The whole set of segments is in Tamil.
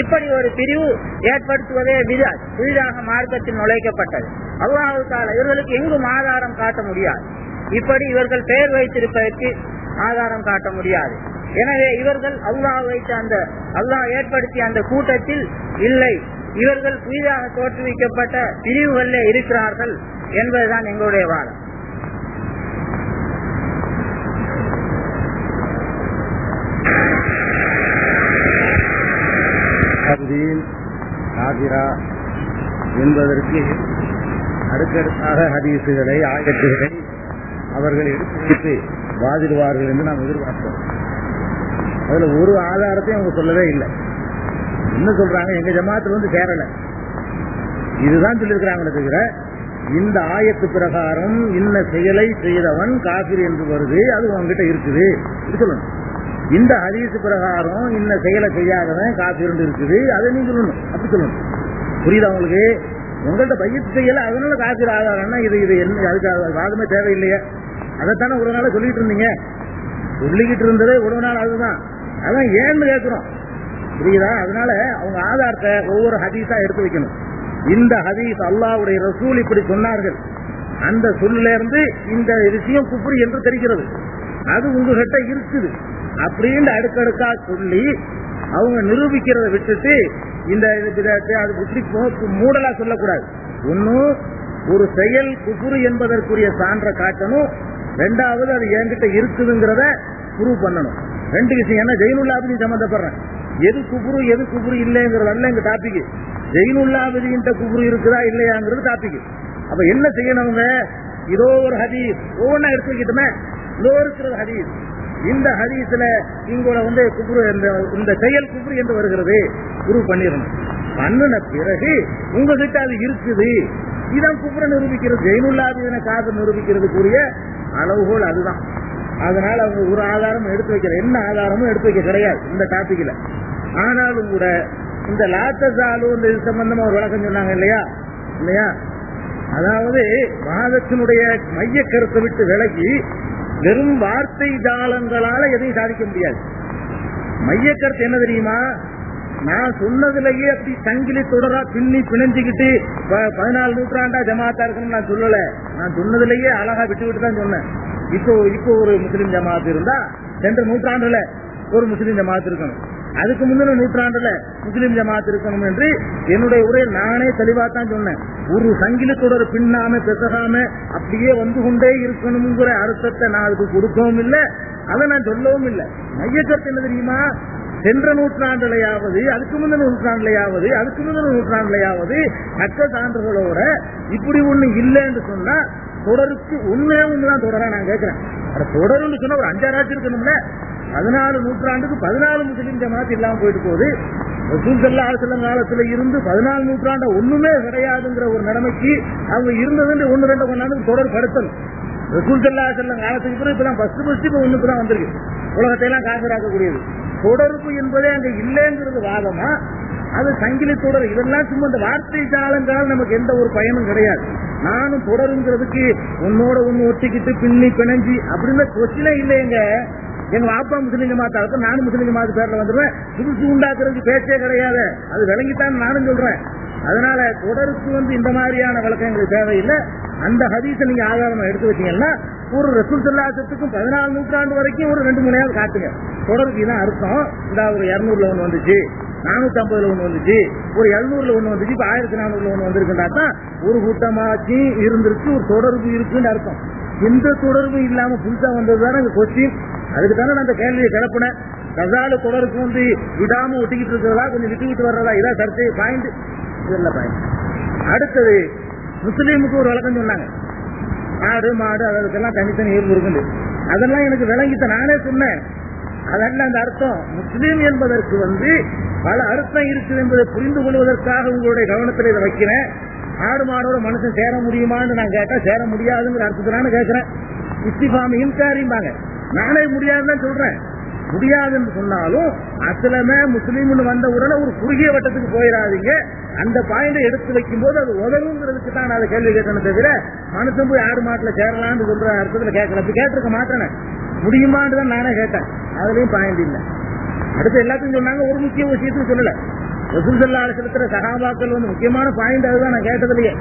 இப்படி ஒரு பிரிவு ஏற்படுத்துவதே விதா புதிதாக மார்க்கத்தில் நுழைக்கப்பட்டது. அல்லாஹு இவர்களுக்கு எங்கும் ஆதாரம் காட்ட முடியாது. இப்படி இவர்கள் பெயர் வைத்திருப்பதற்கு ஆதாரம் காட்ட முடியாது. எனவே இவர்கள் அல்லாஹ் வைத்த அந்த அல்லாஹ் ஏற்படுத்திய அந்த கூட்டத்தில் இல்லை. இவர்கள் புதிதாக தோற்றுவிக்கப்பட்ட பிரிவுகளில் இருக்கிறார்கள் என்பதுதான் எங்களுடைய வாதம். ஆகிறா என்பதற்கு அடுக்கடுக்காக ஹதீசுகளை ஆயத்துகளை அவர்கள் எடுத்து வாதிடுவார்கள் என்று நாம் எதிர்பார்க்கிறோம். அதுல ஒரு ஆதாரத்தையும் அவங்க சொல்லவே இல்லை. என்ன சொல்றாங்க? எங்க ஜமாத்துல வந்து சேரல. இதுதான் சொல்லியிருக்கிறாங்களே தவிர இந்த ஆயத்து பிரகாரம் இன்ன செயலை செய்தவன் காபிர் என்று வருது அது உங்ககிட்ட இருக்குது. இது சொல்லணும் இந்த ஹதீஸ் பிரகாரம் இந்த செயலை செய்யாதவன் காப்பீர் இருக்குது. அதை நீங்க சொல்லணும். அப்படி சொல்லணும். புரியுதா உங்களுக்கு? உங்கள்ட்ட பையத்து செய்யல அதனால காப்பீர் ஆகாரம்னா இது இது என்ன அதுக்கு வாதமே தேவையில்லையே. அதைத்தானே ஒரு நாள் சொல்லிட்டு இருந்தீங்க. சொல்லிக்கிட்டு இருந்ததே ஒரு நாள் அதுதான். அதான் ஏன்னு கேட்கிறோம். புரியுதா? அதனால அவங்க ஆதாரத்தை ஒவ்வொரு ஹதீஸா எடுத்து வைக்கணும். இந்த ஹதீஸ் அல்லாவுடைய ரசூல் இப்படி சொன்னார்கள். அந்த சொல்ல இருந்து இந்த விஷயம் குப்புரி என்று தெரிகிறது. அது உங்ககிட்ட இருக்குது. அப்படின்னு அடுக்கடுக்கா சொல்லி அவங்க நிரூபிக்கிறத விட்டுட்டு இந்த அது இப்படி மூடலா சொல்லக்கூடாது. ஒன்னும் ஒரு செயல் குப்புரு என்பதற்குரிய சான்ற காட்டணும். ரெண்டாவது அது என்கிட்ட இருக்குதுங்கிறத ப்ரூவ் பண்ணணும். ரெண்டு விஷயம் என்ன ஜெயினுல்லாபதி சம்பந்தப்படுறேன். எது குபுரு எது குபுரு இல்லைங்கிறது அல்ல எங்க டாபிக் ஜெயினுல்லாபதியின் குபுரு இருக்குதா இல்லையாங்கிறது டாபிக் அப்ப என்ன செய்யணும் இதோ ஒரு ஹதீஸ். ஒவ்வொன்னா எடுத்துக்கிட்டோமே. இருக்கிறது ஹதீஸ். இந்த ஹதீஸ்ல இங்கோட வந்து குப்ரு இந்த செயல் குப்ரு என்று வருகிறது. குரு பண்ணிடணும் பண்ணின பிறகு உங்ககிட்ட அது இருக்குது. இதான் குபுர நிரூபிக்கிறது. ஜெயினுல்லாதீன காது நிரூபிக்கிறதுக்குரிய அளவுகோல் அதுதான். அதனால அவங்க ஒரு ஆதாரம் எடுத்து வைக்கிற என்ன ஆதாரமும் எடுத்து வைக்க கிடையாது இந்த டாபிக்ல ஆனாலும் கூட இந்த லாத்தசாலு இந்த இது சம்பந்தமா ஒரு வழக்கம் சொன்னாங்க இல்லையா? இல்லையா? அதாவது வாதத்தினுடைய மைய கருத்தை விட்டு விலகி வெறும் வார்த்தை ஜாலங்களால எதையும் சாதிக்க முடியாது. மைய கருத்து என்ன தெரியுமா? நான் சொன்னதுலயே அப்படி சங்கிலி தொடரா பின்னி பிணைஞ்சுக்கிட்டு பதினாலு நூற்றாண்டா ஜமாத்தா இருக்குன்னு நான் சொல்லல. நான் சொன்னதுலயே அழகா விட்டு விட்டு தான் சொன்னேன். இப்போ இப்போ ஒரு முஸ்லீம் ஜமாத் இருந்தா சென்ற நூற்றாண்டுல ஒரு முஸ்லீம் ஜமாத் இருக்கணும். அதுக்கு முந்தின நூற்றாண்டுல முஸ்லீம் ஜமாத் இருக்கணும் என்று என்னுடைய உரையில் நானே தெளிவா தான் சொன்னேன். ஒரு சங்கிலி பின்னாம பெசகாம அப்படியே வந்து கொண்டே இருக்கணுங்கிற அர்த்தத்தை நான் அதுக்கு கொடுக்கவும் இல்லை அதை நான் சொல்லவும் இல்லை. மையக்கருத்து என்ன தெரியுமா? சென்ற நூற்றாண்டுலையாவது அதுக்கு முந்தின நூற்றாண்டுலையாவது அதுக்கு முந்தின நூற்றாண்டுலையாவது தக்க சான்றுகளோட இப்படி ஒண்ணு இல்லைன்னு சொன்னா தொடருக்கு உண்மையா ஒண்ணுதான் தொடரா நான் கேட்கிறேன் தொடர்னு சொன்னா ஒரு அஞ்சாறாச்சு இருக்கணும்ல? பதினாலு நூற்றாண்டுக்கு பதினாலு முஸ்லீம் ஜமாத் இல்லாம போயிட்டு போகுது. ரசூல் செல்லம் காலத்துல இருந்து பதினாலு நூற்றாண்டு ஒண்ணுமே கிடையாதுங்கிற ஒரு நிலைமைக்கு அவங்க இருந்ததுன்னு ஒன்னு ரெண்டு கொண்டாந்து தொடர் படுத்தணும். ரசூல் செல்லம் காலத்துக்கு பிறகு இப்பதான் பஸ்ட் பஸ்ட் இப்ப ஒண்ணுக்கு தான் வந்திருக்கு. உலகத்தை எல்லாம் காசராக்கக்கூடியது. தொடர்பு என்பதே அங்க இல்லைங்கிறது வாதமா? அது சங்கிலி தொடர். இதெல்லாம் சும்மா இந்த வார்த்தை ஜாலங்களால் நமக்கு எந்த ஒரு பயனும் கிடையாது. நானும் தொடருங்கிறதுக்கு உன்னோட ஒன்னு ஒட்டிக்கிட்டு பின்னி பிணைஞ்சி அப்படின்னு கொஸ்டினே இல்லைங்க எங்க அப்பா முஸ்லீம் ஜமாத்தா நானும் முஸ்லீம் மாத்து பேர்ல வந்துருவேன். புதுசு உண்டாக்குறதுக்கு பேச்சே கிடையாது. அது விளங்கித்தான் நானும் சொல்றேன். அதனால தொடருக்கு வந்து இந்த மாதிரியான விளக்கங்களுக்கு தேவையில்லை. அந்த ஹதீஸை நீங்க ஆதாரமா எடுத்து வச்சீங்கன்னா ஒரு ரசூல் சல்லாசத்துக்கும் பதினாலு நூற்றாண்டு வரைக்கும் ஒரு ரெண்டு மூணு நேரம் காட்டுங்க தொடருக்கு இதான் அர்த்தம். இந்த ஒரு இருநூறுல ஒன்று வந்துச்சு. நானூத்தி ஐம்பதுல ஒண்ணு வந்துச்சு. ஒரு எழுநூறுல ஒண்ணு வந்துச்சு. இப்ப ஆயிரத்தி நானூறுல ஒண்ணு வந்திருக்குன்னா தான் ஒரு கூட்டமாச்சு இருந்திருக்கு ஒரு தொடர்பு இருக்குன்னு அர்த்தம். எந்த தொடர்பு இல்லாம புதுசா வந்ததுதான் அந்த கொஸ்டின் அதுக்கு தானே நான் அந்த கேள்வியை கிளப்பினேன். கசால தொடருக்கு வந்து விடாம ஒட்டிக்கிட்டு இருக்கிறதா? கொஞ்சம் விட்டு விட்டு வர்றதா? இதான் சர்ச்சை பாயிண்ட் இல்ல பாயிண்ட் அடுத்தது முஸ்லீமுக்கு ஒரு வழக்கம் சொன்னாங்க. ஆடு மாடு அதற்கெல்லாம் தனித்தனி இயல்பு இருக்குது அதெல்லாம் எனக்கு விளங்கித்த நானே சொன்னேன். அதல்ல அந்த அர்த்தம்? முஸ்லீம் என்பதற்கு வந்து பல அர்த்தம் இருக்குது என்பதை புரிந்து கொள்வதற்காக உங்களுடைய கவனத்தில் இதை வைக்கிறேன். ஆடு மாடோட மனுஷன் சேர முடியுமான்னு நான் கேட்டா சேர முடியாதுங்கிற அர்த்தத்திலான கேட்கிறேன் இஸ்திஃபாமி இன்காரிம்பாங்க. நானே முடியாதுன்னு சொல்றேன். முடியாதுன்னு சொன்னாலும் அசலமே முஸ்லீம்னு வந்த உடனே ஒரு குறுகிய வட்டத்துக்கு போயிடாதீங்க. அந்த பாயிண்டை எடுத்து வைக்கும் போது அது உதவுங்கிறதுக்கு தான் நான் அதை கேள்வி கேட்கணும் தவிர மனுஷன் போய் ஆடு மாட்டில் சேரலாம்னு சொல்ற அர்த்தத்துல கேட்கல அப்படி கேட்டிருக்க மாட்டேனே. முடியுமான்னு தான் நானே கேட்டேன். அதுலயும் பாயிண்ட் இல்லை. அடுத்து எல்லாத்தையும் சொன்னாங்க ஒரு முக்கிய விஷயத்தையும் சொல்லல. ரசூசல்லா இருக்கிற சகாபாக்கள் வந்து முக்கியமான பாயிண்ட் அதுதான் நான் கேட்டதுலயே.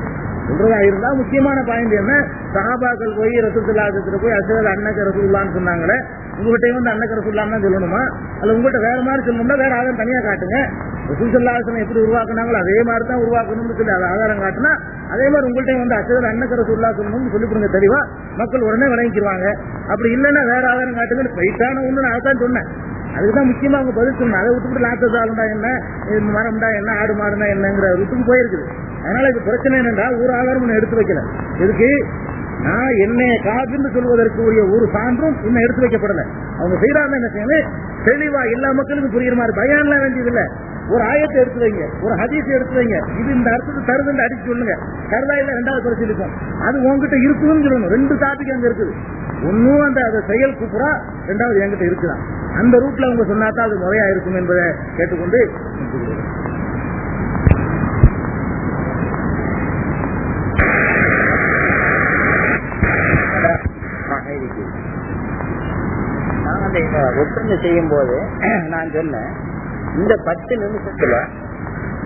சொல்றதா இருந்தா முக்கியமான பாயிண்ட் என்ன? சகாபாக்கள் போய் ரசூசல்லா போய் அசர் அன்னக்க ரசூல்லான்னு சொன்னாங்களே உங்ககிட்டயும் வந்து அன்னக்கரை சொல்லாம சொல்லணுமா? அல்ல உங்ககிட்ட வேற மாதிரி சொல்லணும்னா வேற ஆதாரம் தனியா காட்டுங்க. ரசூசல்லாசனம் எப்படி உருவாக்குனாங்களோ அதே மாதிரி தான் உருவாக்கணும்னு சொல்லி அதை ஆதாரம் காட்டினா அதே மாதிரி உங்கள்கிட்ட வந்து அசர் அன்னக்கரை சொல்லா சொல்லணும்னு சொல்லி கொடுங்க தெளிவா மக்கள் உடனே விளங்கிக்கிருவாங்க. அப்படி இல்லைன்னா வேற ஆதாரம் காட்டுங்கன்னு பைசான ஒண்ணு நான் அதான் சொன்னேன். அதுக்குதான் முக்கியமா அவங்க பதில் சொல்லணும் அதை விட்டுவிட்டு லாத்தசாலுண்டா என்ன? மரம்டா என்ன? ஆடு மாடுனா என்னங்கிற ருத்துக்கு போயிருக்குது. அதனால இது பிரச்சனை என்னன்றா ஒரு ஆதாரம் ஒண்ணு எடுத்து வைக்கல. இதுக்கு நான் என்னை காதுன்னு சொல்வதற்கு உரிய ஒரு சான்றும் இன்னும் எடுத்து வைக்கப்படல. அவங்க செய்யறாங்க என்ன செய்யணும்? தெளிவா எல்லா மக்களுக்கும் புரியுற மாதிரி பயான்லாம் வேண்டியதில்லை. ஒரு ஆயத்தை எடுத்து வைங்க. ஒரு ஹதீஸ் எடுத்து வைங்க. இது இந்த அர்த்தத்தை தருதுன்னு அடிச்சு சொல்லுங்க. கருதா இல்ல ரெண்டாவது குறைச்சிருக்கும் அது உங்ககிட்ட இருக்குதுன்னு சொல்லணும். ரெண்டு டாபிக் அங்க இருக்குது. ஒன்னும் அந்த அதை செயல் கூப்பிடா ரெண்டாவது என்கிட்ட இருக்குதான் அந்த ரூட்ல அவங்க சொன்னாதான் அது முறையா இருக்கும் என்பதை கேட்டுக்கொண்டு நாங்க அந்த இந்த ஒப்பந்தம் செய்யும் போது நான் சொன்னேன் இந்த பத்து நிமிஷத்துல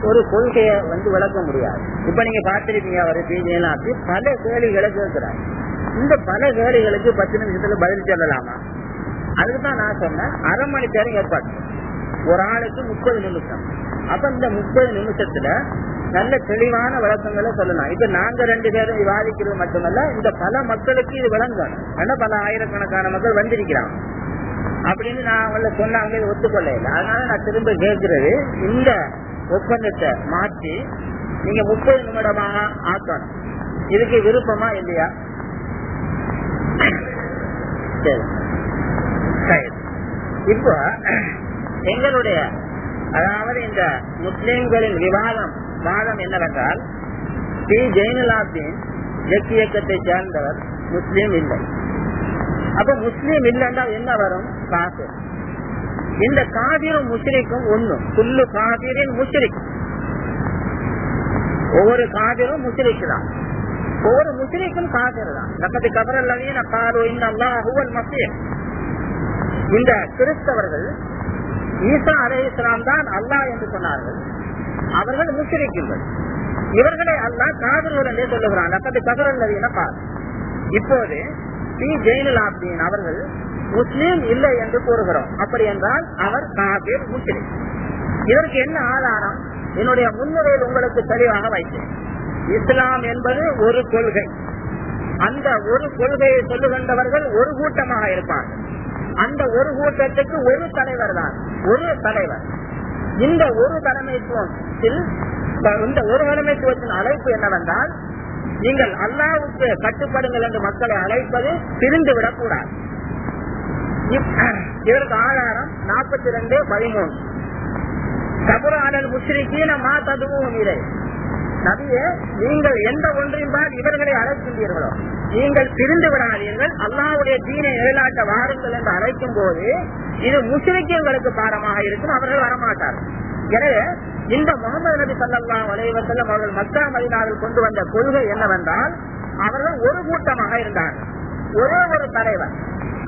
ஒரு கொள்கைய வந்து விளக்க முடியாது. இப்ப நீங்க பாத்திருக்கீங்க அவர் பிஜேபி பல கேள்விகளை கேட்கிறார். இந்த பல கேள்விகளுக்கு பத்து நிமிஷத்துல பதில் சொல்லலாமா? அதுதான் நான் சொன்னேன் அரை மணி நேரம் ஏற்பாடு. ஒரு ஆளுக்கு முப்பது நிமிஷம். அப்ப இந்த முப்பது நிமிஷத்துல நல்ல தெளிவான விளக்கங்களை சொல்லலாம். இப்ப நாங்க ரெண்டு பேரும் விவாதிக்கிறது மட்டுமல்ல இந்த பல மக்களுக்கு இது விளங்கணும். ஆனா பல ஆயிரக்கணக்கான மக்கள் வந்திருக்கிறாங்க. அப்படின்னு நான் அவங்கள சொன்னாங்க ஒத்துக்கொள்ள இல்லை அதனால நான் திரும்ப கேட்கிறது இந்த ஒப்பந்தத்தை மாற்றி நீங்க முப்பது நிமிடமாக ஆக்கணும். இதுக்கு விருப்பமா இல்லையா? சரி. சரி. இப்போ எங்களுடைய அதாவது இந்த முஸ்லிம்களின் விவாதம் வாதம் என்னவென்றால் பி. ஜெயினுலாப்தீன் ஜக் இயக்கத்தை சேர்ந்தவர் முஸ்லீம் இல்லை. அப்ப முஸ்லீம் இல்லைன்னா என்ன வரும்? காசு இந்த காதிரும் முஸ்லிக்கும் ஒண்ணு. புல்லு காதிரின் முஸ்லிக் ஒவ்வொரு காதிரும் முஸ்லிக் தான். ஒவ்வொரு முஸ்லிக்கும் காபிர் தான். நமது கபரல்லவீன காரு இன்னல்லா ஹுவல் இந்த கிறிஸ்தவர்கள் ஈசா அலே இஸ்லாம் தான் அல்லாஹ் என்று சொன்னார்கள். அவர்கள் முஸ்லிக்குங்கள் இவர்களை. அல்லாஹ் காதலுடன் என்றே சொல்லுகிறான். நமது கபரல்லவீன கார் இப்போது பி அவர்கள் முஸ்லீம் இல்லை என்று கூறுகிறோம். அப்படி என்றால் அவர் காபீர் முஸ்லீம். இதற்கு என்ன ஆதாரம்? என்னுடைய முன்னுரையில் உங்களுக்கு தெளிவாக வைத்தேன் இஸ்லாம் என்பது ஒரு கொள்கை. அந்த ஒரு கொள்கையை சொல்லுகின்றவர்கள் ஒரு கூட்டமாக இருப்பார்கள் அந்த ஒரு கூட்டத்துக்கு ஒரு தலைவர் தான். ஒரு தலைவர். இந்த ஒரு தலைமைத்துவத்தில் இந்த ஒரு தலைமைத்துவத்தின் அழைப்பு என்னவென்றால் நீங்கள் அல்லாவுக்கு கட்டுப்படுங்கள் என்று மக்களை அழைப்பது திரிந்து விடக்கூடாது இதற்கு ஆதாரம் நாற்பத்தி ரெண்டு பதிமூணு கபுரானல் முஸ்ரிக்கீன மா ததுவும் இதை நபியே நீங்கள் எந்த ஒன்றின்பால் இவர்களை அழைக்கின்றீர்களோ நீங்கள் பிரிந்து விடாதீர்கள் அல்லாவுடைய தீனை நிலைநாட்ட வாருங்கள் என்று அழைக்கும் போது இது முஸ்லிம்களுக்கு பாடமாக இருக்கும் அவர்கள் வரமாட்டார்கள். எனவே இந்த முகமது நபி சல்லா வலைவசல்லம் அவர்கள் மக்கா மதினாவில் கொண்டு வந்த கொள்கை என்னவென்றால் அவர்கள் ஒரு கூட்டமாக இருந்தார்கள் ஒரே ஒரு தலைவர்.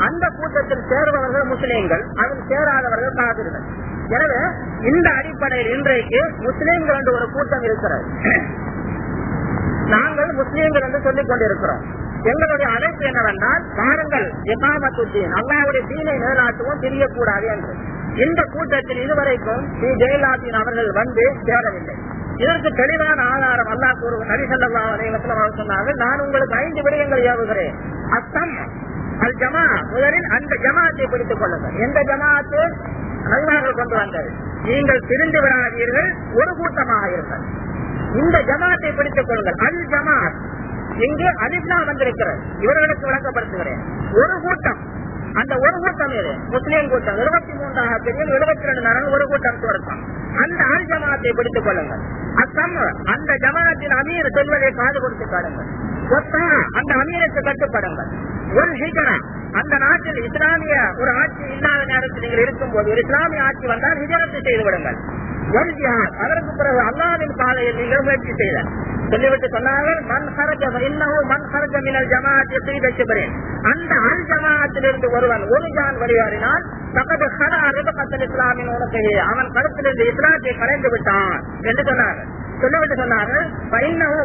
அந்த கூட்டத்தில் சேருபவர்கள் முஸ்லீம்கள் அதில் சேராதவர்கள் காதிர்கள் எனவே இந்த அடிப்படையில் இன்றைக்கு முஸ்லீம்கள் என்று ஒரு கூட்டம் இருக்கிறது. நாங்கள் முஸ்லீம்கள் என்று சொல்லிக் கொண்டிருக்கிறோம். எங்களுடைய அழைப்பு என்னவென்றால் பாருங்கள் எகாமத்துத்தீன் அல்லாவுடைய தீனை நிலைநாட்டுவோம் தெரியக்கூடாது என்று. இந்த கூட்டத்தில் இதுவரைக்கும் ஸ்ரீ ஜெயலலிதா அவர்கள் வந்து சேரவில்லை. இதற்கு தெளிவான ஆதாரம் அல்லா கூறும் நரிசல்லா அலைவசம் சொன்னார்கள் நான் உங்களுக்கு ஐந்து விடயங்கள் ஏவுகிறேன் அத்தம் அல் ஜமா முதலில் அந்த ஜமாத்தை பிடித்துக் கொள்ளுங்கள். எந்த ஜமாத்து? நல்வார்கள் கொண்டு வந்தது. நீங்கள் பிரிந்து விடாதீர்கள் ஒரு கூட்டமாக இருங்கள். இந்த ஜமாத்தை பிடித்துக் கொள்ளுங்கள். அல் ஜமாத் இங்கு அலிஸ்லா வந்திருக்கிறது. இவர்களுக்கு விளக்கப்படுத்துகிறேன். ஒரு கூட்டம். அந்த ஒரு கூட்டம் இது. முஸ்லீம் கூட்டம். இருபத்தி மூன்றாக பிரிவில் எழுபத்தி ரெண்டு நேரம் ஒரு கூட்டம் தொடக்கம் அந்த அல் ஜமாத்தை பிடித்துக் கொள்ளுங்கள். அத்தம் அந்த ஜமாத்தின் அமீர் சொல்வதை காது கொடுத்து காடுங்கள் அந்த அமீருக்கு கட்டுப்படுங்கள். ஒரு ஹிஜரா அந்த நாட்டில் இஸ்லாமிய ஒரு ஆட்சி இல்லாத நேரத்தில் நீங்கள் இருக்கும் போது ஒரு இஸ்லாமிய ஆட்சி வந்தால் ஹிஜரத்து செய்து விடுங்கள். ஒரு ஜிஹாத் அதற்கு பிறகு அல்லாவின் பாதையில் நீங்கள் முயற்சி செய்தார் சொல்லிவிட்டு சொன்னார்கள் மண் ஹரஜ இன்னமும் மண் ஹரஜ மினல் ஜமாஅத் செய்த சிபரேன் அந்த அல் ஜமாஅத்திலிருந்து ஒருவன் ஒரு ஜான் வழியாறினால் தகது ஹர அறிபக்கத்தல் இஸ்லாமின் உனக்கையே அவன் கருத்திலிருந்து இஸ்லாத்தை கலைந்து விட்டான் என்று சொன்னார்கள். சொல்லிவிட்டு சொன்னார்கள்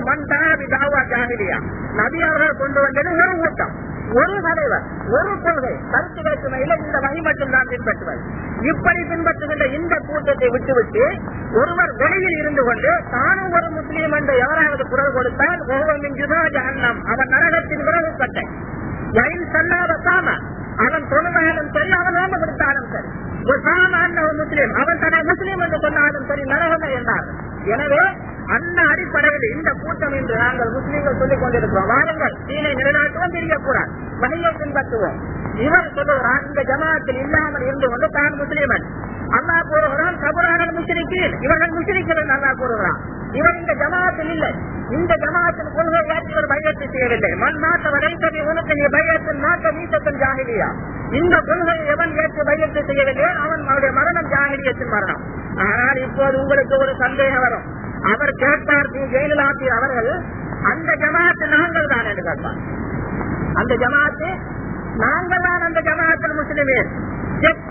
மண் தாவி தாவா ஜாகிலியா நபி அவர்கள் கொண்டு வந்தது ஒரு கூட்டம். ஒரு தலைவர் ஒரு கொள்கை கருத்து வேற்றுமையில இந்த வகை மட்டும்தான் இப்படி பின்பற்றுகின்ற இந்த கூட்டத்தை விட்டுவிட்டு ஒருவர் வெளியில் இருந்து கொண்டு தானும் ஒரு முஸ்லீம் என்று எவராவது குரல் கொடுத்தால் ஒருவன் மிஞ்சுதா ஜகன்னம் அவன் நரகத்தின் விரவு கட்டை. வயல் சொல்லாத சாம. அவன் தொழுதாலும் சரி அவன் நோம்பு கொடுத்தாலும் சரி. ஒரு சாம முஸ்லீம். அவன் தன்னை முஸ்லீம் என்று சொன்னாலும் சரி நரகமே என்றார் எனவே அந்த அடிப்படையில் இந்த கூட்டம் என்று நாங்கள் முஸ்லீம்கள் சொல்லிக் கொண்டிருக்கிறோம். வாருங்கள் தீனை நிலைநாட்டுவோம் தெரியக்கூடாது வகையை பின்பற்றுவோம். இவர் சொல்லுகிறார் இந்த ஜமாத்தில் இல்லாமல் இருந்து கொண்டு தான் முஸ்லீமன். அல்லா கூறுகிறான் கபுரான முஸ்லிக்கீன் இவர்கள் முஸ்லிக்கள் அல்லா கூறுகிறான். இவர் இந்த ஜமாத்தில் இல்லை. இந்த ஜமாத்தின் கொள்கை ஏற்றி ஒரு பையத்தை செய்யவில்லை. மண் மாற்ற வரைத்தது உனக்கு நீ பையத்தின் மாற்ற வீட்டத்தின் ஜாகிலியா? இந்த கொள்கை எவன் ஏற்று பையத்தை செய்யவில்லையோ அவன் அவருடைய மரணம் ஜாகிலியத்தின் மரணம். ஆனால் இப்போது உங்களுக்கு ஒரு சந்தேகம் வரும். அவர் கேட்டார் பி ஜெயலலிதா அவர்கள் அந்த ஜமாத்து நாங்கள் தான் என்று கேட்பார். அந்த ஜமாத்து நாங்கள் தான் அந்த ஜமாத்தில் முஸ்லிமே ஜெட்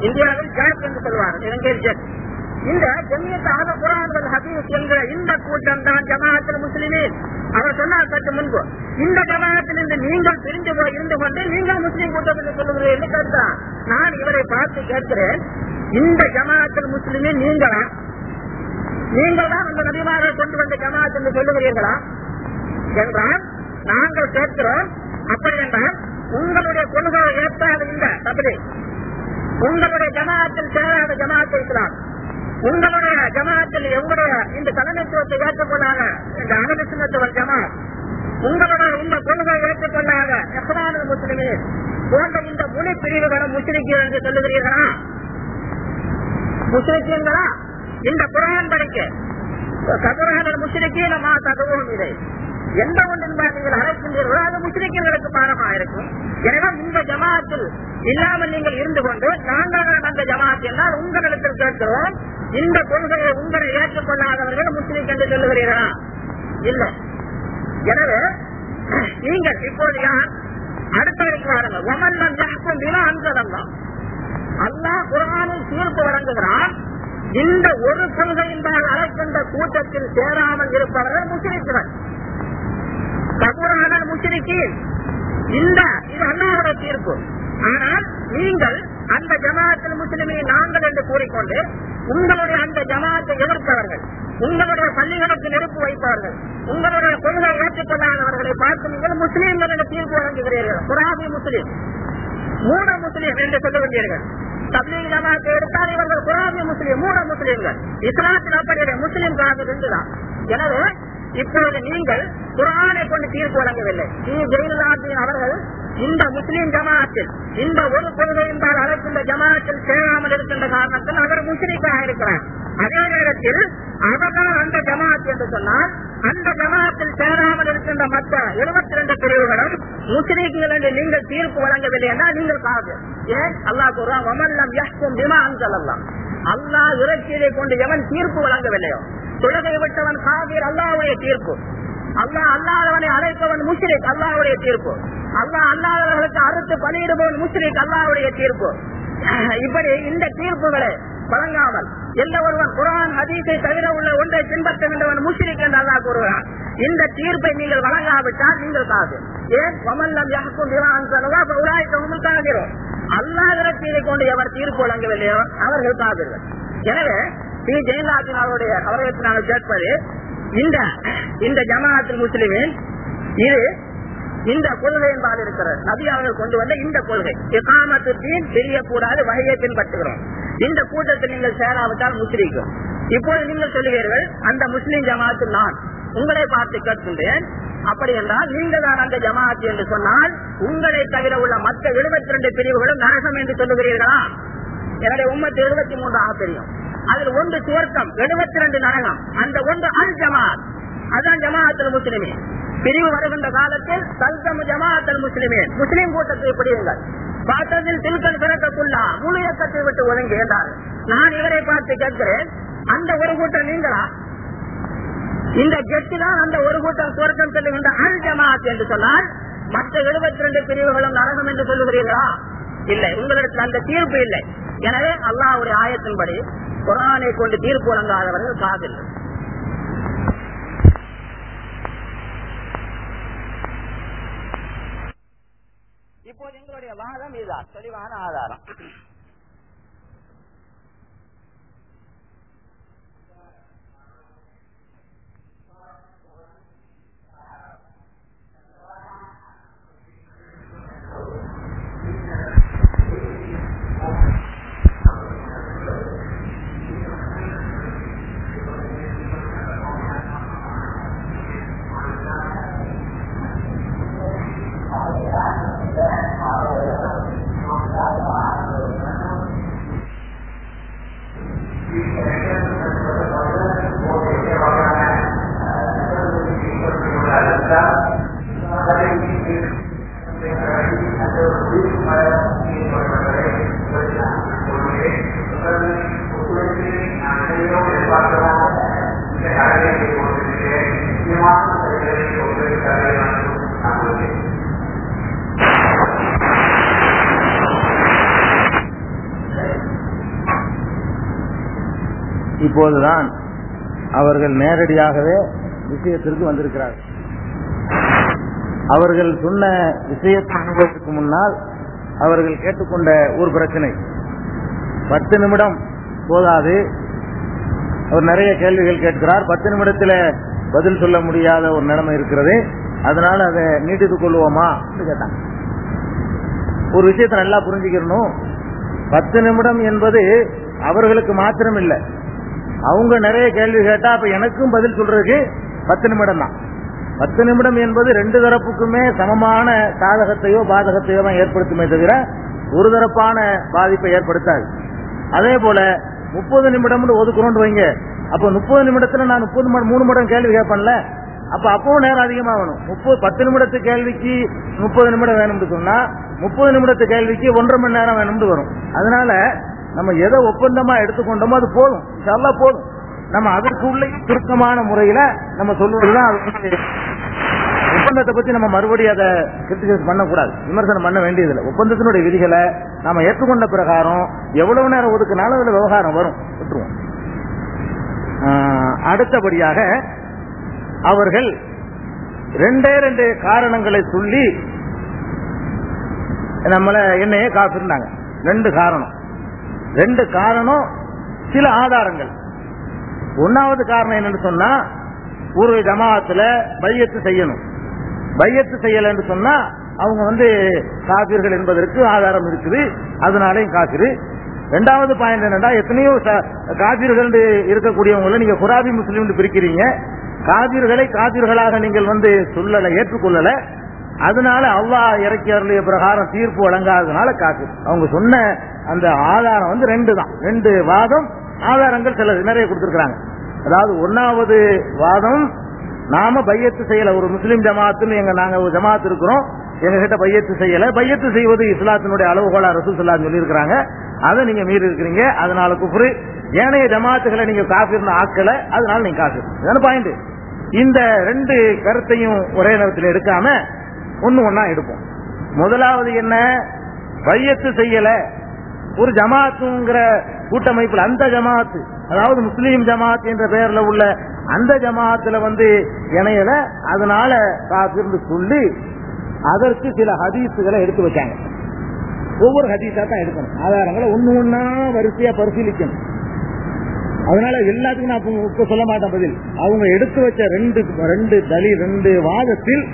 இந்தியாவில் ஜாக் என்று சொல்வார் இலங்கையில் ஜெட் இந்த ஜமியத் ஆத ஹபீஸ் என்ற இந்த கூட்டம் தான் ஜமாத்தில் முஸ்லிமே அவர் சொன்னார் சற்று முன்பு இந்த ஜமாத்தில் இருந்து நீங்கள் பிரிந்து போய் இருந்து கொண்டு நீங்கள் முஸ்லீம் கூட்டம் என்று சொல்லுகிறீர்கள் என்று கேட்டார். நான் இவரை பார்த்து கேட்கிறேன் இந்த ஜமாத்தில் முஸ்லிமே நீங்களா? நீங்கள் தான் அந்த நபிமார்கள் கொண்டு வந்த ஜமாத் என்று சொல்லுகிறீர்களா? என்றால் நாங்கள் கேட்கிறோம் அப்படி என்றால் உங்களுடைய கொள்கை ஏற்றாத இந்த தபடி உங்களுடைய ஜமாத்தில் சேராத ஜமாத் இஸ்லாம். உங்களுடைய ஜமாத்தில் எங்களுடைய இந்த தலைமைத்துவத்தை ஏற்றுக்கொள்ளாத இந்த அனுபிசினத்துவல் ஜமாத் உங்களுடைய இந்த கொள்கை ஏற்றுக்கொள்ளாத எஹ்ரான முஸ்லிமே போன்ற இந்த மொழி பிரிவுகளும் முஸ்லிக்கு என்று சொல்லுகிறீர்களா? முஸ்லிக்கீங்களா இந்த குரான் படிக்க. கபுரான முஸ்லிக்கீன மா தகவலும் இதை. எந்த ஒன்றின் நீங்கள் அழைக்கின்றீர்களோ அது முஸ்லிம்களுக்கு பாடமா இருக்கும் எனவே இந்த ஜமாத்தில் இல்லாமல் நீங்கள் இருந்து கொண்டு நாங்கள் அந்த ஜமாத் என்றால் உங்களிடத்தில் கேட்கிறோம் இந்த கொள்கையை உங்களை ஏற்றுக்கொள்ளாதவர்கள் முஸ்லிம் என்று சொல்லுகிறீர்களா? இல்லை. எனவே நீங்கள் இப்போது யார்? அடுத்தடுக்கு வாருங்கள். ஒமல்லம் யாக்கும் தின தான் அல்லா குரானில் தீர்ப்பு வழங்குகிறான் இந்த ஒரு கொள்கையின்பால் அழைக்கின்ற கூட்டத்தில் சேராமல் இருப்பவர்கள் முஸ்லிம்கள் கபூரான முஸ்லிக்கு இந்த இது அல்லாவோட தீர்ப்பு. ஆனால் நீங்கள் அந்த ஜமாத்தில் முஸ்லிமே நாங்கள் என்று கூறிக்கொண்டு உங்களுடைய அந்த ஜமாத்தை எதிர்ப்பவர்கள் உங்களுடைய பள்ளிகளுக்கு நெருப்பு வைப்பவர்கள் உங்களுடைய கொள்கை ஏற்றுக்கொள்ளாதவர்களை பார்த்து நீங்கள் முஸ்லீம்கள் என்று தீர்ப்பு வழங்குகிறீர்கள். குராபி முஸ்லீம். மூட முஸ்லீம் என்று சொல்ல வேண்டியீர்கள் தப்லீக் ஜமாத்தை எடுத்தால் இவர்கள் குராபி முஸ்லீம் மூட முஸ்லீம்கள். இஸ்லாத்தில் அப்படி முஸ்லீம் காது ரெண்டுதான் எனவே இப்பொழுது நீங்கள் குரானை கொண்டு தீர்ப்பு வழங்கவில்லை. ஸ்ரீ அவர்கள் இந்த முஸ்லீம் ஜமாத்தில் இந்த ஒரு கொள்கை என்றால் அழைக்கின்ற ஜமாத்தில் சேராமல் இருக்கின்ற காரணத்தில் அவர் முஸ்லீமாக இருக்கிறார். அதே நேரத்தில் அவர்கள் அந்த ஜமாத் என்று சொன்னால் அந்த ஜமாத்தில் சேராமல் இருக்கின்ற மற்ற எழுபத்தி ரெண்டு பிரிவுகளும் முஸ்லீம்கள் என்று நீங்கள் தீர்ப்பு வழங்கவில்லை என்றால் நீங்கள் காது ஏன்? அல்லாஹ் கூறுவான் ஒமல்லம் யஹ்கும் பிமா அல்லாஹ் இறைச்சியை கொண்டு எவன் தீர்ப்பு வழங்கவில்லையோ? தொழுகை விட்டவன் காதீர் அல்லாவுடைய தீர்ப்பு. அல்லா அல்லாதவனை அழைப்பவன் முஸ்ரிக் அல்லாவுடைய தீர்ப்பு. அல்லா அல்லாதவர்களுக்கு அறுத்து பணியிடுபவன் முஸ்ரிக் அல்லாவுடைய தீர்ப்பு. இப்படி இந்த தீர்ப்புகளை வழங்காமல். எந்த ஒருவன் குரான் ஹதீஸை தவிர உள்ள ஒன்றை பின்பற்றுகின்றவன் முஷிரிக் என்று அல்லா கூறுகிறான். இந்த தீர்ப்பை நீங்கள் வழங்காவிட்டால் நீங்கள் காது ஏன்? வமல்லம் யாக்கும் திவான் காகிறோம் அல்லாஹிடத்தை கொண்டு எவர் தீர்ப்பு வழங்கவில்லையோ அவர்கள் காதீர்கள் எனவே ஸ்ரீ ஜெயலலிதா அவருடைய அவர்களுக்கு நாங்கள் கேட்பது இந்த இந்த ஜமாஅத்தில் முஸ்லிமின் இது இந்த கொள்கை என்பால் இருக்கிறது. நபி அவர்கள் கொண்டு வந்த இந்த கொள்கை. இகாமத்து தீன் தெரியக்கூடாது வகையை பின்பற்றுகிறோம். இந்த கூட்டத்தில் நீங்கள் சேராவிட்டால் முஸ்லீக்கும் இப்போது நீங்கள் சொல்லுவீர்கள் அந்த முஸ்லீம் ஜமாத்து நான். உங்களை பார்த்து கேட்கின்றேன். அப்படி என்றால் நீங்கள் தான் அந்த ஜமாத் என்று சொன்னால் உங்களை தவிர உள்ள மற்ற எழுபத்தி ரெண்டு பிரிவுகளும் நரகம் என்று சொல்லுகிறீர்களா? என்னுடைய உம்மத்து எழுபத்தி மூன்றாக தெரியும். அதில் ஒன்று சுவர்க்கம் எழுபத்தி ரெண்டு நரகம். அந்த ஒன்று அல் ஜமாத் அதான் ஜமாஅத்தில் முஸ்லிமே பிரிவு வருகின்ற காலத்தில் சல்கம் ஜமாஅத்தல் முஸ்லிமே. முஸ்லிம் கூட்டத்தை பிடியுங்கள் பார்த்ததில் தில்கல் பிறக்கக்குள்ளா முழு இயக்கத்தை விட்டு ஒதுங்கி என்றார் நான் இவரை பார்த்து கேட்கிறேன் அந்த ஒரு கூட்டம் நீங்களா? இந்த ஜெட்டு தான் அந்த ஒரு கூட்டம் சுவர்க்கம் செல்லுகின்ற அல் ஜமாத் என்று சொன்னால் மற்ற எழுபத்தி ரெண்டு பிரிவுகளும் நரகம் என்று சொல்லுகிறீர்களா? இல்லை உங்களிடத்தில் அந்த தீர்ப்பு இல்லை. எனவே அல்லாஹ்வுடைய ஆயத்தின்படி குரானை கொண்டு தீர்ப்பு வழங்காதவர்கள் காதில்லை இப்போது எங்களுடைய வாதம் இதுதான் தெளிவான ஆதாரம் இப்போதுதான் அவர்கள் நேரடியாகவே விஷயத்திற்கு வந்திருக்கிறார்கள். அவர்கள் சொன்ன விஷயத்திற்கு முன்னால் அவர்கள் கேட்டுக்கொண்ட ஒரு பிரச்சனை. பத்து நிமிடம் போதாது. அவர் நிறைய கேள்விகள் கேட்கிறார். பத்து நிமிடத்துல பதில் சொல்ல முடியாத ஒரு நிலைமை இருக்கிறது. அதனால அதை நீட்டித்துக் கொள்வோமா கேட்டாங்க ஒரு விஷயத்தை நல்லா புரிஞ்சுக்கணும் பத்து நிமிடம் என்பது அவர்களுக்கு மாத்திரம் இல்லை அவங்க நிறைய கேள்வி கேட்டா அப்ப எனக்கும் பதில் சொல்றதுக்கு பத்து நிமிடம் தான். பத்து நிமிடம் என்பது ரெண்டு தரப்புக்குமே சமமான சாதகத்தையோ பாதகத்தையோ தான் ஏற்படுத்துமே தவிர ஒரு தரப்பான பாதிப்பை ஏற்படுத்தாது. அதே போல முப்பது நிமிடம் ஒதுக்குறோம் வைங்க. அப்ப முப்பது நிமிடத்துல நான் முப்பது மூணு மடம் கேள்வி கேட்பேன்ல. அப்ப அப்பவும் நேரம் அதிகமா வேணும் முப்பது பத்து நிமிடத்து கேள்விக்கு முப்பது நிமிடம் வேணும்னு சொன்னா முப்பது நிமிடத்து கேள்விக்கு ஒன்றரை மணி நேரம் வேணும்னு வரும். அதனால நம்ம எதை ஒப்பந்தமா எடுத்துக்கொண்டோமோ அது போதும். நல்லா போதும். நம்ம அதற்குள்ளே சுருக்கமான முறையில நம்ம சொல்லுவதுதான் ஒப்பந்தத்தை பத்தி நம்ம மறுபடியும் அதை கிரிட்டிசைஸ் பண்ணக்கூடாது. விமர்சனம் பண்ண வேண்டியதில்லை. ஒப்பந்தத்தினுடைய விதிகளை நாம ஏற்றுக்கொண்ட பிரகாரம் எவ்வளவு நேரம் ஒதுக்குனாலும் அதுல விவகாரம் வரும். விட்டுருவோம். அடுத்தபடியாக அவர்கள் ரெண்டே ரெண்டு காரணங்களை சொல்லி நம்மள என்னையே காப்பிருந்தாங்க. ரெண்டு காரணம். ரெண்டு காரணம் சில ஆதாரங்கள். ஒன்னாவது காரணம் என்னன்னு சொன்னா ஒரு ஜமாத்துல பையத்து செய்யணும். பையத்து செய்யல என்று சொன்னா அவங்க வந்து காப்பீர்கள் என்பதற்கு ஆதாரம் இருக்குது. அதனாலையும் காப்பீரு ரெண்டாவது பாயிண்ட் என்னன்னா எத்தனையோ காப்பீர்கள் இருக்கக்கூடியவங்களை நீங்க குராபி முஸ்லீம் பிரிக்கிறீங்க. காதிர்களை காதிர்களாக நீங்கள் வந்து சொல்லல ஏற்றுக்கொள்ளல. அதனால அல்லாஹ் இறக்கி அருளிய பிரகாரம் தீர்ப்பு வழங்காததுனால காப்பீர் அவங்க சொன்ன அந்த ஆதாரம் வந்து ரெண்டு தான். ரெண்டு வாதம் ஆதாரங்கள் சில நிறைய கொடுத்திருக்கிறாங்க. அதாவது ஒன்னாவது வாதம் நாம பையத்து செய்யல. ஒரு முஸ்லீம் ஜமாத்துன்னு எங்க நாங்க ஒரு ஜமாத் இருக்கிறோம். எங்க கிட்ட பையத்து செய்யல. பையத்து செய்வது இஸ்லாத்தினுடைய அளவுகோலா ரசூல் சொல்லி இருக்கிறாங்க அதை நீங்க மீறி இருக்கிறீங்க. அதனால குஃப்ரு. ஏனைய ஜமாத்துகளை நீங்க காஃபிர்னு ஆக்கல. அதனால நீங்க காஃபிர். பாயிண்ட் இந்த ரெண்டு கருத்தையும் ஒரே நேரத்தில் எடுக்காம ஒன்னு ஒன்னா எடுப்போம். முதலாவது என்ன? பையத்து செய்யல. ஒரு ஜமாத்துங்கிற கூட்டமைப்புல அந்த ஜமாத்து அதாவது முஸ்லீம் ஜமாத் என்ற பெயர்ல உள்ள அந்த ஜமாத்துல வந்து இணையல. அதனால காத்திருந்து சொல்லி அதற்கு சில ஹதீஸுகளை எடுத்து வச்சாங்க. ஒவ்வொரு ஹதீஸா தான் எடுக்கணும். ஆதாரங்களை ஒண்ணு ஒன்னா வரிசையா பரிசீலிக்கணும். அதனால எல்லாத்துக்கும் நான் இப்ப சொல்ல மாட்டேன் பதில். அவங்க எடுத்து வச்ச ரெண்டு ரெண்டு தலி ரெண்டு வாதத்தில்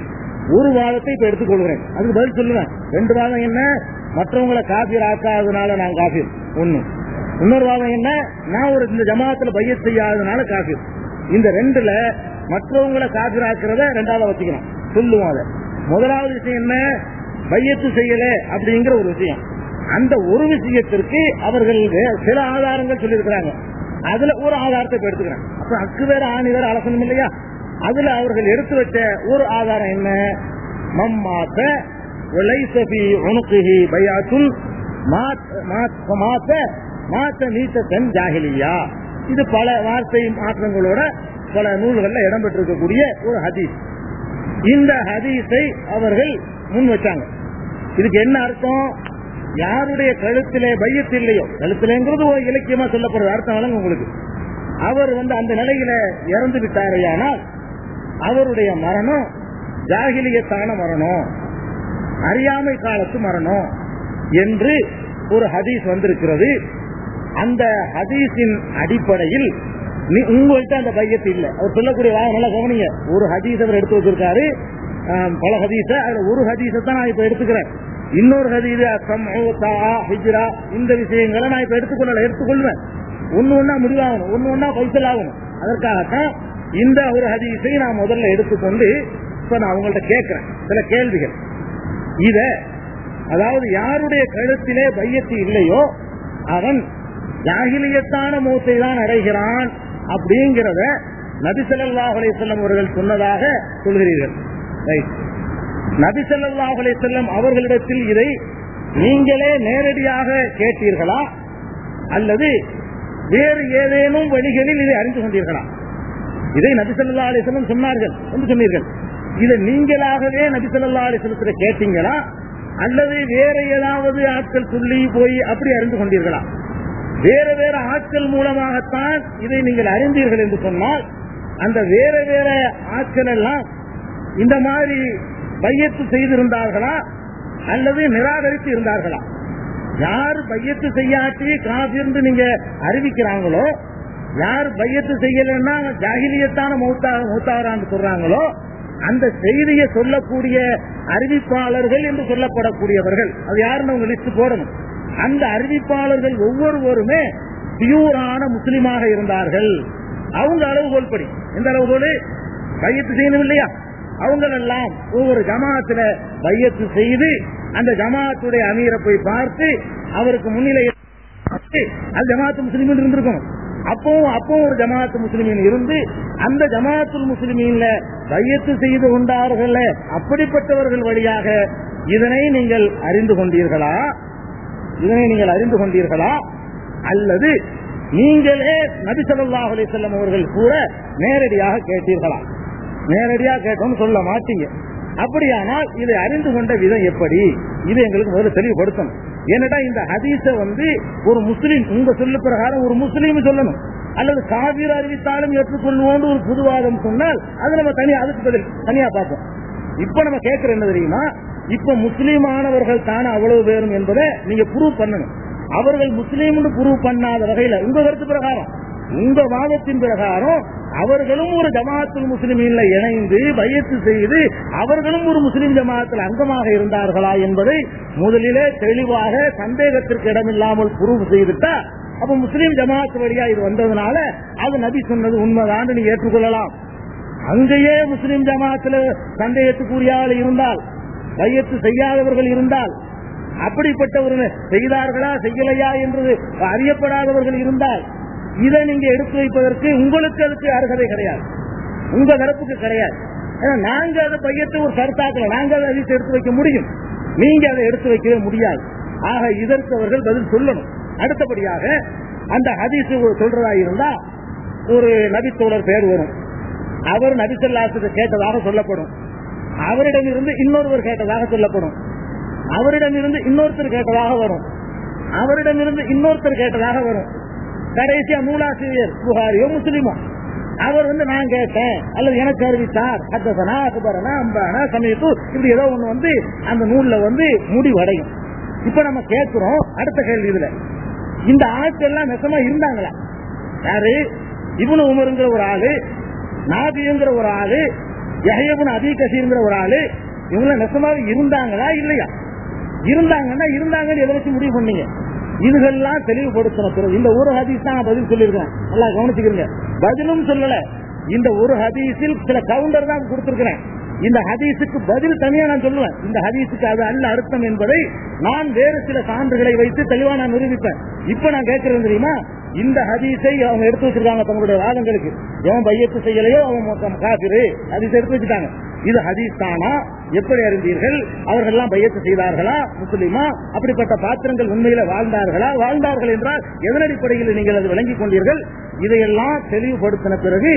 ஒரு வாதத்தை இப்ப எடுத்துக்கொள்கிறேன். அதுக்கு பதில் சொல்லுவேன். ரெண்டு வாதம் என்ன? மற்றவங்களை காபீர் ஆக்காததுனால நான் காபீர். ஒண்ணு. இன்னொரு வாதம் என்ன? நான் ஒரு இந்த ஜமாத்துல பைய செய்யாததுனால காபீர். இந்த ரெண்டுல மற்றவங்களை காபீர் ஆக்குறத ரெண்டாவது வச்சுக்கணும். சொல்லுவோம் அதை. முதலாவது விஷயம் என்ன? பையத்து செய்யல அப்படிங்கிற ஒரு விஷயம். அந்த ஒரு விஷயத்திற்கு அவர்கள் சில ஆதாரங்கள் சொல்லியிருக்கிறாங்க. அதுல ஒரு ஆதாரத்தை இப்ப எடுத்துக்கிறாங்க. அப்ப அக்கு வேற ஆணி வேற அலசனும் இல்லையா? அதுல அவர்கள் எடுத்து வச்ச ஒரு ஆதாரம் என்ன? மம்மாத்த விளைசபி உனக்குஹி பையாத்துல் மாத்த மாத்த நீத்தன் ஜாகிலியா. இது பல வார்த்தை மாற்றங்களோட பல நூல்கள்ல இடம்பெற்றிருக்கக்கூடிய ஒரு ஹதீஸ். இந்த ஹதீஸை அவர்கள் முன் வச்சாங்க. இதுக்கு என்ன அர்த்தம்? யாருடைய கழுத்திலே பையத்து இல்லையோ? கழுத்திலேங்கிறது ஒரு இலக்கியமா சொல்லப்படுற அர்த்தம் வழங்க உங்களுக்கு. அவர் வந்து அந்த நிலையில இறந்து விட்டாரையானால் அவருடைய மரணம் ஜாகிலியத்தான மரணம் அறியாமை காலத்து மரணம் என்று ஒரு ஹதீஸ் வந்திருக்கிறது. அந்த ஹதீஸின் அடிப்படையில் நீ- அந்த பையத்து இல்லை. அவர் சொல்லக்கூடிய வாங்க நல்லா கவனிங்க. ஒரு ஹதீஸ் அவர் எடுத்து வச்சிருக்காரு. பல ஹதீஸ அதுல ஒரு ஹதீஸை தான் நான் இப்ப எடுத்துக்கிறேன். இன்னொரு ஹதீஸ் ஹிஜ்ரா. இந்த விஷயங்களை நான் இப்ப எடுத்துக்கொள்ள எடுத்துக்கொள்வேன். ஒன்னு ஒன்னா முடிவாகணும். ஒன்னு ஒன்னா பைசல் ஆகணும் அதற்காகத்தான் இந்த ஒரு ஹதீஸை நான் முதல்ல எடுத்துக்கொண்டு இப்ப நான் அவங்கள்ட்ட கேட்கிறேன். சில கேள்விகள். இத அதாவது யாருடைய கழுத்திலே பையத்து இல்லையோ அவன் ஜாகிலியத்தான மூத்தை தான் அடைகிறான் அப்படிங்கிறத நபிசல்லாஹ் ஸல்லல்லாஹு அவர்கள் சொன்னதாக சொல்கிறீர்கள். ரைட். நபி ஸல்லல்லாஹு அவர்களிடத்தில் இதை நீங்களே நேரடியாக கேட்டீர்களா? அல்லது வேறு ஏதேனும் வழிகளில் இதை அறிந்து கொண்டீர்களா? இதை நபிசல்லா ஸல்லல்லாஹு சொன்னார்கள் என்று சொன்னீர்கள். இதை நீங்களாகவே நபிசல்லா ஸல்லல்லாஹு கேட்டீங்களா? அல்லது வேற ஏதாவது ஆட்கள் சொல்லி போய் அப்படி அறிந்து கொண்டீர்களா? வேற வேற ஆட்கள் மூலமாகத்தான் இதை நீங்கள் அறிந்தீர்கள் என்று சொன்னால் அந்த வேற வேற ஆட்கள் எல்லாம் இந்த மாதிரி பையத்து செய்திருந்தார்களா அல்லது நிராகரித்து இருந்தார்களா? யார் பையத்து செய்யாட்டி காபிர்ந்து நீங்க அறிவிக்கிறாங்களோ யார் பையத்து செய்யலன்னா ஜாகிலியத்தான மௌத்தா மூத்தாரான்னு சொல்றாங்களோ அந்த செய்தியை சொல்லக்கூடிய அறிவிப்பாளர்கள் என்று சொல்லப்படக்கூடியவர்கள். அது யாருன்னு உங்க லிஸ்ட் போடணும். அந்த அறிவிப்பாளர்கள் ஒவ்வொருவருமே பியூரான முஸ்லிமாக இருந்தார்கள். அவங்க அளவுகோல் படி எந்த அளவுகோல்? பையத்து செய்யணும் இல்லையா? அவங்களெல்லாம் ஒவ்வொரு ஜமாத்துல பையத்து செய்து அந்த ஜமாத்துடைய அமீரை போய் பார்த்து அவருக்கு முன்னிலை அது ஜமாத்து முஸ்லிமின் இருந்திருக்கும். அப்போ அப்போ ஒரு ஜமாத்து முஸ்லிமின் இருந்து அந்த ஜமாத்துல் முஸ்லிமீன்ல பையத்து செய்து கொண்டார்கள் அப்படிப்பட்டவர்கள் வழியாக இதனை நீங்கள் அறிந்து கொண்டீர்களா? இதனை நீங்கள் அறிந்து கொண்டீர்களா? அல்லது நீங்களே நபி ஸல்லல்லாஹு அவர்கள் கூட நேரடியாக கேட்டீர்களா? நேரடியா கேட்டோம்னு சொல்ல மாட்டீங்க. அப்படியானால் இதை அறிந்து கொண்ட விதம் எப்படி? இது எங்களுக்கு முதல்ல தெளிவுபடுத்தணும். ஏன்னா இந்த ஹதீஸ வந்து ஒரு முஸ்லீம் உங்க சொல்லு பிரகாரம் ஒரு முஸ்லீம் சொல்லணும். அல்லது காவிர அறிவித்தாலும் ஏற்றுக்கொள்வோம் ஒரு புதுவாதம் சொன்னால் அது நம்ம தனியா அதுக்கு பதில் தனியா பார்ப்போம். இப்ப நம்ம கேட்கிற என்ன தெரியுமா? இப்ப முஸ்லீமானவர்கள் தானே அவ்வளவு பேரும் என்பதை நீங்க ப்ரூவ் பண்ணணும். அவர்கள் முஸ்லீம்னு ப்ரூவ் பண்ணாத வகையில உங்க கருத்து பிரகாரம். இந்த வாதத்தின் பிரகாரம் அவர்களும் ஒரு ஜமாத்துல் முஸ்லிமீன்ல இணைந்து பயிற்சி செய்து அவர்களும் ஒரு முஸ்லிம் ஜமாத்தில் அங்கமாக இருந்தார்களா என்பதை முதலிலே தெளிவாக சந்தேகத்திற்கு இடமில்லாமல் புரிவு செய்துட்டா அப்ப முஸ்லீம் ஜமாத் வழியா இது வந்ததுனால அது நபி சொன்னது உண்மைதான் நீ ஏற்றுக்கொள்ளலாம். அங்கேயே முஸ்லிம் ஜமாத்துல சந்தேகத்துக்குரிய ஆள் இருந்தால் பையத்து செய்யாதவர்கள் இருந்தால் அப்படிப்பட்டவர்கள் செய்தார்களா செய்யலையா என்று அறியப்படாதவர்கள் இருந்தால் இதை நீங்க எடுத்து வைப்பதற்கு உங்களுக்கு அதுக்கு அருகதை கிடையாது. உங்க தரப்புக்கு கிடையாது. ஏன்னா நாங்க அதை பையத்தை ஒரு கருத்தாக்கல நாங்க அதை அதிர்ச்சி எடுத்து வைக்க முடியும். நீங்க அதை எடுத்து வைக்கவே முடியாது. ஆக இதற்கு அவர்கள் பதில் சொல்லணும். அடுத்தபடியாக அந்த ஹதீஸ் சொல்றதா இருந்தா ஒரு நபித்தோழர் பேர் வரும். அவர் நபிசல்லாசுக்கு கேட்டதாக சொல்லப்படும். அவரிடம் இருந்து இன்னொருவர் கேட்டதாக சொல்லப்படும். அவரிடம் இருந்து இன்னொருத்தர் கேட்டதாக வரும். அவரிடம் இருந்து இன்னொருத்தர் கேட்டதாக வரும். கடைசியா நூலாசிரியர் புகாரியோ முஸ்லிமோ. அவர் வந்து நான் கேட்டேன். அல்லது எனக்கு அறிவித்தார். அத்தசனா அகுபரனா அம்பானா சமயத்து இப்படி ஏதோ ஒண்ணு வந்து அந்த நூல்ல வந்து முடிவடையும். இப்ப நம்ம கேட்கிறோம் அடுத்த கேள்வி இதுல. இந்த ஆட்கள்லாம் நெசமா இருந்தாங்களா? யாரு? இவனு உமருங்கிற ஒரு ஆளு நாபிங்கிற ஒரு ஆளு யஹயபுன் அதி கசீர்ங்கிற ஒரு ஆளு இவங்க நெசமாவே இருந்தாங்களா? இல்லையா? இருந்தாங்கன்னா இருந்தாங்கன்னு எதை வச்சு முடிவு பண்ணீங்க? இதுகெல்லாம் தெளிவுபடுத்தணும். பிறகு இந்த ஒரு ஹதீஸ் தான் பதில் சொல்லியிருக்கேன். நல்லா கவனிச்சுக்கிறீங்க. பதிலும் சொல்லல. இந்த ஒரு ஹதீஸில் சில கவுண்டர் தான் கொடுத்திருக்கிறேன். இந்த ஹதீஸுக்கு பதில் தனியா நான் சொல்லுவேன். இந்த ஹதீஸுக்கு அது அல்ல அர்த்தம் என்பதை நான் வேறு சில சான்றுகளை வைத்து தெளிவா நான் நிரூபிப்பேன். இப்ப நான் கேட்கறது தெரியுமா? இந்த ஹதீஸை அவங்க எடுத்து வச்சிருக்காங்க தங்களுடைய வாதங்களுக்கு. எவன் பையத்து செய்யலையோ அவன் மொத்தம் காபிரு. ஹதீஸ் எடுத்து வச்சுட்டாங்க. இது ஹதீஸ் தானா? எப்படி அறிந்தீர்கள்? அவர்கள் எல்லாம் பையத்து செய்தார்களா? முஸ்லிமா? அப்படிப்பட்ட பாத்திரங்கள் உண்மையில வாழ்ந்தார்களா? வாழ்ந்தார்கள் என்றால் எதன் அடிப்படையில் நீங்கள் அது விளங்கிக் கொண்டீர்கள்? இதையெல்லாம் தெளிவுபடுத்தின பிறகு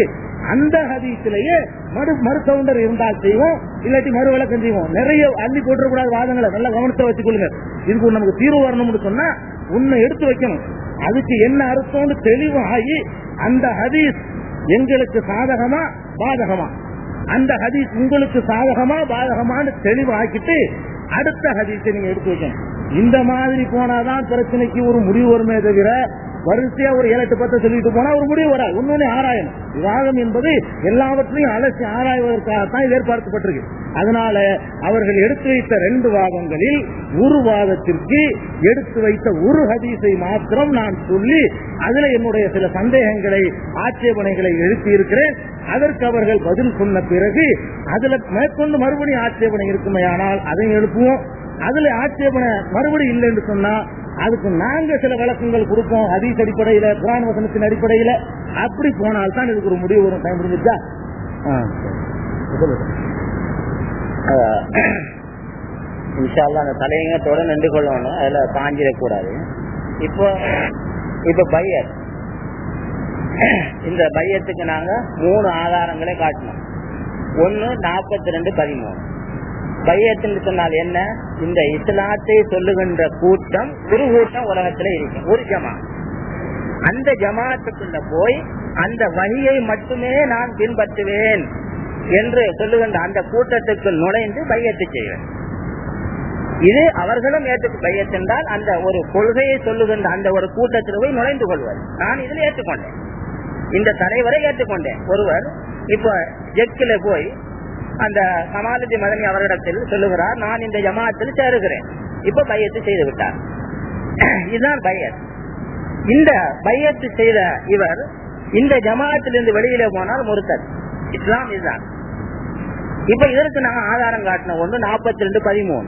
அந்த ஹதீஸிலேயே மறு மறு கவுண்டர் இருந்தால் செய்வோம் இல்லாட்டி மறு விளக்கம் செய்வோம். நிறைய அள்ளி போட்டுக்கூடாது வாதங்களை நல்லா கவனத்தை வச்சுக்கொள்ளுங்க இதுக்கு ஒரு நமக்கு தீர்வு வரணும்னு சொன்னா உன்னை எடுத்து வைக்கணும். அதுக்கு என்ன அர்த்தம்னு தெளிவாகி அந்த ஹதீஸ் எங்களுக்கு சாதகமா பாதகமா? அந்த ஹதீஸ் உங்களுக்கு சாதகமா பாதகமான்னு தெளிவாக்கிட்டு அடுத்த ஹதீஸை நீங்க எடுத்து வைக்கணும். இந்த மாதிரி போனாதான் பிரச்சனைக்கு ஒரு முடிவு வருமே தவிர வரிசையா ஒரு ஏழு எட்டு பத்து சொல்லிட்டு போனா ஒரு முடிவு வராது. ஒன்னொன்னு ஆராயணும். விவாதம் என்பது எல்லாவற்றையும் அலசி ஆராய்வதற்காகத்தான் இது ஏற்பாடுபட்டிருக்கு அதனால அவர்கள் எடுத்து வைத்த ரெண்டு வாதங்களில் ஒரு வாதத்திற்கு எடுத்து வைத்த ஒரு ஹதீஸை மாத்திரம் நான் சொல்லி அதுல என்னுடைய சில சந்தேகங்களை ஆட்சேபனைகளை எழுப்பி இருக்கிறேன் அதற்கு அவர்கள் பதில் சொன்ன பிறகு அதுல மேற்கொண்டு மறுபடியும் ஆட்சேபனை இருக்குமே ஆனால் அதை எழுப்புவோம். அதுல ஆட்சேபனை மறுபடியும் இல்லைன்னு சொன்னா அதுக்கு நாங்க சில விளக்கங்கள் கொடுப்போம். அதீஸ் அடிப்படையில புராண வசனத்தின் அடிப்படையில. அப்படி போனால் தான் இதுக்கு ஒரு முடிவு வரும். டைம் முடிஞ்சிருச்சா இன்ஷால்லாம் அந்த தலையங்கத்தோட நின்று கொள்ளணும். அதுல பாஞ்சிடக்கூடாது. இப்போ இப்ப பையர் இந்த பையத்துக்கு நாங்க மூணு ஆதாரங்களை காட்டணும். ஒன்னு நாற்பத்தி ரெண்டு பதிமூணு. பையத்துன்னு சொன்னால் என்ன? இந்த இஸ்லாத்தை சொல்லுகின்ற கூட்டம் ஒரு கூட்டம் உலகத்துல இருக்கும். ஒரு ஜமா. அந்த ஜமாத்துக்குள்ள போய் அந்த வழியை மட்டுமே நான் பின்பற்றுவேன் என்று சொல்லுகின்ற அந்த கூட்டத்துக்கு நுழைந்து பையத்து செய்வேன். இது அவர்களும் ஏற்றுக்கு பையத் என்றால் அந்த ஒரு கொள்கையை சொல்லுகின்ற அந்த ஒரு கூட்டத்தில் போய் நுழைந்து கொள்வது நான் இதில் ஏற்றுக்கொண்டேன். இந்த தலைவரை ஏற்றுக்கொண்டேன். ஒருவர் இப்ப ஜெக்கில போய் அந்த சமாலஜி மதனி அவரிடத்தில் சொல்லுகிறார் நான் இந்த ஜமாத்தில் சேருகிறேன். இப்ப பையத்து செய்து விட்டார். இதுதான் பையத். இந்த பையத்து செய்த இவர் இந்த ஜமாத்திலிருந்து வெளியில போனால் முருத்தர். இஸ்லாம் இதுதான். இப்ப இதற்கு நான் ஆதாரம் காட்டின ஒன்று நாற்பத்தி ரெண்டு பதிமூணு.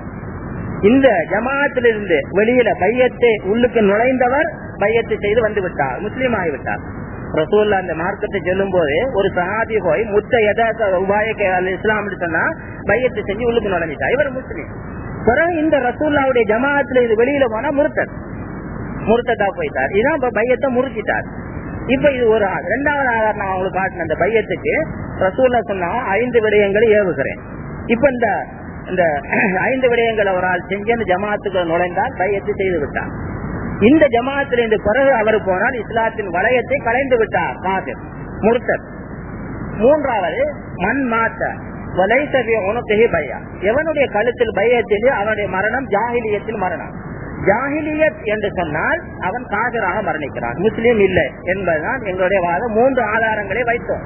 இந்த ஜமாத்திலிருந்து வெளியில பையத்தை உள்ளுக்கு நுழைந்தவர் பையத்தை செய்து வந்து விட்டார் முஸ்லீம் ஆகிவிட்டார் ரசூல்லா அந்த மார்க்கத்தை சொல்லும் போது ஒரு சஹாபி போய் முத்த யதார்த்த உபாயக்க இஸ்லாம் சொன்னா பையத்தை செஞ்சு உள்ளுக்கு நுழைஞ்சிட்டா இவர் முஸ்லீம். பிறகு இந்த ரசூல்லாவுடைய ஜமாத்துல இது வெளியில போனா முருத்தர் முருத்ததா போயிட்டார். இதான் இப்ப பையத்தை முறிச்சிட்டார். இப்ப இது ஒரு ஆள் ரெண்டாவது ஆதார் நான் அவங்களுக்கு காட்டின அந்த பையத்துக்கு ரசூல்லா சொன்னா ஐந்து விடயங்களை ஏவுகிறேன். இப்ப இந்த இந்த ஐந்து விடயங்களை ஒரு ஆள் செஞ்சு அந்த ஜமாத்துக்கு நுழைந்தால் பையத்தை செய்து விட்டான். இந்த ஜமாத்திலிருந்து பிறகு அவர் போனால் இஸ்லாத்தின் வளையத்தை கலைந்து விட்டார் காசிர் முருத்தர் மூன்றாவது மண் மாத்த. உனக்கு பையா. எவனுடைய கழுத்தில் பையத்திலே அவனுடைய மரணம் ஜாகிலியத்தில் மரணம். ஜாகிலியத் என்று சொன்னால் அவன் காதராக மரணிக்கிறான். முஸ்லீம் இல்லை என்பதுதான் எங்களுடைய வாதம். மூன்று ஆதாரங்களை வைத்தோம்.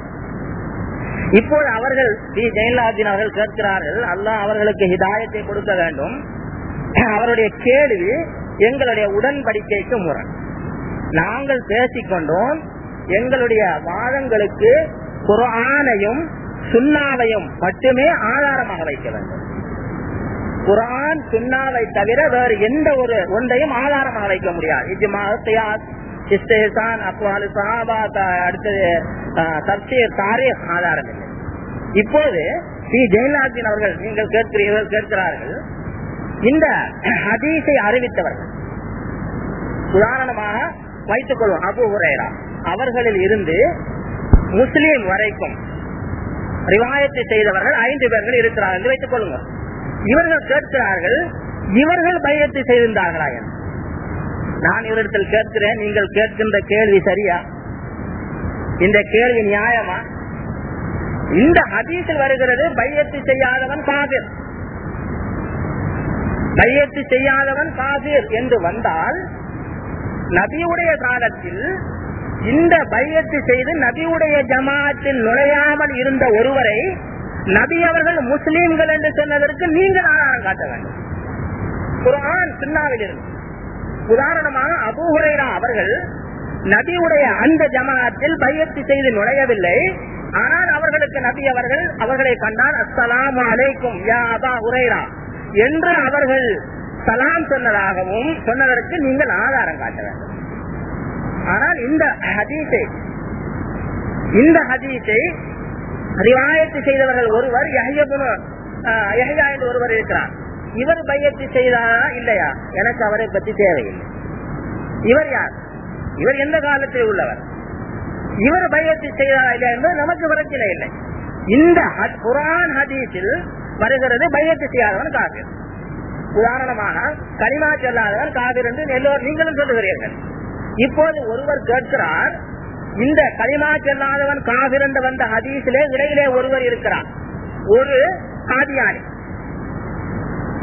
இப்போது அவர்கள் ஸ்ரீ ஜெயலாஜின் அவர்கள் கேட்கிறார்கள் அல்லாஹ் அவர்களுக்கு ஹிதாயத்தை கொடுக்க வேண்டும். அவருடைய கேள்வி எங்களுடைய உடன்படிக்கைக்கு முரண். நாங்கள் பேசிக்கொண்டோம் எங்களுடைய வாதங்களுக்கு குரானையும் சுண்ணாவையும் மட்டுமே ஆதாரமாக வைக்க வேண்டும். குரான் சுண்ணாவை தவிர வேறு எந்த ஒரு ஒன்றையும் ஆதாரமாக வைக்க முடியாது. இஸ்தேசான் அக்வாலு சஹாபா அடுத்தது தப்சீர் தாரீக் ஆதாரம் இல்லை. இப்போது ஸ்ரீ ஜெயலலாதின் அவர்கள் நீங்கள் கேட்கிறீர்கள் கேட்கிறார்கள் இந்த ஹதீஸை அறிவித்தவர்கள் உதாரணமாக வைத்துக் கொள்வோம். அபு உரையரா அவர்களில் இருந்து முஸ்லீம் வரைக்கும் ரிவாயத்தை செய்தவர்கள் ஐந்து பேர்கள் இருக்கிறார்கள் என்று வைத்துக் கொள்ளுங்கள். இவர்கள் கேட்கிறார்கள் இவர்கள் பயத்தை செய்திருந்தார்களா நான் இவரிடத்தில் கேட்கிறேன் நீங்கள் கேட்கின்ற கேள்வி சரியா? இந்த கேள்வி நியாயமா? இந்த ஹதீஸில் வருகிறது பையத்து செய்யாதவன் காபிர் பையத்து செய்யாதவன் காபிர் என்று வந்தால் நபியுடைய காலத்தில் இந்த பையத்து செய்து நபியுடைய ஜமாத்தில் நுழையாமல் இருந்த ஒருவரை நபி அவர்கள் முஸ்லீம்கள் என்று சொன்னதற்கு நீங்கள் ஆதாரம் காட்ட வேண்டும். குரான் சுண்ணாவில் இருந்து. உதாரணமாக அபூஹுரைரா அவர்கள் நபியுடைய அந்த ஜமாத்தில் பையத்து செய்து நுழையவில்லை. ஆனால் அவர்களுக்கு நபி அவர்கள் அவர்களை கண்டால் அஸ்லாம் அலைக்கும் யா அபா உரைரா என்று அவர்கள் சலாம் சொன்னதாகவும் சொன்னதற்கு நீங்கள் ஆதாரம் காட்ட வேண்டும். ஆனால் இந்த ஹதீஸை இந்த ஹதீஸை ரிவாயத்து செய்தவர்கள் ஒருவர் என்று ஒருவர் இருக்கிறார். இவர் பையத்து செய்தாரா இல்லையா? எனக்கு அவரை பற்றி தேவையில்லை. இவர் யார்? இவர் எந்த காலத்தில் உள்ளவர்? இவர் பையத்து செய்தாரா இல்லையா என்பது நமக்கு பிரச்சனை இல்லை. இந்த ஹத்- குர்ஆன் ஹதீஸில் வருகிறது பயத்து செய்யாதவன் காபிர். உதாரணமாக கலிமா செல்லாதவன் காபிர் என்று எல்லோரும் நீங்களும் சொல்லுகிறீர்கள். இப்போது ஒருவர் கேட்கிறார் இந்த களிமா செல்லாதவன் காபிர் என்று வந்த ஹதீஸிலே இடையிலே ஒருவர் இருக்கிறார். ஒரு காதியானி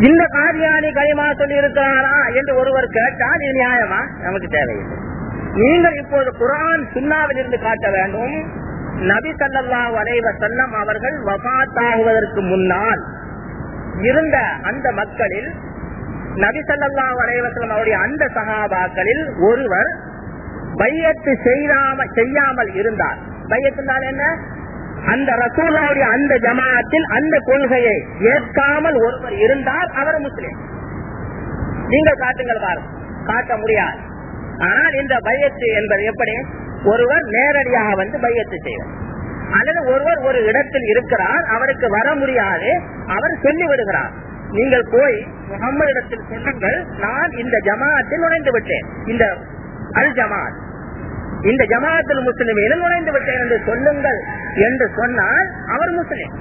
இந்த காதியானி களிமா சொல்லி இருக்கிறாரா என்று ஒருவர் கேட்டால் இது நியாயமா? நமக்கு தேவையில்லை. நீங்கள் இப்போது குரான் சுண்ணாவில் இருந்து காட்ட வேண்டும். நபி ஸல்லல்லாஹு அலைஹி வஸல்லம் அவர்கள் வபாத்தாகுவதற்கு முன்னால் இருந்த அந்த மக்களில் நபி ஸல்லல்லாஹு அலைஹி அவருடைய அந்த சகாபாக்களில் ஒருவர் பையத்து செய்யாமல் இருந்தார். பையத்தினால் என்ன? அந்த ரசூலாவுடைய அந்த ஜமாத்தில் அந்த கொள்கையை ஏற்காமல் ஒருவர் இருந்தால் அவர் முஸ்லிம். நீங்கள் காட்டுங்கள் பாருங்க. காட்ட முடியாது. ஆனால் இந்த பையத்து என்பது எப்படி? ஒருவர் நேரடியாக வந்து பையத்து செய்வார். அல்லது ஒருவர் ஒரு இடத்தில் இருக்கிறார் அவருக்கு வர முடியாது அவர் சொல்லி விடுகிறார் நீங்கள் போய் முகம்மது இடத்தில் சொல்லுங்கள் நான் இந்த ஜமாத்தில் நுழைந்து விட்டேன். இந்த அல் ஜமாத் இந்த ஜமாத்தில் முஸ்லிமில் நுழைந்து விட்டேன் என்று சொல்லுங்கள் என்று சொன்னால் அவர் முஸ்லிம்.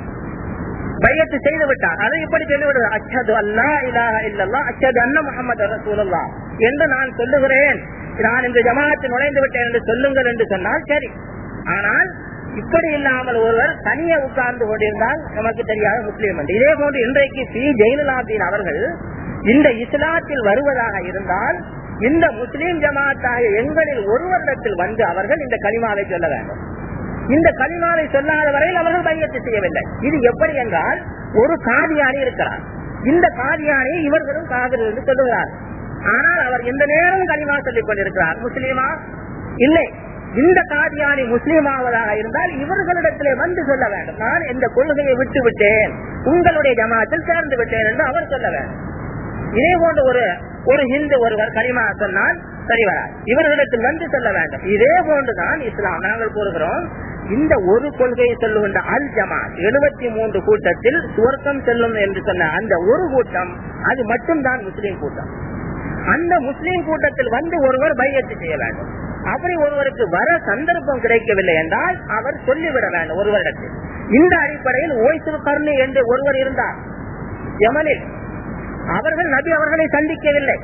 பையத்து செய்து விட்டார் அதை இப்படி சொல்லிவிடுது அச்சது அல்லா இலாஹ இல்லல்லா அச்சது அண்ண முகமது ரசூலல்லா என்று நான் சொல்லுகிறேன். நான் இந்த ஜமாத்து நுழைந்து விட்டேன் என்று சொல்லுங்கள் என்று சொன்னால் சரி. ஆனால் இப்படி இல்லாமல் ஒருவர் தனியே உட்கார்ந்து கொண்டிருந்தால் நமக்கு தெரியாத முஸ்லீம் என்று. இதே போன்று இன்றைக்கு பி. ஜெயினுலாதீன் அவர்கள் இந்த இஸ்லாத்தில் வருவதாக இருந்தால் இந்த முஸ்லீம் ஜமாத்தாக எங்களில் ஒருவரிடத்தில் வந்து அவர்கள் இந்த கலிமாவை சொல்ல வேண்டும். இந்த கலிமாவை சொல்லாத வரையில் அவர்கள் பையத்து செய்யவில்லை. இது எப்படி என்றால் ஒரு காதியானி இருக்கிறார். இந்த காதியானி இவர்களும் காதல் என்று சொல்லுகிறார் ஆனால் அவர் எந்த நேரமும் கலிமா சொல்லிக் கொண்டிருக்கிறார். முஸ்லீமா? இல்லை. இந்த காதியானி முஸ்லீம் ஆவதாக இருந்தால் இவர்களிடத்திலே வந்து சொல்ல வேண்டும். நான் இந்த கொள்கையை விட்டு விட்டேன் உங்களுடைய ஜமாத்தில் சேர்ந்து விட்டேன் என்று அவர் சொல்ல வேண்டும். இதே போன்ற ஒரு ஒரு ஹிந்து ஒருவர் கரிமா சொன்னால் சரி வராது. இவர்களிடத்தில் வந்து சொல்ல வேண்டும். இதே போன்றுதான் இஸ்லாம். நாங்கள் கூறுகிறோம் இந்த ஒரு கொள்கையை சொல்லுகின்ற அல் ஜமாத் எழுபத்தி மூன்று கூட்டத்தில் சுவர்க்கம் செல்லும் என்று சொன்ன அந்த ஒரு கூட்டம் அது மட்டும்தான் முஸ்லீம் கூட்டம். அந்த முஸ்லீம் கூட்டத்தில் வந்து ஒருவர் பையத்து செய்ய வேண்டும். அப்படி ஒருவருக்கு வர சந்தர்ப்பம் கிடைக்கவில்லை என்றால் அவர் சொல்லிவிட வேண்டும் ஒருவரிடத்தில். இந்த அடிப்படையில் ஓய்சு கர்ணி என்று ஒருவர் இருந்தார் யமனில். அவர்கள் நபி அவர்களை சந்திக்கவில்லை.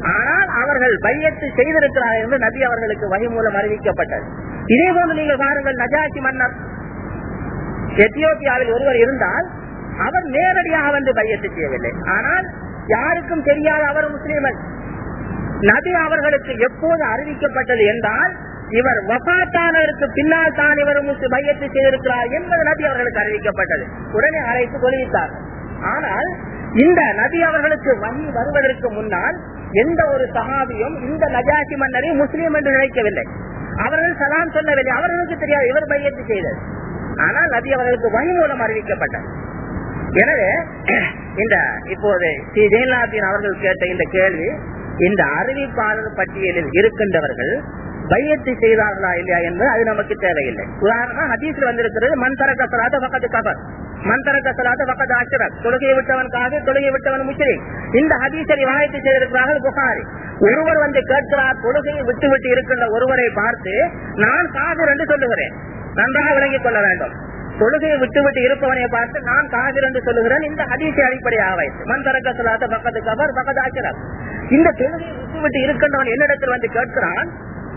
ஆனால் அவர்கள் பையத்து செய்திருக்கிறார்கள் என்று நபி அவர்களுக்கு வகை மூலம் அறிவிக்கப்பட்டது. இதே போன்று நீங்கள் பாருங்கள் நஜாசி மன்னர். எத்தியோப்பியாவில் ஒருவர் இருந்தால் அவர் நேரடியாக வந்து பையத்து செய்யவில்லை. ஆனால் யாருக்கும் தெரியாத அவர் முஸ்லீமன் நபி அவர்களுக்கு எப்போது அறிவிக்கப்பட்டது என்றால் இவர் வபாத்தானருக்கு பின்னால் தான் இவர் முஸ்லிம் பையத்து செய்திருக்கிறார் என்பது நபி அவர்களுக்கு அறிவிக்கப்பட்டது. உடனே அழைத்து தொழுவித்தார். ஆனால் இந்த நபி அவர்களுக்கு வழி வருவதற்கு முன்னால் எந்த ஒரு சகாபியும் இந்த நஜாசி மன்னரை முஸ்லீம் என்று நினைக்கவில்லை. அவர்கள் சலாம் சொல்லவில்லை. அவர்களுக்கு தெரியாது. இவர் பையத்து செய்தது. ஆனால் நபி அவர்களுக்கு வழி மூலம் அறிவிக்கப்பட்டது. எனவே இந்த இப்போது ஸ்ரீ ஜெயலலிதாவின் அவர்கள் கேட்ட இந்த கேள்வி இந்த அறிவிப்பாளர் பட்டியலில் இருக்கின்றவர்கள் பையத்தை செய்தார்களா இல்லையா என்பது அது நமக்கு தேவையில்லை. உதாரணமா ஹதீஸ்ல வந்திருக்கிறது மந்தர கசலாத பக்கத்து கபர் மந்தர கசலாத பக்கத்து ஆசிரர் தொழுகையை விட்டவன் காது தொழுகை விட்டவன் முஸ்லிம் இந்த ஹதீஸை வாயத்தை செய்திருக்கிறார்கள் புகாரி. ஒருவர் வந்து கேட்கிறார் தொழுகையை விட்டு விட்டு இருக்கின்ற ஒருவரை பார்த்து நான் காது என்று சொல்லுகிறேன். நன்றாக விளங்கிக் கொள்ள வேண்டும். தொழுகையை விட்டுவிட்டு விட்டு இருப்பவனை பார்த்து நான் காதிர் என்று சொல்லுகிறேன். இந்த ஹதீஸை அடிப்படையாக வைத்து மந்தரக்க சொல்லாத பக்கத்து கபர் பக்கத்து ஆச்சிரர் இந்த தொழுகையை விட்டுவிட்டு இருக்கின்றவன் என்னிடத்தில் வந்து கேட்கிறான்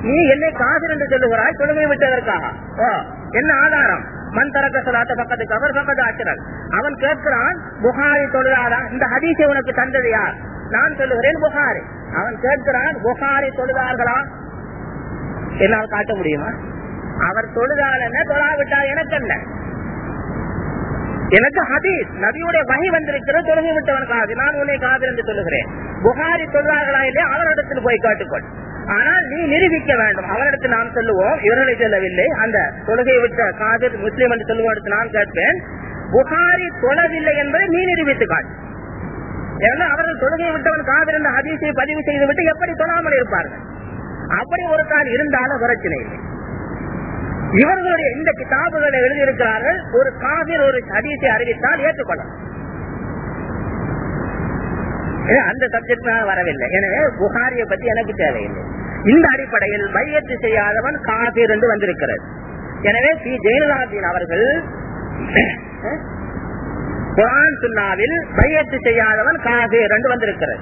நீ என்னை காதிர் என்று சொல்லுகிறாய் தொழுகை விட்டதற்காக. ஓ என்ன ஆதாரம்? மண் தரக்க சொல்லாத பக்கத்து பக்கத்து ஆச்சிரர் அவன் கேட்கிறான் புகாரி தொழுதாரா? இந்த ஹதீசை உனக்கு தந்தது யார்? நான் சொல்லுகிறேன் புகாரி. அவன் கேட்கிறான் புகாரி தொழுதார்களா? என்னால் காட்ட முடியுமா? அவர் தொழுதால் என்ன தொழாவிட்டால் எனக்கு என்ன எனக்கு ஹதீஸ் நபியுடைய வகை வந்திருக்கிறது தொழுகை விட்டவன் காது நான் உன்னை காது என்று சொல்லுகிறேன். புகாரி தொழுதார்களா இல்லையா? அவரிடத்தில் போய் கேட்டுக்கொள். ஆனால் நீ நிரூபிக்க வேண்டும். அவரிடத்தில் நாம் சொல்லுவோம். இவர்களை சொல்லவில்லை. அந்த தொழுகை விட்ட காதல் முஸ்லீம் என்று சொல்லுவோம் நான் கேட்பேன். புகாரி தொழவில்லை என்பதை நீ நிரூபித்து காட்டு. ஏன்னா அவர்கள் தொழுகை விட்டவன் காதல் என்ற அதிசயை பதிவு செய்துவிட்டு எப்படி தொழாமல் இருப்பார்கள்? அப்படி ஒரு கால் இருந்தாலும் பிரச்சனை இல்லை. இவர்களுடைய இந்த கிதாபுகளை எழுதியிருக்கிறார்கள். ஒரு காவிர் ஒரு அதிசயை அறிவித்தால் ஏற்றுக்கொள்ளலாம். அந்த சப்ஜெக்ட் வரவில்லை. எனவே புகாரிய பத்தி எனக்கு தேவையில்லை. இந்த அடிப்படையில் பையத்து செய்யாதவன் காபீர் என்று வந்திருக்கிறது. எனவே ஸ்ரீ ஜெயலலாதீன் அவர்கள் குரான் சுன்னாவில் பையத்து செய்யாதவன் காபீர் என்று வந்திருக்கிறது.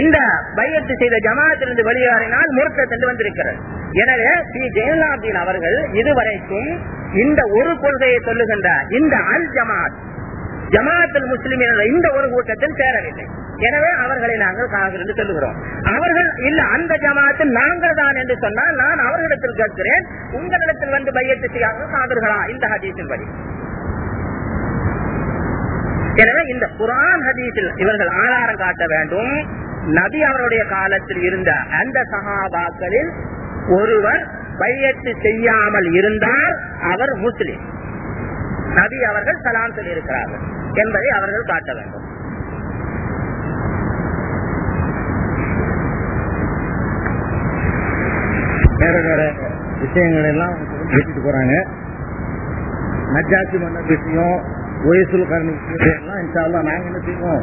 இந்த பையத்து செய்த ஜமாத்திலிருந்து வெளியேறினால் முருத்தத் என்று வந்திருக்கிறது. எனவே ஸ்ரீ ஜெயலலாதீன் அவர்கள் இதுவரைக்கும் இந்த ஒரு கொள்கையை சொல்லுகின்ற இந்த அல் ஜமாத் ஜமாத்தல் முஸ்லிம் என்ற இந்த ஒரு கூட்டத்தில் சேரவில்லை. எனவே அவர்களை நாங்கள் காவல் என்று சொல்லுகிறோம் அவர்கள் இல்ல அந்த ஜமாத்து நாங்கள் தான் என்று சொன்னால் நான் அவர்களிடத்தில் கேட்கிறேன். உங்களிடத்தில் வந்து பையத்து செய்யாமல் காவிர்களா இந்த ஹதீஸின் படி எனவே இந்த குரான் ஹதீஸில் இவர்கள் ஆதாரம் காட்ட வேண்டும். நபி அவருடைய காலத்தில் இருந்த அந்த சகாபாக்களில் ஒருவர் பையத்து செய்யாமல் இருந்தால் அவர் முஸ்லிம். நபி அவர்கள் சலாம் சொல்லியிருக்கிறார்கள் என்பதை அவர்கள் காட்ட வேண்டும். வேற வேற விஷயங்கள் எல்லாம் பேசிட்டு போறாங்க. நஜாசி மன்னர் விஷயம் ஒயசுல் கரணி விஷயம் எல்லாம் இன்ஷால்லா நாங்க என்ன செய்வோம்?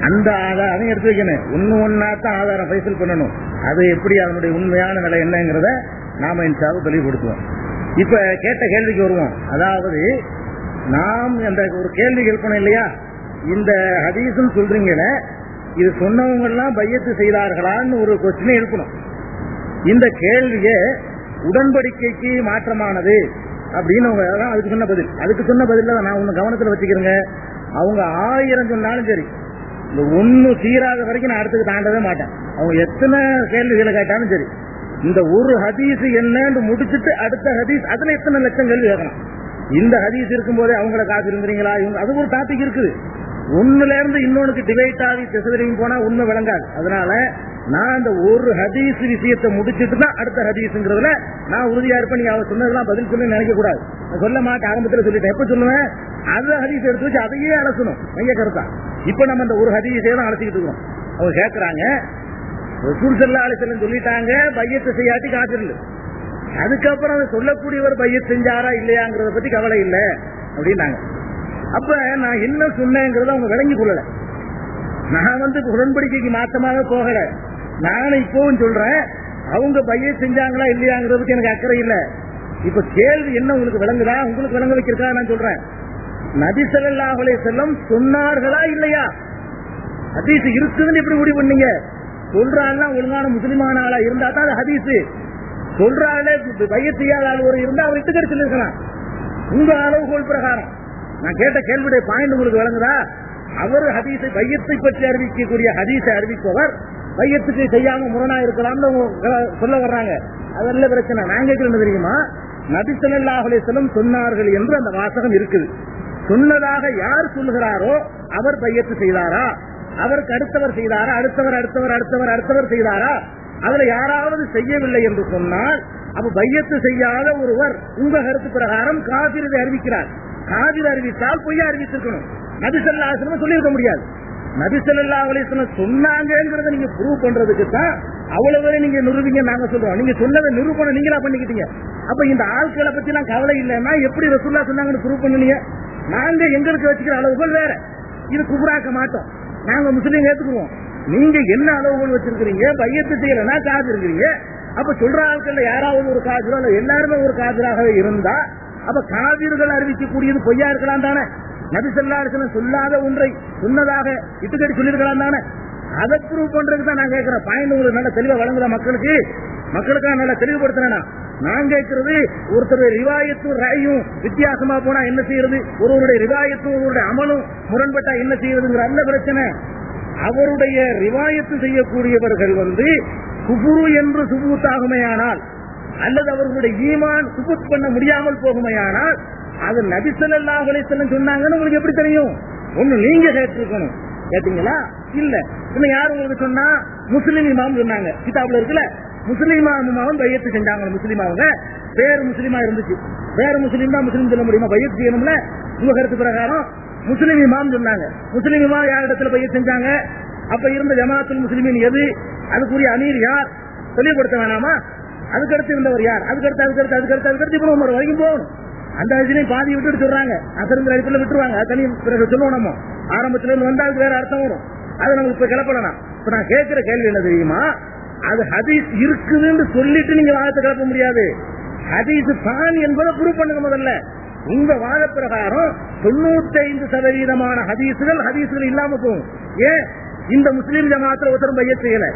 அந்த ஆதாரம் எடுத்து வைக்கணும். ஒன்னு ஒன்னா தான் ஆதாரம் பைசல் பண்ணணும். அது எப்படி அதனுடைய உண்மையான நிலை என்னங்கிறத நாம இன்ஷாவும் தெளிவுபடுத்துவோம். இப்ப கேட்ட கேள்விக்கு வருவோம். அதாவது நாம் அந்த ஒரு கேள்வி கேட்கணும் இல்லையா? இந்த ஹதீஸ்னு சொல்றீங்களே இது சொன்னவங்க எல்லாம் பையத்து செய்தார்களான்னு ஒரு கொஸ்டினை எழுப்பணும் இந்த கேள்வியே உடன்படிக்கைக்கு மாற்றமானது அப்படின்னு அவங்க அதுக்கு சொன்ன பதில். அதுக்கு சொன்ன பதில் நான் ஒன்னு கவனத்துல வச்சுக்கிறேங்க. அவங்க ஆயிரம் சொன்னாலும் சரி இந்த ஒன்னு சீராத வரைக்கும் நான் அடுத்துக்கு தாண்டவே மாட்டேன். அவங்க எத்தனை கேள்விகளை கேட்டாலும் சரி இந்த ஒரு ஹதீஸ் என்னன்னு முடிச்சுட்டு அடுத்த ஹதீஸ் அதுல எத்தனை லட்சம் கேள்வி கேட்கணும்? இந்த ஹதீஸ் இருக்கும் போதே அவங்கள காசு இவங்க அது ஒரு டாபிக் இருக்குது. ஒன்னுல இருந்து இன்னொன்னுக்கு டிவைட் ஆகி திசைவரையும் போனா உண்மை விளங்காது. அதனால நான் அந்த ஒரு ஹதீஸ் விஷயத்தை முடிச்சிட்டு தான் அடுத்த ஹதீஸ்ங்கிறதுல நான் உறுதியா இருப்பேன். நீங்க அவர் சொன்னதெல்லாம் பதில் சொல்லி நினைக்க கூடாது சொல்ல மாட்டேன் ஆரம்பத்துல சொல்லிட்டேன். எப்ப சொல்லுவேன்? அந்த ஹதீஸ் எடுத்து வச்சு அதையே அலசணும். மைய கருத்தா. இப்ப நம்ம அந்த ஒரு ஹதீஸே தான் அலசிக்கிட்டு இருக்கோம் அவங்க கேட்கறாங்க ரசூல் செல்லா அலிசல்லம் சொல்லிட்டாங்க பையத்தை செய்யாட்டி காத்திரல அதுக்கப்புறம் அதை சொல்லக்கூடியவர் பையத் செஞ்சாரா இல்லையாங்கிறத பத்தி கவலை இல்லை அப்படின்னாங்க. அப்ப நான் என்ன சொன்னேங்கிறத அவங்க விளங்கி கொள்ளல. நான் வந்து உடன்படிக்கைக்கு மாற்றமாக போகல. நானும் இப்பவும் சொல்றேன் அவங்க பைய செஞ்சாங்களா இல்லையாங்கிறத பத்தி எனக்கு அக்கறை இல்ல. இப்ப கேள்வி என்ன உங்களுக்கு விளங்குதா? உங்களுக்கு விளங்க வைக்கிறதா நான் சொல்றேன். நபி ஸல்லல்லாஹு சொன்னார்களா இல்லையா? ஹதீஸ் இருக்குதுன்னு எப்படி முடிவு பண்ணீங்க? சொல்ற ஒழுங்கான முஸ்லிமான ஆளா இருந்தா தான் அது ஹதீஸ். சொல்ற ஆளே செய்யாத ஒரு இருந்தா அவர் இட்டுக்கடி சொல்லிருக்கலாம் உங்க அளவுகோல் பிரகாரம். நான் கேட்ட கேள்வியுடைய பாயிண்ட் உங்களுக்கு விளங்குதா அவர் ஹதீஸை பையத்தை பற்றி அறிவிக்கக்கூடிய ஹதீஸை அறிவிப்பவர். பையத்துக்கு செய்யாம முரணா இருக்கலாம்னு சொல்ல வர்றாங்க. அதெல்லாம் பிரச்சனை. நான் கேட்கிறது தெரியுமா? நபி செல்லும் சொன்னார்கள் என்று அந்த வாசகம் இருக்குது. சொன்னதாக யார் சொல்லுகிறாரோ அவர் பையத்து செய்தாரா? அவருக்கு அடுத்தவர் செய்தாரா? அடுத்தவர் அடுத்தவர் அடுத்தவர் அடுத்தவர் செய்தாரா? அதுல யாராவது செய்யவில்லை என்று சொன்னால் அப்ப பையத்து செய்யாத ஒருவர் உங்க கருத்து பிரகாரம் காதிரதை அறிவிக்கிறார். காதிர் அறிவித்தால் பொய்யா அறிவித்திருக்கணும். நபிசல்லா ஆசிரமம் சொல்லியிருக்க முடியாது. நபிசல்லா அலிஸ்லம் சொன்னாங்கிறத நீங்க ப்ரூவ் பண்றதுக்கு தான் அவ்வளவு வரை நீங்க நிறுவீங்க நாங்க சொல்றோம். நீங்க சொன்னதை நிரூபணம் நீங்களா பண்ணிக்கிட்டீங்க. அப்ப இந்த ஆட்களை பத்தி எல்லாம் கவலை இல்லைன்னா எப்படி ரசுல்லா சொன்னாங்கன்னு ப்ரூவ் பண்ணுனீங்க? நாங்க எங்களுக்கு வச்சுக்கிற அளவுகள் வேற. இது குபுராக்க மாட்டோம். நாங்க முஸ்லீம் ஏத்துக்குவோம். நீங்க என்ன அளவுகள் வச்சிருக்கிறீங்க? பையத்து செய்யலன்னா காது இருக்கிறீங்க அப்ப சொல்ற ஆட்கள் யாராவது ஒரு காசுரோ இல்ல எல்லாருமே ஒரு காஜராகவே இருந்தா அப்ப காவிர்கள் அறிவிக்கக்கூடியது பொய்யா இருக்கலாம் தானே? நபி சொல்லா சொல்லாத ஒன்றை சொன்னதாக இட்டுக்கடி சொல்லிருக்கலாம் தானே? அதை ப்ரூவ் பண்றதுக்கு தான் நான் கேட்கிறேன். பாயிண்ட் உங்களுக்கு நல்ல தெளிவா வழங்குற மக்களுக்கு? மக்களுக்காக நல்லா தெளிவுபடுத்தினா நான் கேட்கிறது ஒருத்தர் ரிவாயத்தும் ராயும் வித்தியாசமா போனா என்ன செய்யறது? ஒருவருடைய ரிவாயத்தும் ஒருவருடைய அமலும் முரண்பட்டா என்ன செய்யறதுங்கிற அந்த பிரச்சனை. அவருடைய ரிவாயத்து செய்யக்கூடியவர்கள் வந்து குபுரு என்று சுபூத்தாகுமையானால் அல்லது அவர்களுடைய ஈமான் சுபுத் பண்ண முடியாமல் போகுமையானால் அது நபிசல்லாஹ் அலிசல்லம் சொன்னாங்கன்னு உங்களுக்கு எப்படி தெரியும்? ஒண்ணு நீங்க கேட்டிருக்கணும். கேட்டீங்களா? இல்ல. இன்னும் யார் உங்களுக்கு சொன்னா? முஸ்லீம் இமாம் சொன்னாங்க. கிதாபுல இருக்குல்ல? முஸ்லிம் இமாமும் பையத்து செஞ்சாங்க முஸ்லீம் அவங்க. பேர் முஸ்லீமா இருந்துச்சு. வேற முஸ்லீம் தான் முஸ்லீம் சொல்ல முடியுமா? பையத்து செய்யணும்ல? உங்க கருத்து பிரகாரம் முஸ்லீம் இமாம் சொன்னாங்க. முஸ்லீம் இமாம் யார் இடத்துல பையத்து செஞ்சாங்க? அப்ப இருந்த ஜமாத்துல் முஸ்லிமின் எது? அதுக்குரிய அமீர் யார்? சொல்லிக் கொடுத்த வேணாமா? அதுக்கடுத்து இருந்தவர் யார்? அதுக்கடுத்து அதுக்கடுத்து அதுக்கடுத்து அதுக்கடுத்து இப்போ ஒரு வரைக்கும் போகணும். அந்த இதுலயும் பாதி விட்டுட்டு சொல்றாங்க. அசருங்கிற இடத்துல விட்டுருவாங்க. அது தனி பிறகு சொல்லுவோம் நம்ம. ஆரம்பத்துல இருந்து வந்தால் வேற அர்த்தம் வரும். அது நமக்கு இப்ப கிளப்பலாம் இப்ப நான் கேட்கிற கேள்வி என்ன தெரியுமா? அது ஹதீஸ் இருக்குதுன்னு சொல்லிட்டு நீங்க வாதத்தை கிளப்ப முடியாது. ஹதீஸ் தான் என்பதை ப்ரூவ் பண்ணுங்க முதல்ல. உங்க வாத பிரகாரம் தொண்ணூத்தி ஐந்து சதவீதமான ஹதீசுகள் ஹதீசுகள் இல்லாம போகும். ஏன்? இந்த முஸ்லீம் ஜமாத்துல ஒருத்தரும் பைய செய்யல.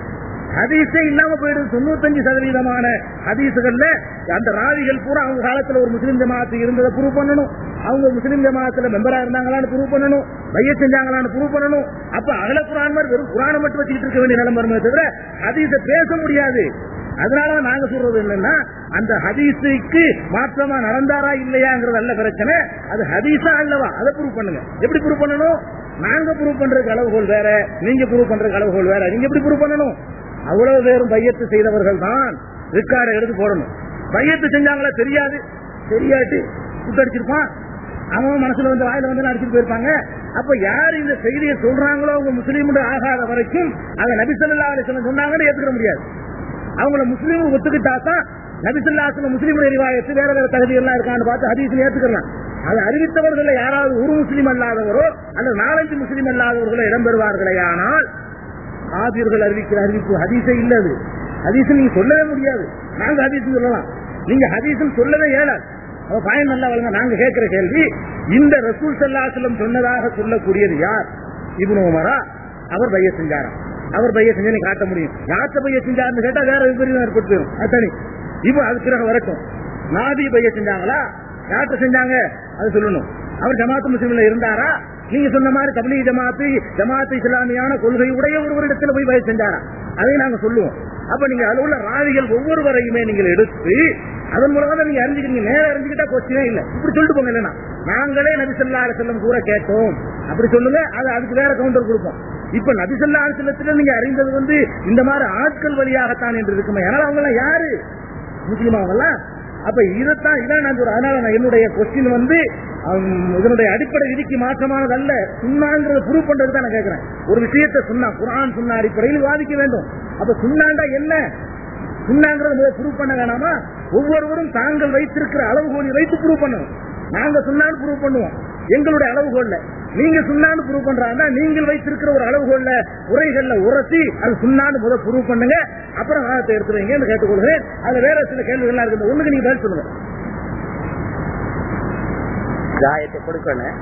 ஹதீஸே இல்லாம போயிடுது. தொண்ணூத்தஞ்சு சதவீதமான ஹதீசுகள்ல அந்த ராவிகள் பூரா அவங்க காலத்துல ஒரு முஸ்லீம் ஜமாத்து இருந்ததை ப்ரூவ் பண்ணணும். அவங்க முஸ்லீம் ஜமாத்துல மெம்பரா இருந்தாங்களான்னு ப்ரூவ் பண்ணணும். பைய செஞ்சாங்களான்னு ப்ரூவ் பண்ணணும். அப்ப அகல குரான் மாதிரி வெறும் குரானை மட்டும் வச்சுக்கிட்டு இருக்க வேண்டிய நிலைமை வருமே தவிர ஹதீஸை பேச முடியாது. அதனால நாங்க சொல்றது என்னன்னா அந்த ஹதீஸுக்கு மாற்றமா நடந்தாரா இல்லையாங்கிறது அல்ல பிரச்சனை. அது ஹதீஸா அல்லவா? அதை ப்ரூவ் பண்ணுங்க. எப்படி ப்ரூவ் பண்ணணும்? நாங்க ப்ரூவ் பண்றதுக்கு அளவுகோல் வேற நீங்க ப்ரூவ் பண்றதுக்கு அளவுகோல் வேற. நீங்க எப்படி ப்ரூவ் பண்ணணும்? அவ்வளவு பேரும் பையத்து செய்தவர்கள் தான் ரிக்கார்டை எடுத்து போடணும். பையத்து செஞ்சாங்களா தெரியாது. தெரியாட்டு சுத்தடிச்சிருப்பான் அவன் மனசுல வந்து வாயில வந்து அடிச்சுட்டு போயிருப்பாங்க. அப்ப யாரு இந்த செய்தியை சொல்றாங்களோ அவங்க முஸ்லீம் ஆகாத வரைக்கும் அதை நபிசல்லா அலிசன் சொன்னாங்கன்னு ஏத்துக்க முடியாது. அவங்கள முஸ்லீம் ஒத்துக்கிட்டா தான் நபிசுல்லாசன முஸ்லீம் எரிவாயத்து வேற வேற தகுதி எல்லாம் இருக்கான்னு பார்த்து ஹதீஸ்ல ஏத்துக்கலாம். அதை அறிவித்தவர்கள் யாராவது ஒரு முஸ்லீம் அல்லாதவரோ அல்லது நாலஞ்சு முஸ்லீம் அல்லாதவர்களோ இடம்பெறுவார்களே ஆனால் காபிர்கள் அறிவிக்கிற அறிவிப்பு ஹதீஸே இல்லது. ஹதீஸ் நீங்க சொல்லவே முடியாது. நாங்க ஹதீஸ் சொல்லலாம். நீங்க ஹதீஸ் சொல்லவே இயலாது. பயன் நல்லா வழங்க நாங்க கேட்கிற கேள்வி இந்த ரசூல் சல்லாசலம் சொன்னதாக சொல்லக்கூடியது யார்? இப்னு உமரா. அவர் பைய செஞ்சாராம் அவர் பைய செஞ்சு காட்ட முடியும். யார்த்த பைய செஞ்சாருன்னு கேட்டா வேற விபரீதம் ஏற்பட்டு போயிடும் தனி இப்ப அது பிறகு வரட்டும். நாதி பைய செஞ்சாங்களா? யார்த்த செஞ்சாங்க? அது சொல்லணும். அவர் ஜமாத்து முஸ்லீம்ல இருந்தாரா? நீங்க சொன்ன மாதிரி தபிலீக் ஜமாத்து ஜமாத்து இஸ்லாமியான கொள்கை உடைய ஒருவரிடத்தில் போய் பயிர் செஞ்சாரா? அதை நாங்க சொல்லுவோம். அப்ப நீங்க அதுல உள்ள ராவிகள் ஒவ்வொருவரையுமே நீங்கள் எடுத்து அதன் மூலமா நீங்க அறிஞ்சுக்கிறீங்க. நேரம் அறிஞ்சுக்கிட்டா கொஸ்டினே இல்ல. இப்படி சொல்லிட்டு போங்க இல்லைன்னா. நாங்களே நபிசல்லா செல்லம் கூட கேட்டோம். அப்படி சொல்லுங்க அது அதுக்கு வேற கவுண்டர் கொடுப்போம். இப்ப நபிசல்லா செல்லத்துல நீங்க அறிந்தது வந்து இந்த மாதிரி ஆட்கள் வழியாகத்தான் என்று இருக்குமே. அதனால அவங்க எல்லாம் யாரு? முஸ்லீம் அவங்கெல்லாம்? அப்ப இதைத்தான் இதான் நான் அதனால என்னுடைய கொஸ்டின் வந்து இதனுடைய அடிப்படை விதிக்கு மாற்றமானது அல்ல சுண்ணாங்கிறத ப்ரூவ் பண்றது தான் நான் கேட்கிறேன் ஒரு விஷயத்தை சொன்னா குரான் சொன்ன அடிப்படையில் வாதிக்க வேண்டும். அப்ப சுண்ணாண்டா என்ன? சுண்ணாங்கிறத ப்ரூவ் பண்ண வேணாமா? ஒவ்வொருவரும் தாங்கள் வைத்திருக்கிற அளவுகோலை வைத்து ப்ரூவ் பண்ணணும். நாங்க சொன்னாலும் ப்ரூவ் பண்ணுவோம். எங்களுடைய அளவுகோல்ல. நீங்க சுண்ணான்னு ப்ரூவ் பண்றாங்கன்னா நீங்கள் வைத்திருக்கிற ஒரு அளவுகோல்ல உரைகள்ல உரசி அது சுண்ணான்னு முதல் ப்ரூவ் பண்ணுங்க. அப்புறம் வாதத்தை எடுத்துருவீங்க கேட்டுக்கொள்கிறேன். அதுல வேற சில கேள்விகள்லாம் இருக்குது ஒண்ணுக்கு நீங்க பதில் சொல்லுங்க. காயத்தை கொடுக்கணும்.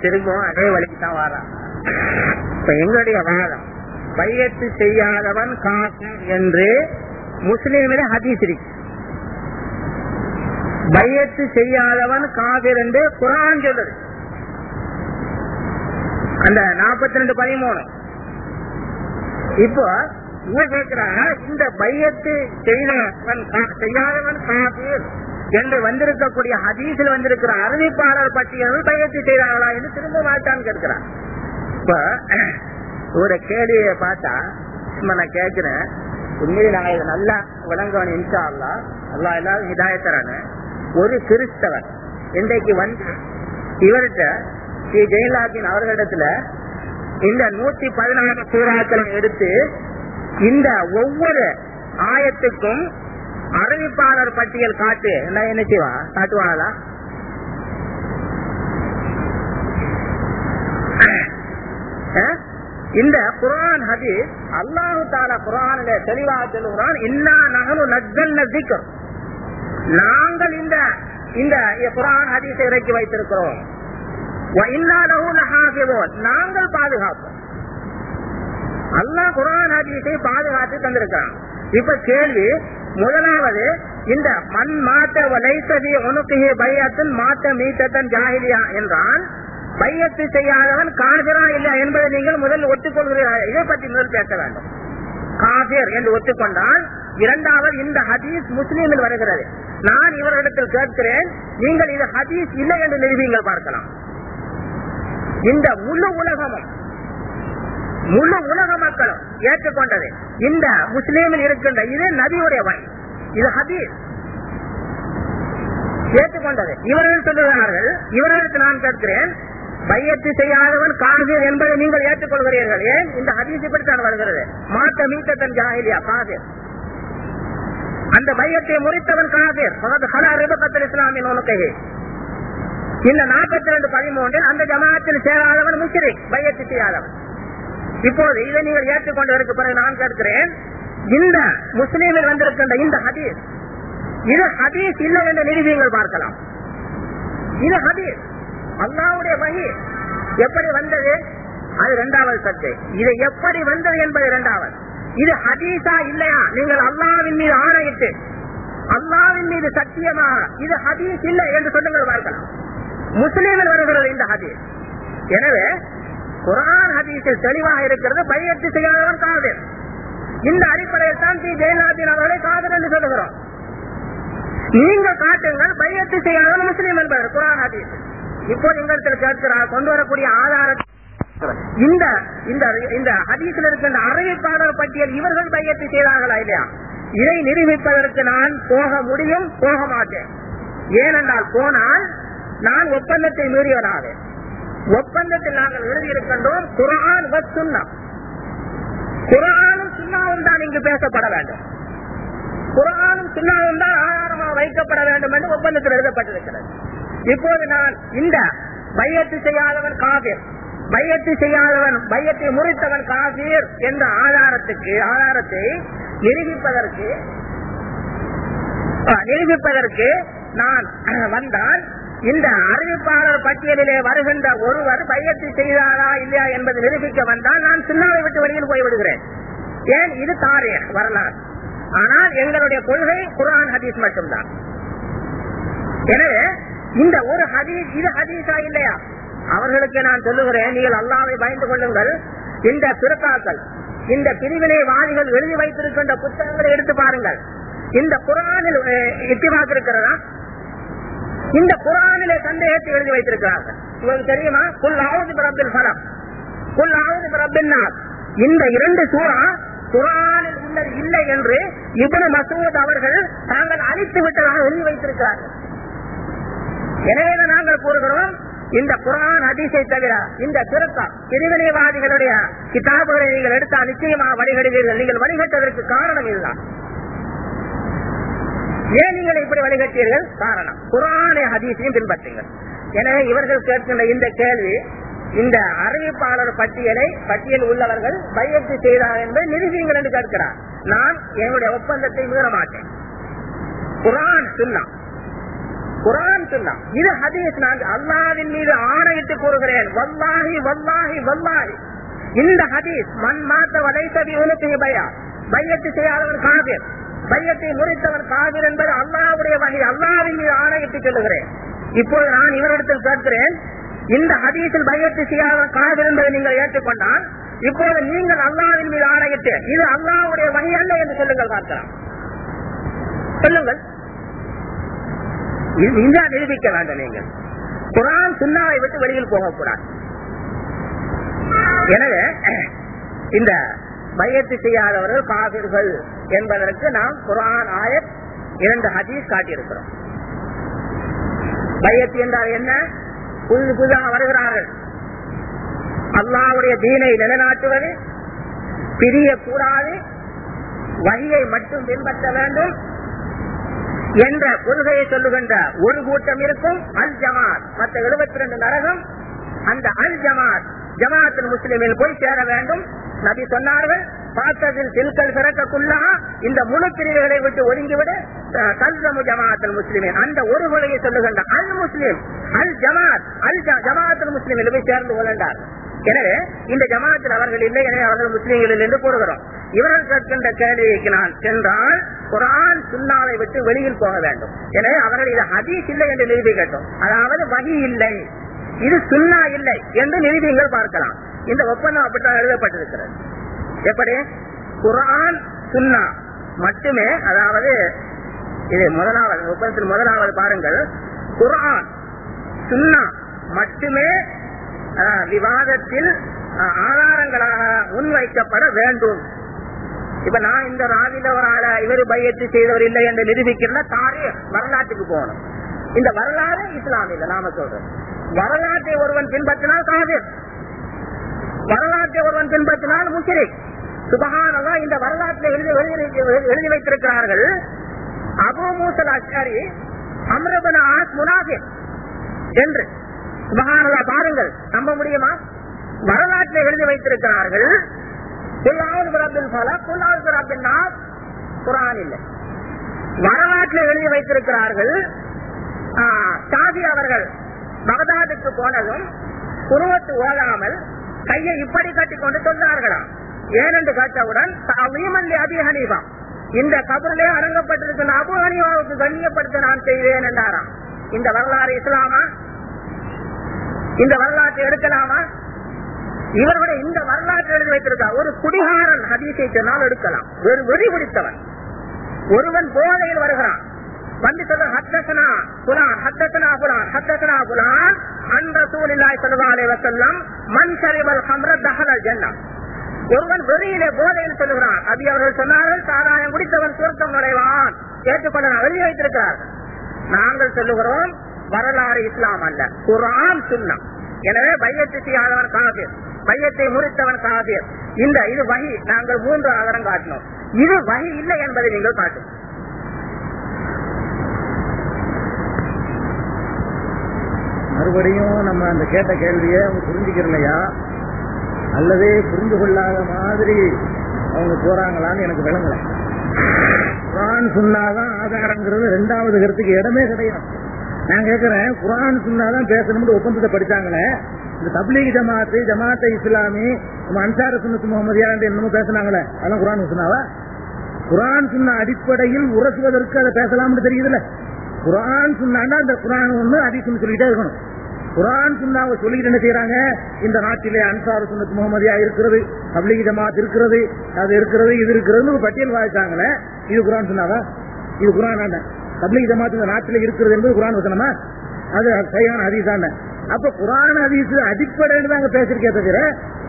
திரும்பவும் அதே வழிக்கு தான் வாரான். இப்ப எங்களுடைய வாதம் பையத்து செய்யாதவன் காசு என்று முஸ்லீமில ஹதீஸ் இருக்கு. பையத்து செய்யாதவன் காபிர் என்று குரான் சொல்றது அந்த நாற்பத்தி ரெண்டு பதிமூணு. இப்போ இவ கேட்கிறாங்க இந்த பையத்து செய்தவன் கா- செய்யாதவன் காபீர் என்று வந்திருக்கக்கூடிய ஹதீஸில் வந்திருக்கிற அறிவிப்பாளர் பட்டியல் பயிற்சி செய்தார்களா என்று திரும்ப மாட்டான்னு கேட்கிறான் இப்ப ஒரு கேள்வியை பார்த்தா நான் கேட்கிறேன். உண்மையில நான் இதை நல்லா விளங்கணும் இன்ஷா அல்லா அல்லா எல்லாரும் இதாயத்தரான ஒரு கிறிஸ்தவர் இன்றைக்கு வந்து இவர்கிட்ட ஸ்ரீ ஜெயலலிதாவின் அவர்களிடத்துல இந்த நூத்தி பதினாறு சூறாக்களை எடுத்து இந்த ஒவ்வொரு ஆயத்துக்கும் அறிவிப்பாளர் பட்டியல் காட்டு. என்ன செய்வா காட்டுவாங்களா அஹ்? இந்த குரான் ஹதீஸ் அல்லாஹு தாலா குரானில தெளிவாக சொல்லுகிறான். இன்னா நகனு நஜ்ஜல்ன திக்ர் நாங்கள் இந்த இந்த குரான் ஹதீஸை இறக்கி வைத்திருக்கிறோம். நாங்கள் பாதுகாப்போம். அல்லாஹ் குரான் ஹதீஸை பாதுகாத்து தந்திருக்கிறான். இப்ப கேள்வி முதலாவது இந்த மண் மாத்த லைசதி உனக்கு பையத்தின் மாத்த மீத்தத்தன் ஜாகிலியா என்றான் பையத்து செய்யாதவன் காண்கிறா இல்லையா என்பதை நீங்கள் முதல் ஒத்துக்கொள்கிறீர்கள்? இதை பற்றி முதல் பேச வேண்டும். காபிர் என்று ஒத்துக்கொண்டால் இரண்டாவது இந்த ஹதீஸ் முஸ்லீமில் வருகிறது. நான் இவர்களிடத்தில் கேட்கிறேன் நீங்கள் இது ஹதீஸ் இல்லை என்று நிறுவீங்கள் பார்க்கலாம். இந்த முழு உலகமும் முழு உலக மக்களும் ஏற்றுக்கொண்டது. இந்த முஸ்லீமில் இருக்கின்ற இது நபியுடைய வழி. இது ஹபீஸ் ஏற்றுக்கொண்டது. இவர்கள் சொல்லுகிறார்கள் இவர்களுக்கு நான் கேட்கிறேன் பையத்து செய்யாதவன் காதீர் என்பதை நீங்கள் ஏற்றுக்கொள்கிறீர்கள். ஏன்? இந்த ஹதீஸ் இப்படித்தான் வருகிறது. மாத்த மீட்டத்தன் ஜாகிலியா காதீர் அந்த பையத்தை முறித்தவன் காதீர் ஹலா இஸ்லாமின் உனக்கு. இந்த நாற்பத்தி ரெண்டு பதிமூன்றில் அந்த ஜமாத்தில் சேராதவன் முஸ்ரிக் பையத்து செய்யாதவன். இப்போது இதை நீங்கள் ஏற்றுக்கொண்டதற்கு பிறகு நான் கேட்கிறேன். இந்த முஸ்லீமில் வந்திருக்கின்ற இந்த ஹதீஸ் இது ஹதீஸ் இல்லை என்று நிரூபியங்கள் பார்க்கலாம். இது ஹதீஸ். அல்லாவுடைய வகி எப்படி வந்தது? அது இரண்டாவது சத்து. இது எப்படி வந்தது என்பது இரண்டாவது. இது ஹதீஸா இல்லையா? நீங்கள் அல்லாவின் மீது ஆணையிட்டு அல்லாவின் மீது சத்தியமாக இது ஹதீஸ் இல்லை என்று சொல்லுங்கள் பார்க்கலாம். முஸ்லீமில் வருகிறது இந்த ஹதீஸ். எனவே குரான் ஹதீஸில் தெளிவாக இருக்கிறது பையத்து செய்யாதவன் காதல் இந்த அடிப்படையில் தான் தி ஜெயலலிதா அவர்களை காதல் என்று சொல்லுகிறோம். நீங்கள் காட்டுங்கள் பையத்து செய்யாதவன் முஸ்லீம் என்பவர் குரான் ஹதீஸ். இப்போ நீங்கள் கேட்கிறார் கொண்டு வரக்கூடிய ஆதாரத்தை இந்த இந்த இந்த ஹதீஸில் இருக்கின்ற அறிவிப்பாளர் பட்டியல் இவர்கள் பையத்து செய்தார்களா இல்லையா? இதை நிரூபிப்பதற்கு நான் போக முடியும் போக மாட்டேன். ஏனென்றால் போனால் நான் ஒப்பந்தத்தை மீறியவராக ஒப்பந்தத்தில் நாங்கள் எழுதியிருக்கின்றோம் குரான் சுண்ணா குரானும் சுண்ணாவும் தான் இங்கு பேசப்பட வேண்டும். குரானும் சுண்ணாவும் தான் ஆதாரமாக வைக்கப்பட வேண்டும் என்று ஒப்பந்தத்தில் எழுதப்பட்டிருக்கிறது. இப்போது நான் இந்த பையத்து செய்யாதவன் காவிர் பையத்து செய்யாதவன் பையத்தை முறித்தவன் காபீர் என்ற ஆதாரத்துக்கு ஆதாரத்தை நிரூபிப்பதற்கு நிரூபிப்பதற்கு நான் வந்தால் இந்த அறிவிப்பாளர் பட்டியலிலே வருகின்ற ஒருவர் பயிற்சி செய்தாரா இல்லையா என்பது நிரூபிக்க வந்தால் நான் சின்னாவை விட்டு வெளியில் போய்விடுகிறேன். ஏன்? இது தாரே வரலாறு. ஆனால் எங்களுடைய கொள்கை குரான் ஹதீஸ் மட்டும்தான். எனவே இந்த ஒரு ஹதீஸ் இது ஹதீஸா இல்லையா? அவர்களுக்கு நான் சொல்லுகிறேன் நீங்கள் அல்லாவை பயந்து கொள்ளுங்கள். இந்த பிறக்காக்கள் இந்த பிரிவினைவாதிகள் எழுதி வைத்திருக்கின்ற புத்தகங்களை எடுத்து பாருங்கள். இந்த குரானில் எட்டிவாக்கு இருக்கிறதா? இந்த குரானிலே சந்தேகத்தை எழுதி வைத்திருக்கிறார்கள். உங்களுக்கு தெரியுமா? குல் ஆவது பிரபில் பலம் குல் ஆவது பிரபின் இந்த இரண்டு சூறா குரானில் உள்ளது இல்லை என்று இபனு மசூத் அவர்கள் தாங்கள் அழித்து விட்டதாக எழுதி வைத்திருக்கிறார்கள். எனவே நாங்கள் கூறுகிறோம் இந்த குரான் அதிசை தவிர இந்த திருத்தம் பிரிவினைவாதிகளுடைய கிதாபுகளை நீங்கள் எடுத்தால் நிச்சயமாக வழிகடுவீர்கள். நீங்கள் வழிகட்டதற்கு காரணம் இதுதான். ஏன் நீங்கள் இப்படி வழிகட்டீர்கள் காரணம். குரானை ஹதீஸையும் பின்பற்றுங்கள். எனவே இவர்கள் கேட்கின்ற இந்த கேள்வி இந்த அறிவிப்பாளர் பட்டியலை பட்டியல் உள்ளவர்கள் பயிற்சி செய்தார் என்பதை நிரூபிங்கள் என்று கேட்கிறார். நான் என்னுடைய ஒப்பந்தத்தை மீற மாட்டேன். குரான் சுன்னா குரான் சொன்னா இது ஹதீஸ் நான் அல்லாவின் மீது ஆணையிட்டு கூறுகிறேன். வல்லாஹி வல்லாஹி வல்லாஹி. இந்த ஹதீஸ் மண் மாத்த வலைசபி உனக்கு பயா. பையத்து செய்யாதவர் காவிர் பையத்தை முறித்தவன் காவிர் என்பது அல்லாவுடைய வகை அல்லாவின் மீது ஆணையிட்டு சொல்லுகிறேன். இப்போது நான் இவரிடத்தில் கேட்கிறேன் இந்த ஹதீஸில் பையத்து செய்யாத காவிர் என்பதை நீங்கள் ஏற்றுக்கொண்டால் இப்போது நீங்கள் அல்லாவின் மீது ஆணையிட்டு இது அல்லாவுடைய வகை அல்ல என்று சொல்லுங்கள் பார்க்கலாம். சொல்லுங்கள். இந்தியா நிரூபிக்க வேண்டும் நீங்கள். குரான் சுண்ணாவை விட்டு வெளியில் போகக்கூடாது. எனவே இந்த பையத்து செய்யாதவர்கள் காவிர்கள் என்பதற்கு நாம் குரான் ஆயத் இரண்டு ஹதீஸ் காட்டியிருக்கிறோம். பையத்து என்றால் என்ன? புது புதுதாக வருகிறார்கள். அல்லாவுடைய தீனை நிலைநாட்டுவது பிரியக்கூடாது வழியை மட்டும் பின்பற்ற வேண்டும் என்ற கொள்கையை சொல்லுகின்ற ஒரு கூட்டம் இருக்கும் அல் ஜமாத். மற்ற எழுபத்தி ரெண்டு நரகம் அந்த அல் ஜமாத் ஜமாத்தில் முஸ்லிமில் போய் சேர வேண்டும். நபி சொன்னார்கள் பார்த்ததில் தில்கல் பிறக்கக்குள்ளா இந்த முழு பிரிவுகளை விட்டு ஒதுங்கிவிடு கல்ரமு ஜமாத்தல் முஸ்லிமே அந்த ஒரு கொலையை சொல்லுகின்ற அல் முஸ்லிம் அல் ஜமாத் அல் ஜமாத்தல் முஸ்லிமில் போய் சேர்ந்து உழந்தார் எனவே இந்த ஜமாத்தில் அவர்கள் இல்லை எனவே அவர்கள் முஸ்லீம்களில் என்று கூறுகிறோம். இவர்கள் கேட்கின்ற கேள்விக்கு நான் சென்றால் குரான் சுண்ணாவை விட்டு வெளியில் போக வேண்டும். எனவே அவர்கள் இது ஹதீஸ் இல்லை என்று நிரூபிக்கட்டும். அதாவது வகி இல்லை. இது சுண்ணா இல்லை என்று நிரூபிங்கள் பார்க்கலாம். இந்த ஒப்பந்தம் அப்படித்தான் எழுதப்பட்டிருக்கிறது. எப்படி? குரான் சுண்ணா மட்டுமே அதாவது இது முதலாவது ஒப்பந்தத்தில் முதலாவது பாருங்கள். குரான் சுண்ணா மட்டுமே விவாதத்தில் ஆதாரங்களாக முன்வைக்கப்பட வேண்டும். இப்ப நான் இந்த ராவில ஒரு இவர் பையத்து செய்தவர் இல்லை என்று நிரூபிக்கிறத தாரே வரலாற்றுக்கு போகணும். இந்த வரலாறு இஸ்லாம் நாம சொல்றோம். வரலாற்றை ஒருவன் பின்பற்றினால் காவிர் வரலாற்றை ஒருவன் பின்பற்றினால் முக்கிரிக் சுபகானதா இந்த வரலாற்றில் எழுதி எழுதி வைத்திருக்கிறார்கள். அபு மூசல் அச்சாரி அம்ரபன் ஆஸ் என்று. சுபகானதா பாருங்கள் நம்ப முடியுமா? வரலாற்றில் எழுதி வைத்திருக்கிறார்கள். குரான் வரலாற்றில் எழுதி வைத்திருக்கிறார்கள். சாதி அவர்கள் பகதாதுக்கு போனதும் குருவத்து ஓதாமல் கையை இப்படி கட்டிக்கொண்டு சொன்னார்களாம். ஏனென்று கேட்டவுடன் வீமல்லி அபி ஹனீபா இந்த கபரிலே அடங்கப்பட்டிருக்கிற அபு ஹனிவாவுக்கு கண்ணியப்படுத்த நான் செய்வேன் என்றாராம். இந்த வரலாறு இஸ்லாமா? இந்த வரலாற்றை எடுக்கலாமா? இவருடைய இந்த வரலாற்று எழுதி வைத்திருக்கா ஒரு குடிகாரன் ஹதீசை சொன்னால் எடுக்கலாம். ஒரு வெறி பிடித்தவன். ஒருவன் போதையில் வருகிறான். வந்து சொல்ல ஹத்தசனா புலான் ஹத்தசனா புலான் ஹத்தசனா புலான். அன்ற ரசூலில்லாஹி ஸல்லல்லாஹு வசல்லம் மண் சரிவல் ஷரிபல் ஹம்ர தஹலல் ஜன்னah ஒருவன் வெறியிலே போதையில் சொல்லுகிறான் அது அவர்கள் சொன்னார்கள் சாராயம் குடித்தவன் சுருக்கம் நுழைவான் ஏற்றுக்கொள்ள எழுதி வைத்திருக்கிறார். நாங்கள் சொல்லுகிறோம் வரலாறு இஸ்லாம் அல்ல குரான் சுண்ணம் எனவே பையத்து செய்யாதவன் காபீர் பையத்தை முறித்தவன் காபீர் இந்த இது வகி நாங்கள் மூன்று ஆதாரம் காட்டினோம். இது வகி இல்லை என்பதை நீங்கள் காட்டும் மறுபடியும் நம்ம அந்த கேட்ட கேள்வியை அவங்க புரிஞ்சுக்கிறலையா? அல்லது புரிந்து கொள்ளாத மாதிரி அவங்க போறாங்களான்னு எனக்கு விளங்கல. குரான் சொன்னாதான் ஆதாரங்கிறது ரெண்டாவது கருத்துக்கு இடமே கிடையாது. நான் கேட்கிறேன் குரான் சொன்னாதான் பேசணும்னு ஒப்பந்தத்தை படிச்சாங்களே. இந்த தப்லீக் ஜமாத்து ஜமாத்த இஸ்லாமி நம்ம அன்சார சுன்னத்து முகமதியா என்னமோ பேசினாங்களே. அதெல்லாம் குரான் சொன்னாவா? குரான் சொன்ன அடிப்படையில் உரசுவதற்கு அதை பேசலாம்னு தெரியுதுல்ல. குரான் சொன்னாண்டா அந்த குரான் ஒண்ணு அதிகம் சொல்லிட்டே இருக்கணும். குரான் சுண்ணாவை சொல்லிட்டு என்ன செய்யறாங்க? இந்த நாட்டிலே அன்சார் சுன்னத் முகமதியா இருக்கிறது தப்லீக் ஜமாத் இருக்கிறது அது இருக்கிறது இது இருக்கிறதுன்னு ஒரு பட்டியல் வாய்ச்சாங்களே இது குரான் சொன்னாவா இது குரான் தப்லீக் ஜமாத் இந்த நாட்டில் இருக்கிறது என்பது குரான் வசனமா? அது சரியான ஹதீஸான அப்ப குரான் அதிக அடிப்படையில் தாங்க பேசிருக்கே தவிர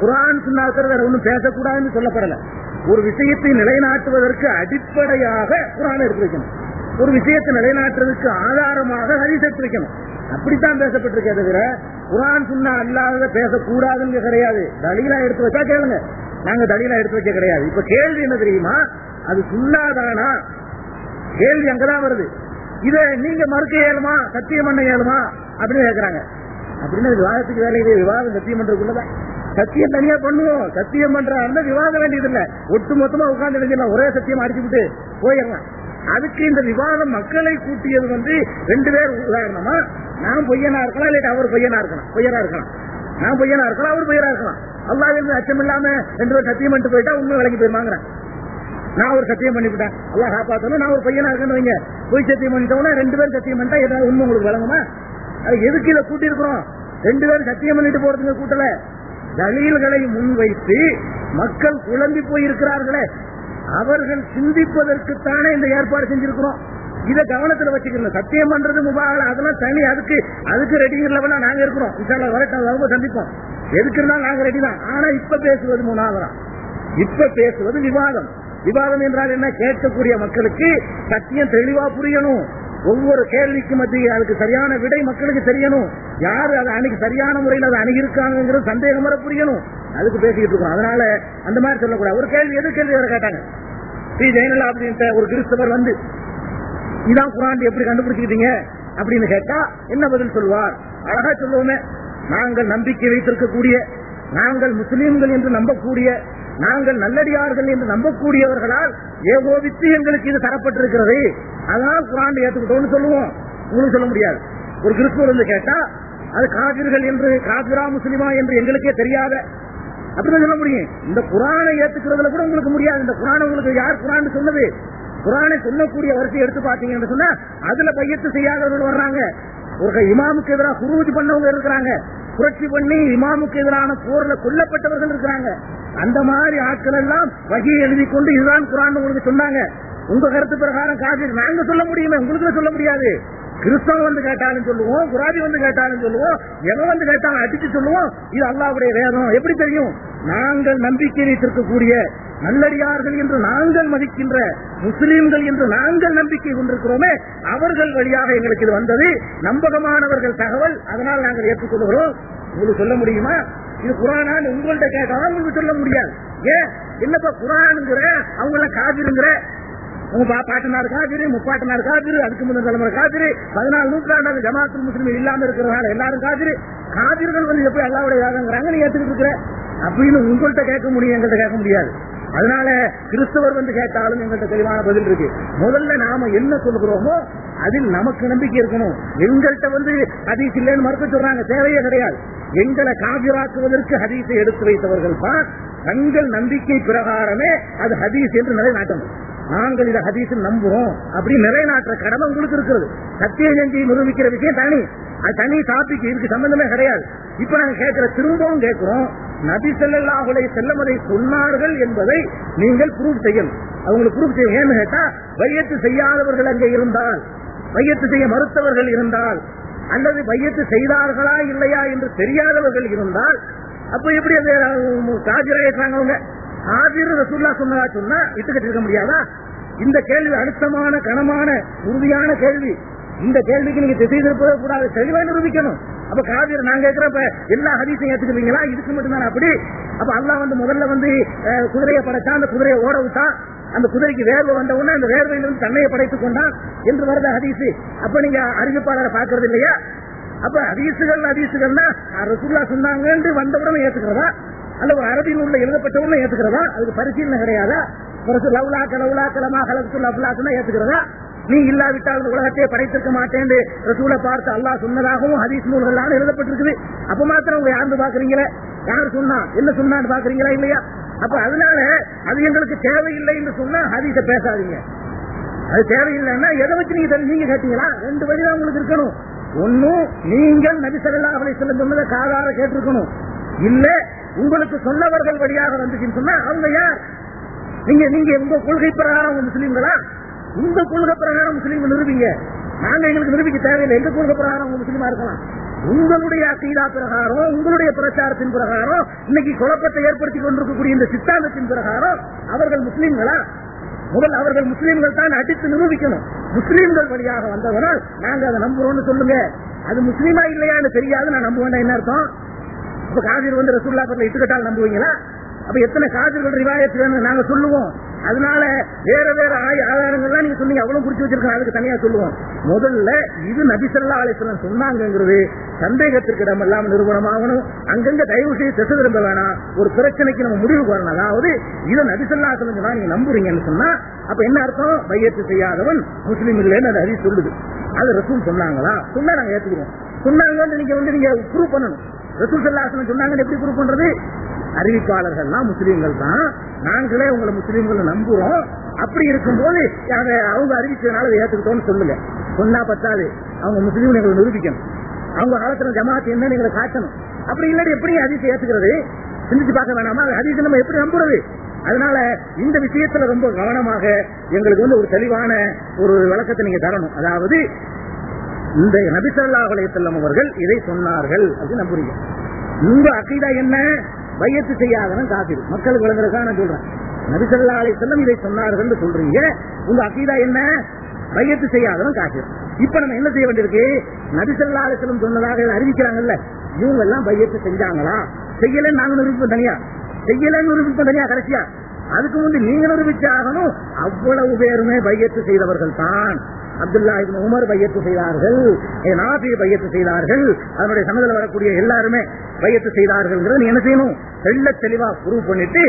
குரான் சொன்னாக்கிறது வேற ஒன்றும் பேசக்கூடாதுன்னு சொல்லப்படல. ஒரு விஷயத்தை நிலைநாட்டுவதற்கு அடிப்படையாக குரான் எடுத்து வைக்கணும் ஒரு விஷயத்தை நிலைநாட்டுறதுக்கு ஆதாரமாக ஹதீஸ் எடுத்து அப்படித்தான் பேசப்பட்டிருக்கே தவிர குரான் சொன்னா அல்லாத பேசக்கூடாதுன்னு கிடையாது. தலீலா எடுத்து வச்சா கேளுங்க. நாங்க தலீலா எடுத்து வைக்க கிடையாது. இப்ப கேள்வி என்ன தெரியுமா? அது சுண்ணாதானா கேள்வி அங்கதான் வருது. இத நீங்க மறுக்க இயலுமா? சத்தியம் பண்ண இயலுமா? அப்படின்னு கேக்குறாங்க. அப்படின்னு விவாதத்துக்கு வேலையிலே விவாதம் சத்தியம் பண்றதுக்குள்ளதான். சத்தியம் தனியா பண்ணுவோம். சத்தியம் பண்ற விவாதம் வேண்டியது இல்ல ஒட்டு மொத்தமா உட்கார்ந்து ஒரே சத்தியம் அடிச்சு போயிடலாம். அதுக்கு இந்த விவாதம் மக்களை கூட்டியது வந்து ரெண்டு பேர். உதாரணமா நான் பொய்யனா இருக்கலாம் இல்லாட்டி அவர் பொய்யனா இருக்கலாம். பொய்யரா இருக்கலாம். நான் பொய்யனா இருக்கலாம் அவர் பொய்யனா இருக்கலாம். அல்லாவிலிருந்து அச்சம் இல்லாம ரெண்டு பேர் சத்தியம் பண்ணிட்டு போயிட்டா உண்மை விலகி போயிருமாங்கிறேன். நான் ஒரு சத்தியம் பண்ணிவிட்டேன். அல்லா காப்பாத்தணும். நான் ஒரு பையனா இருக்கேன்னு வைங்க. போய் சத்தியம் பண்ணிட்டோம்னா ரெண்டு பேரும் சத்தியம் பண்ணிட்டா ஏதாவது உண்மை உங்களுக்கு விளங்குமா? அது எதுக்கு இதை கூட்டி இருக்கிறோம்? ரெண்டு பேரும் சத்தியம் பண்ணிட்டு போறதுங்க கூட்டல. தலீல்களை முன்வைத்து மக்கள் குழம்பி போயிருக்கிறார்களே. அவர்கள் சிந்திப்பதற்குத்தானே இந்த ஏற்பாடு செஞ்சிருக்கிறோம். இதை கவனத்துல வச்சுக்கணும். சத்தியம் பண்றது முபாகல. அதெல்லாம் தனி அதுக்கு அதுக்கு ரெடிங்கிற லெவலா நாங்க இருக்கிறோம். இன்ஷால்லா வரட்டும் ரொம்ப சந்திப்போம். எதுக்கு இருந்தாலும் நாங்க ரெடி தான். ஆனா இப்ப பேசுவது மூணாவதான் இப்ப பேசுவது விவாதம். விவாதம் என்றால் என்ன? கேட்கக்கூடிய மக்களுக்கு சத்தியம் தெளிவா புரியணும். ஒவ்வொரு கேள்விக்கு மத்திய அதுக்கு சரியான விடை மக்களுக்கு தெரியணும். யாரு அதை அணுகி சரியான முறையில் அதை அணுகிருக்காங்கிறது சந்தேகம் வர புரியணும். அதுக்கு பேசிக்கிட்டு இருக்கோம். அதனால அந்த மாதிரி சொல்லக்கூடாது. ஒரு கேள்வி எது கேள்வி வர கேட்டாங்க? ஸ்ரீ ஜெயலலிதா அப்படின்ற ஒரு கிறிஸ்தவர் வந்து இதான் குரான் எப்படி கண்டுபிடிச்சிக்கிட்டீங்க? அப்படின்னு கேட்டா என்ன பதில் சொல்வார் அழகா சொல்லுவோமே நாங்கள் நம்பிக்கை வைத்திருக்கக்கூடிய நாங்கள் முஸ்லீம்கள் என்று நம்பக்கூடிய நாங்கள் நல்லடியார்கள் என்று நம்பக்கூடியவர்களால் ஏகோபித்து எங்களுக்கு இது தரப்பட்டிருக்கிறது. அதனால் குரான் ஏற்றுக்கிட்டோம்னு சொல்லுவோம். உங்களுக்கு சொல்ல முடியாது. ஒரு கிறிஸ்துவர் வந்து கேட்டா அது காவிர்கள் என்று காபிரா முஸ்லிமா என்று எங்களுக்கே தெரியாத. அப்படின்னு சொல்ல முடியும். இந்த குரானை ஏத்துக்கிறதுல கூட உங்களுக்கு முடியாது. இந்த குரானை உங்களுக்கு யார் குரான் சொன்னது? குரானை சொல்லக்கூடிய வரிசை எடுத்து பாத்தீங்கன்னு சொன்னா அதுல பையத்து செய்யாதவர்கள் வர்றாங்க. ஒரு இமாமுக்கு எதிராக குருவுஜி பண்ணவங்க இருக்கிறாங்க. புரட்சி பண்ணி இமாமுக்கு எதிரான போர்ல கொல்லப்பட்டவர்கள் இருக்கிறாங்க. அந்த மாதிரி ஆட்கள் எல்லாம் வகி எழுதி கொண்டு இதுதான் குரான் உங்களுக்கு சொன்னாங்க. உங்க கருத்து பிரகாரம் காப்பீடு நாங்க சொல்ல முடியுமே உங்களுக்கு சொல்ல முடியாது. கிறிஸ்தவன் வந்து கேட்டாலும் சொல்லுவோம் குராதி வந்து கேட்டாலும் சொல்லுவோம் எவன் வந்து கேட்டாலும் அடிச்சு சொல்லுவோம் இது அல்லாவுடைய வேதம். எப்படி தெரியும்? நாங்கள் நம்பிக்கை வைத்திருக்கக்கூடிய நல்லடியார்கள் என்று நாங்கள் மதிக்கின்ற முஸ்லீம்கள் என்று நாங்கள் நம்பிக்கை கொண்டிருக்கிறோமே அவர்கள் வழியாக எங்களுக்கு இது வந்தது. நம்பகமானவர்கள் தகவல் அதனால் நாங்கள் ஏற்றுக்கொள்கிறோம். உங்களுக்கு சொல்ல முடியுமா? இது குரானான்னு உங்கள்கிட்ட கேட்டாலும் உங்களுக்கு சொல்ல முடியாது. ஏன்? என்னப்பா குரானுங்கிற? அவங்கள காதிருங்கிற உங்க பா- பாட்டனார் காதிரு முப்பாட்டனார் காதிரி அதுக்கு முந்தின தலைமுறை காதிரி பதினாலு நூற்றாண்டு ஜமாத்து முஸ்லீம் இல்லாம இருக்கிறதுனால எல்லாரும் காதிரி காதிர்கள் வந்து எப்படி அல்லாவுடைய யாகங்கிறாங்க நீ ஏத்துக்கிட்டு இருக்கிற? அப்படின்னு உங்கள்கிட்ட கேட்க முடியும் எங்கள்கிட்ட கேட்க முடியாது. அதனால கிறிஸ்தவர் வந்து கேட்டாலும் எங்கள்கிட்ட தெளிவான பதில் இருக்கு. முதல்ல நாம என்ன சொல்கிறோமோ அதில் நமக்கு நம்பிக்கை இருக்கணும். எங்கள்கிட்ட வந்து ஹதீஸ் இல்லைன்னு மறுக்க சொல்றாங்க தேவையே கிடையாது. எங்களை காவிராக்குவதற்கு ஹதீஸை எடுத்து வைத்தவர்கள் தான் தங்கள் நம்பிக்கை பிரகாரமே அது ஹதீஸ் என்று நிலைநாட்டணும். நாங்கள் இதை ஹதீஸ் நம்புறோம் அப்படி நிலைநாட்டுற கடமை உங்களுக்கு இருக்கிறது. சத்திய ஜெயந்தியை நிரூபிக்கிற விஷயம் தனி. அது தனி டாபிக் இதுக்கு சம்பந்தமே கிடையாது. இப்ப நாங்க கேட்கிற திரும்பவும் கேட்கிறோம் நபி ஸல்லல்லாஹு செல்லமதை சொன்னார்கள் என்பதை நீங்கள் ப்ரூவ் செய்யணும். அவங்களுக்கு ப்ரூவ் செய்ய ஏன்னு கேட்டா வையத்து செய்யாதவர்கள் அங்கே இருந்தால் வையத்து செய்ய மறுத்தவர்கள் இருந்தால் அல்லது வையத்து செய்தார்களா இல்லையா என்று தெரியாதவர்கள் இருந்தால் அப்ப எப்படி அந்த காஜிராயிட்டாங்க அவங்க காஜிர் ரசூல்லா சொன்னதா சொன்னா விட்டுக்கிட்டு இருக்க முடியாதா? இந்த கேள்வி அழுத்தமான கனமான உறுதியான கேள்வி. இந்த கேள்விக்கு நீங்க திசை திருப்பவே கூடாது தெளிவா நிரூபிக்கணும். அப்ப காவிரி நாங்க கேட்கிறப்ப எல்லா ஹதீசையும் ஏத்துக்குவீங்களா இதுக்கு மட்டும்தான் அப்படி? அப்ப அல்லா வந்து முதல்ல வந்து குதிரையை படைச்சா அந்த குதிரையை ஓட விட்டா அந்த குதிரைக்கு வேர்வை வந்த உடனே அந்த வேர்வையிலிருந்து தன்னையை படைத்துக் கொண்டான் என்று வருது ஹதீசு அப்ப நீங்க அறிவிப்பாளரை பாக்குறது இல்லையா? அப்ப ஹதீசுகள் ஹதீசுகள்னா ரசுல்லா சொன்னாங்கன்னு வந்த உடனே ஏத்துக்கிறதா? அல்ல ஒரு அரபி நூல்ல எழுதப்பட்ட ஏத்துக்கிறதா? அதுக்கு பரிசீலனை கிடையாதா? ஒரு லவ்லாக்க லவ்லாக்கலமா கலக்குல் அப்லாக்குன்னா ஏத்துக்கிறதா? நீ இல்லாவிட்டால் இந்த உலகத்தையே படைத்திருக்க மாட்டேன் ரசூலை பார்த்து அல்லாஹ் சொன்னதாகவும் ஹதீஸ் நூல்கள் எழுதப்பட்டிருக்குது. அப்ப மாத்திரம் உங்க யாரு பாக்குறீங்களே? யார் சொன்னா? என்ன சொன்னான்னு பாக்குறீங்களா இல்லையா? அப்ப அதனால அது எங்களுக்கு தேவையில்லை என்று சொன்னா ஹதீஸ பேசாதீங்க. அது தேவையில்லைன்னா எதை வச்சு நீங்க நீங்க கேட்டீங்களா? ரெண்டு வழிதான் உங்களுக்கு இருக்கணும். ஒன்னும் நீங்கள் நபி ஸல்லல்லாஹு அலைஹி வஸல்லம் சொன்னதை காதார கேட்டிருக்கணும். இல்ல உங்களுக்கு சொன்னவர்கள் வழியாக வந்துச்சுன்னு சொன்னா அவங்க யார்? நீங்க நீங்க உங்க கொள்கை பிரகாரம் முஸ்லீம்களா? உங்க கொள்கை பிரகாரம் முஸ்லீம் நிரூபிங்க. நாங்க எங்களுக்கு நிரூபிக்க தேவையில்லை. எந்த கொள்கை பிரகாரம் உங்க முஸ்லீமா இருக்கலாம்? உங்களுடைய அசீதா பிரகாரம் உங்களுடைய பிரச்சாரத்தின் பிரகாரம் இன்னைக்கு குழப்பத்தை ஏற்படுத்தி கொண்டிருக்கக்கூடிய இந்த சித்தாந்தத்தின் பிரகாரம் அவர்கள் முஸ்லீம்களா? முதல் அவர்கள் முஸ்லீம்கள் தான் அடித்து நிரூபிக்கணும். முஸ்லீம்கள் வழியாக வந்தவனால் நாங்க அதை நம்புறோம்னு சொல்லுங்க. அது முஸ்லீமா இல்லையான்னு தெரியாது. நான் நம்புவேன் என்ன அர்த்தம்? அப்ப காதிர் வந்து ரசூல்லா பத்தில இட்டுக்கட்டால் நம்புவீங்களா? அப்ப எத்தனை காதிர்கள் ரிவாயத்து நாங்க சொல்லுவோம். அதனால வேற வேற ஆய் ஆதாரங்கள்லாம் நீங்க சொன்னீங்க. அவ்வளவு குறிச்சு வச்சிருக்கோம். அதுக்கு தனியா சொல்லுவோம். முதல்ல இது நபிசல்லா அலிஸ்லாம் சொன்னாங்கிறது சந்தேகத்திற்கு இடம் இல்லாம நிறுவனமாகணும் அங்கங்க தயவு செய்து திசை திரும்ப வேணாம். ஒரு பிரச்சனைக்கு நம்ம முடிவு வரணும் அதாவது இதை நபிசல்லா சொன்னா நீங்க நம்புறீங்கன்னு சொன்னா அப்ப என்ன அர்த்தம்? பையத்து செய்யாதவன் முஸ்லீம் அது சொல்லுது. அது ரசூல் சொன்னாங்களா? சொன்னா நாங்க ஏத்துக்கிறோம் சொன்னாங்கன்னு நீங்க வந்து நீங்க ப்ரூவ் பண்ணணும். சொன்னாங்க சொன்னாங்கன்னு எப்படி ப்ரூவ் பண்றது? அறிவிப்பாளர்கள்லாம் முஸ்லீம்கள் தான். நாங்களே உங்களை முஸ்லீம்களை நம்புறோம். அப்படி இருக்கும்போது அதை அவங்க அறிவிச்சதுனால அதை ஏத்துக்கிட்டோம்னு சொல்லுங்க சொன்னா பத்தாது. அவங்க முஸ்லீம் எங்களை நிரூபிக்கணும். அவங்க காலத்துல ஜமாத் என்னன்னு எங்களை காட்டணும். அப்படி இல்லாட்டி எப்படி அதிசை ஏத்துக்கிறது? சிந்திச்சு பார்க்க வேணாமா? அது அதிசை நம்ம எப்படி நம்புறது? அதனால இந்த விஷயத்துல ரொம்ப கவனமாக எங்களுக்கு வந்து ஒரு தெளிவான ஒரு விளக்கத்தை நீங்க தரணும். அதாவது இந்த நபிசல்லா செல்லம் அவர்கள் இதை சொன்னார்கள் அப்படின்னு நம்புறீங்க உங்க அக்கீதா என்ன? பையத்து செய்யாதவன் காத்திரு மக்களுக்கு விளங்குறதுக்காக நான் சொல்றேன். நபிசல்லா செல்லம் இதை சொன்னார்கள் சொல்றீங்க. உங்க அக்கீதா என்ன? பையத்து செய்யாதவன் காத்திரு இப்ப நம்ம என்ன செய்ய வேண்டியிருக்கு? நபிசல்லா செல்லம் சொன்னதாக அறிவிக்கிறாங்கல்ல. இவங்க எல்லாம் பையத்து செஞ்சாங்களா? செய்யலன்னு நாங்க நிரூபிப்போம் தனியா? செய்யலன்னு நிரூபிப்போம் தனியா கடைசியா? அதுக்கு முந்தி நீங்க நிரூபிச்சாகணும் அவ்வளவு பேருமே பையத்து செய்தவர்கள் தான். அப்துல்லா உமர் பையத்து செய்தார்கள் நாபி பையத்து செய்தார்கள் அதனுடைய சமதில் வரக்கூடிய எல்லாருமே பையத்து செய்தார்கள் என்ன செய்யணும்? தெள்ள தெளிவா ப்ரூவ் பண்ணிட்டு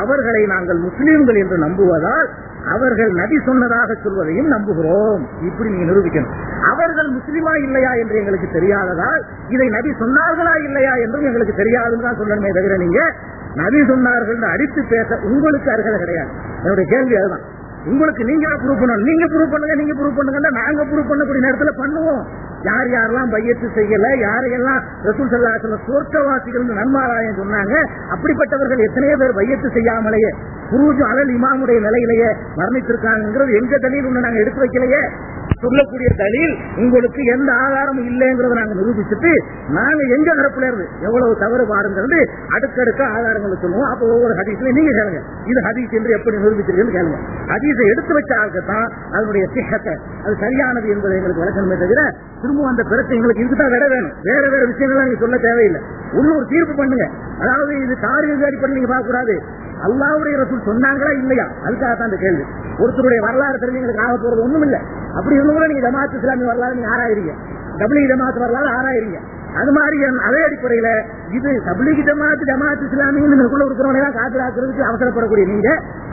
அவர்களை நாங்கள் முஸ்லீம்கள் என்று நம்புவதால் அவர்கள் நபி சொன்னதாக சொல்வதையும் நம்புகிறோம். இப்படி நீங்க நிரூபிக்கணும். அவர்கள் முஸ்லிமா இல்லையா என்று எங்களுக்கு தெரியாததால் இதை நபி சொன்னார்களா இல்லையா என்றும் எங்களுக்கு தெரியாதுன்னு தான் சொல்லணுமே தவிர நீங்க நபி சொன்னார்கள் அடித்து பேச உங்களுக்கு அருகதை கிடையாது. என்னுடைய கேள்வி அதுதான். உங்களுக்கு நீங்க ப்ரூவ் பண்ணணும். நீங்க ப்ரூவ் பண்ணுங்க நீங்க ப்ரூவ் பண்ணுங்க நாங்க ப்ரூவ் பண்ணக்கூடிய நேரத்துல பண்ணுவோம். யார் யாரெல்லாம் பையத்து செய்யல யாரையெல்லாம் ரசூல் சல்லாசன சொர்க்கவாசிகள் நன்மாராயம் சொன்னாங்க அப்படிப்பட்டவர்கள் எத்தனையோ பேர் பையத்து செய்யாமலேயே குருஜு அலல் இமாமுடைய நிலையிலேயே மரணித்திருக்காங்கிறது எங்க தலியில் ஒண்ணு நாங்க எடுத்து வைக்கலையே? சொல்லக்கூடிய தலில் உங்களுக்கு எந்த ஆதாரமும் இல்லைங்கிறத நாங்க நிரூபிச்சுட்டு நாங்க எங்க தரப்புல இருந்து எவ்வளவு தவறு பாருங்கிறது அடுக்கடுக்க ஆதாரங்களை சொல்லுவோம். அப்ப ஒவ்வொரு ஹதீஸ்ல நீங்க கேளுங்க. இது ஹதீஸ் என்று எப்படி நிரூபிச்சிருக்கீங்கன்னு கேளுங்க. ஹதீஸை எடுத்து வச்ச ஆளுக்கு தான் அதனுடைய திட்டத்தை அது சரியானது என்பதை எங்களுக்கு வழக்கமே தவிர திரும்பவும் அந்த பிரச்சனை எங்களுக்கு இதுக்குதான் விட வேணும். வேற வேற விஷயங்கள்லாம் நீங்க சொல்ல தேவையில்லை. உள்ள ஒரு தீர்ப்பு பண்ணுங்க. அதாவது இது தாரியது பண்ணி நீங்க பார்க்கக்கூடாது. அல்லாவுடைய ரசூல் சொன்னாங்களா இல்லையா? அதுக்காகத்தான் அந்த கேள்வி. ஒருத்தருடைய வரலாறு தெரிஞ்சு எங்களுக்கு ஆக போறது ஒண்ணும் இல்ல அப்படி இருந்தும் கூட நீங்க ஜமாத் இஸ்லாமிய வரலாறு நீங்க ஆராயிருங்க தபிலி ஜமாத் வரலாறு ஆராயிருங்க அது மாதிரி அதே அடிப்படையில இது தபிலிகி ஜமாத்து ஜமாத் இஸ்லாமியும் உள்ள இருக்கிறவனை தான் காத்திராக்குறதுக்கு அவசரப்படக்கூடிய நீங்க.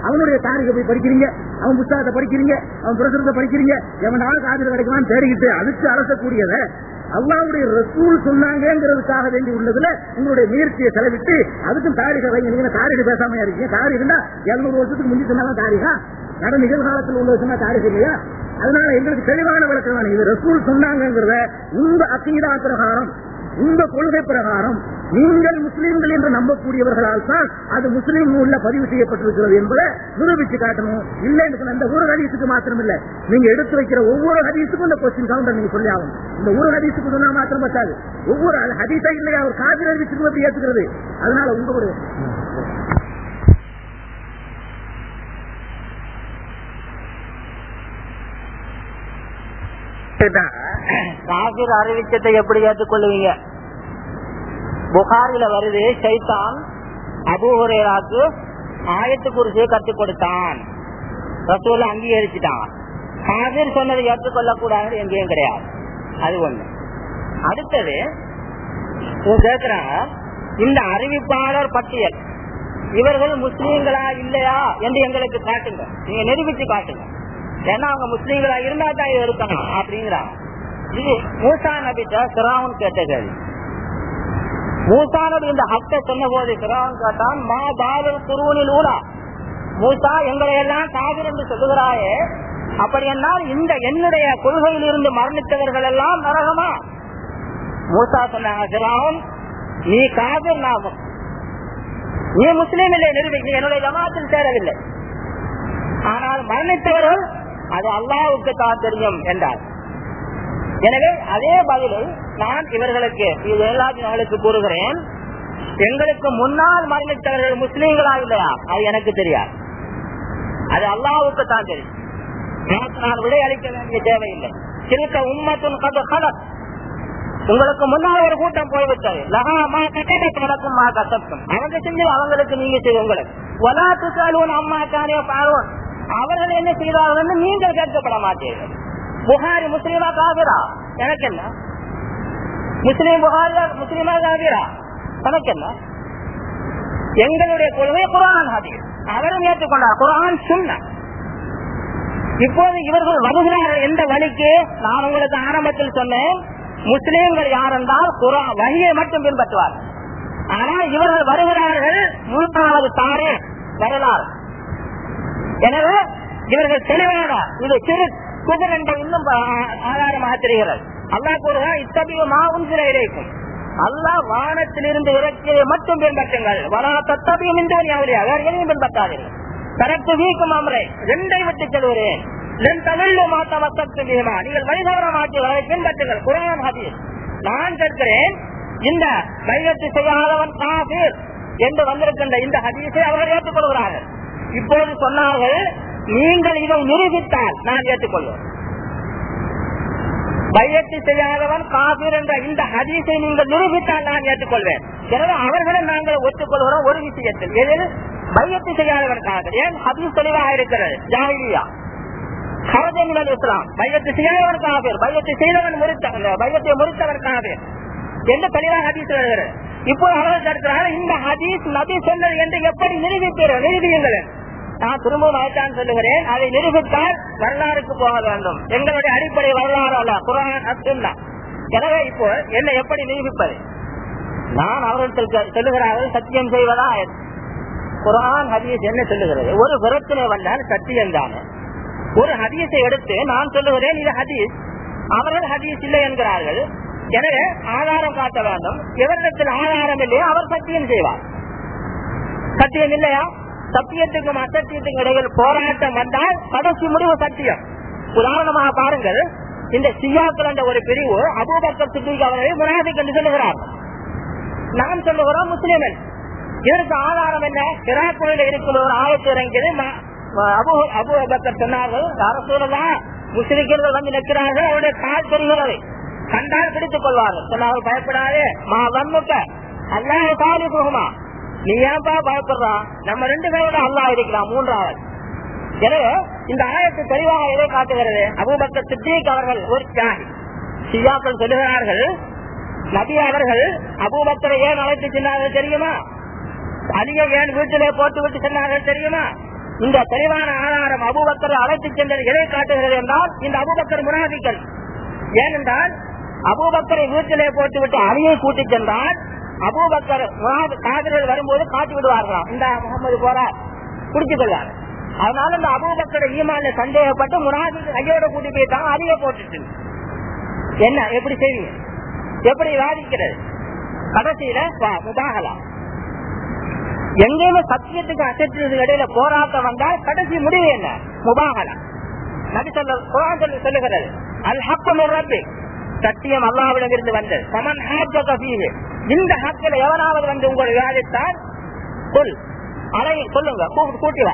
அவனுடைய தாரிகை போய் படிக்கிறீங்க? அவன் புத்தகத்தை படிக்கிறீங்க? அவன் பிரசுரத்தை படிக்கிறீங்க? எவனாலும் காதில் கிடைக்குமான்னு தேடிக்கிட்டு அதுக்கு அலசக்கூடியத அல்லாவுடைய ரசூல் சொன்னாங்கிறதுக்காக வேண்டி உள்ளதுல உங்களுடைய முயற்சியை செலவிட்டு அதுக்கும் தாரிகை வைங்க. நீங்க தாரிகை பேசாம இருக்கீங்க? தாரிகா இருந்தா இருநூறு வருஷத்துக்கு முந்தி சொன்னாலும் தாரிகா? நட நிகழ்காலத்தில் உள்ள சொன்னா தாரிகை இல்லையா? அதனால எங்களுக்கு தெளிவான விளக்கம் இது ரசூல் சொன்னாங்கிறத உங்க அக்கீதா பிரகாரம் உங்க கொள்கை பிரகாரம் நீங்கள் முஸ்லீம்கள் என்று நம்பக்கூடியவர்களால் தான் அது முஸ்லீம் உள்ள பதிவு செய்யப்பட்டிருக்கிறது என்பதை நிரூபிச்சு காட்டணும். இல்லைன்னு அந்த ஒரு ஹதீஸுக்கு மாத்திரம் இல்ல நீங்க எடுத்து வைக்கிற ஒவ்வொரு ஹதீஸுக்கும் இந்த கொஸ்டின் கவுண்டர் நீங்க சொல்லி ஆகும் இந்த ஒரு ஹதீஸுக்கு சொன்னா மாத்திரம் பத்தாது. ஒவ்வொரு ஹதீஸா இல்லையா? ஒரு காதில் அறிவிச்சு எப்படி ஏற்றுக்கிறது அதனால உங்களுடைய காபிர் அறிவிச்சத்தை எப்படி ஏற்றுக்கொள்வீங்க? புகாரில வருது சைத்தான் அபூஹுரேராக்கு ஆயத்து குறிச்சியை கற்றுக் கொடுத்தான். ரசூல அங்கீகரிச்சுட்டான். காபிர் சொன்னதை ஏற்றுக்கொள்ள கூடாது எங்கேயும் கிடையாது. அது ஒண்ணு. அடுத்தது கேக்குறாங்க இந்த அறிவிப்பாளர் பட்டியல். இவர்கள் முஸ்லீம்களா இல்லையா என்று எங்களுக்கு காட்டுங்க. நீங்க நிரூபிச்சு காட்டுங்க. ஏன்னா அவங்க முஸ்லீம்களா இருந்தா தான் இது இருக்கணும் அப்படிங்கிறாங்க. இது மூசா நபிட்ட சிராவன் கேட்ட கேள்வி மூசா நபி இந்த ஹக்க சொன்ன போது சிராவன் கேட்டான் மா பாலர் குருவனில் ஊரா? மூசா எங்களை எல்லாம் காவிர் என்று சொல்லுகிறாயே அப்படி என்னால் இந்த என்னுடைய கொள்கையில் இருந்து மரணித்தவர்கள் எல்லாம் நரகமா? மூசா சொன்னாங்க சிராவன் நீ காவிர் நாமம் நீ முஸ்லீம் இல்லை நிரூபி நீ என்னுடைய ஜமாத்தில் சேரவில்லை. ஆனால் மரணித்தவர்கள் அது அல்லாவுக்கு தான் தெரியும் என்றார். எனவே அதே பதிலை நான் இவர்களுக்கு இது எல்லாத்தினர்களுக்கு கூறுகிறேன். எங்களுக்கு முன்னால் மரணித்தவர்கள் முஸ்லீம்களா இல்லையா? அது எனக்கு தெரியாது. அது அல்லாவுக்கு தான் தெரியும். நான் விடை அளிக்க வேண்டிய தேவையில்லை. திருக்க உண்மத்தின் கதை கலக். உங்களுக்கு முன்னால் ஒரு கூட்டம் போய்விட்டது. லகாமா மா கசப்டும் அவங்க செஞ்சு அவங்களுக்கு நீங்க செய்ய உங்களுக்கு ஒலாத்து காலூன் அம்மா கானே பாரோன் அவர்கள் என்ன செய்தார்கள் நீங்கள் கேட்கப்பட மாட்டீர்கள். புகாரி முஸ்லீமா காவிரா எனக்கு என்ன? முஸ்லீம் புகாரியா முஸ்லீமா காவிரா எனக்கு என்ன? எங்களுடைய கொள்கை குரான் ஹதீஸ். அவரும் ஏற்றுக்கொண்டார். குரான் சுண்ண. இப்போது இவர்கள் வருகிறார்கள் எந்த வழிக்கு நான் உங்களுக்கு ஆரம்பத்தில் சொன்னேன். முஸ்லீம்கள் யார் என்றால் குரான் வழியை மட்டும் பின்பற்றுவார் ஆனால் இவர்கள் வருகிறார்கள் மூன்றாவது தாரே வரலாறு. எனவே இவர்கள் தெளிவான இது சிறு குபர் என்ற இன்னும் ஆதாரமாக தெரிகிறது. அல்லா கூறுகிறார் இத்தகைய மாவும் சில இறைக்கும் அல்லா வானத்திலிருந்து இறக்கியதை மட்டும் பின்பற்றுங்கள். வரா தத்தபியும் இந்த வழியாக வேறு எதையும் பின்பற்றாதீர்கள். தரத்து வீக்கும் அமரை ரெண்டை விட்டு செல்கிறேன் நீங்கள் வழிதவர மாட்டீர்கள் பின்பற்றுங்கள். குரான் ஹதீஸ். நான் கேட்கிறேன் இந்த கையெழுத்து செய்யாதவன் காபீர் என்று வந்திருக்கின்ற இந்த ஹதீஸை அவர்கள் ஏற்றுக்கொள்கிறார்கள். இப்போது சொன்னார்கள் நீங்கள் இதை நிரூபித்தால் நான் ஏற்றுக்கொள்வேன் பையத்து செய்யாதவன் காபீர் என்ற இந்த ஹதீஸை நீங்கள் நிரூபித்தால் நான் ஏற்றுக்கொள்வேன். எனவே அவர்களை நாங்கள் ஒத்துக்கொள்கிறோம் ஒரு விஷயத்தில். எதில்? பையத்து செய்யாதவன் காபீர். ஏன் ஹதீஸ் தெளிவாக இருக்கிறது? ஜாகிலியா ஹரஜமினல் இஸ்லாம். பையத்து செய்யாதவன் காபீர். பையத்து செய்தவன் முறித்த பையத்தை முறித்தவன் காபீர். என்று தெளிவாக ஹதீஸ் வருகிறது இப்போ அவர்கள் தடுக்கிறார்கள் இந்த ஹதீஸ் நபி சொன்னது என்று எப்படி நிரூபிப்பீர்கள்? நிரூபியுங்கள். நான் திரும்பவும் அழைத்தான் சொல்லுகிறேன். அதை நிரூபித்தால் வரலாறுக்கு போக வேண்டும். எங்களுடைய அடிப்படை வரலாறு அல்ல. குரான் அசுல்லா எனவே இப்போ என்ன எப்படி நிரூபிப்பது? நான் அவர்கள் சொல்லுகிறார்கள் சத்தியம் செய்வதா? குரான் ஹதீஸ் என்ன சொல்லுகிறது? ஒரு விரத்திலே வந்தால் சத்தியம் தானே. ஒரு ஹதீஸை எடுத்து நான் சொல்லுகிறேன் இது ஹதீஸ். அவர்கள் ஹதீஸ் இல்லை என்கிறார்கள். எனவே ஆதாரம் காட்ட வேண்டும். எவரிடத்தில் ஆதாரம் இல்லையோ அவர் சத்தியம் செய்வார். சத்தியம் இல்லையா? சத்தியத்துக்கும் அசத்தியத்துக்கும் இடையில் போராட்டம் வந்தால் கடைசி முடிவு சத்தியம். உதாரணமாக பாருங்கள் இந்த சியாக்கள் என்ற ஒரு பிரிவு அபூபக்கர் சித்திக் அவர்களை முனாதிக் என்று சொல்லுகிறார். நாம் சொல்லுகிறோம் முஸ்லிமன் இதற்கு ஆதாரம் என்ன? இராக்குறையில் இருக்கிற ஒரு ஆயத்து இறங்கியது அபு அபு அபக்கர் சொன்னார்கள் அரசூரதா முஸ்லிம்கள் வந்து நிற்கிறார்கள் அவருடைய கால் தெரிகிறது. கண்டால் பிடித்துக் கொள்வார்கள். சொன்னார்கள் பயப்படாதே மா வன்முக்க. அல்லாஹ் காலி போகுமா நீ ஏன்பா பயப்படுறா? நம்ம ரெண்டு பேரோட அல்லா இருக்கிறான் மூன்றாவது. எனவே இந்த ஆயத்து தெளிவாக எதை காட்டுகிறது? அபூபக்கர் சித்திக் அவர்கள் ஒரு தியாகி சியாக்கள் சொல்லுகிறார்கள் நபி அவர்கள் அபூபக்கரை ஏன் அழைத்து சென்றார்கள் தெரியுமா? அதிக ஏன் வீட்டிலே போட்டு விட்டு சென்றார்கள் தெரியுமா? இந்த தெளிவான ஆதாரம் அபூபக்கரை அழைத்து சென்றது எதை காட்டுகிறது என்றால் இந்த அபூபக்கர் முனாபிக்கள் ஏனென்றால் அபுபக்கரை வீட்டிலே போட்டுவிட்டு அணியை கூட்டிச் சென்றால் அபூபக்கர் காதலர்கள் வரும்போது காட்டி விடுவார்களாம். இந்த முகமது போறார் குடித்துக் கொள்வார். அதனால இந்த அபூபக்கரை ஈமான சந்தேகப்பட்டு முனாபிக்கு கையோட கூட்டி போயிட்டாங்க அதிக போட்டுட்டு. என்ன எப்படி செய்வீங்க? எப்படி வாதிக்கிறது கடைசியில முதாகலாம் எங்கேயுமே சத்தியத்துக்கு அசத்துக்கு இடையில போராட்டம் வந்தால் கடைசி முடிவு என்ன? முபாகலா. நபி சொல்ல சொல்லுகிறது அல் ஹக்கம் ரப்பி. சத்தியம் அல்லாவிடம் இருந்து வந்தது. சமன் ஹாஜக இந்த ஹக்கில் எவனாவது வந்து உங்களை விவாதித்தால் சொல் அலை சொல்லுங்க கூ- கூட்டி வா.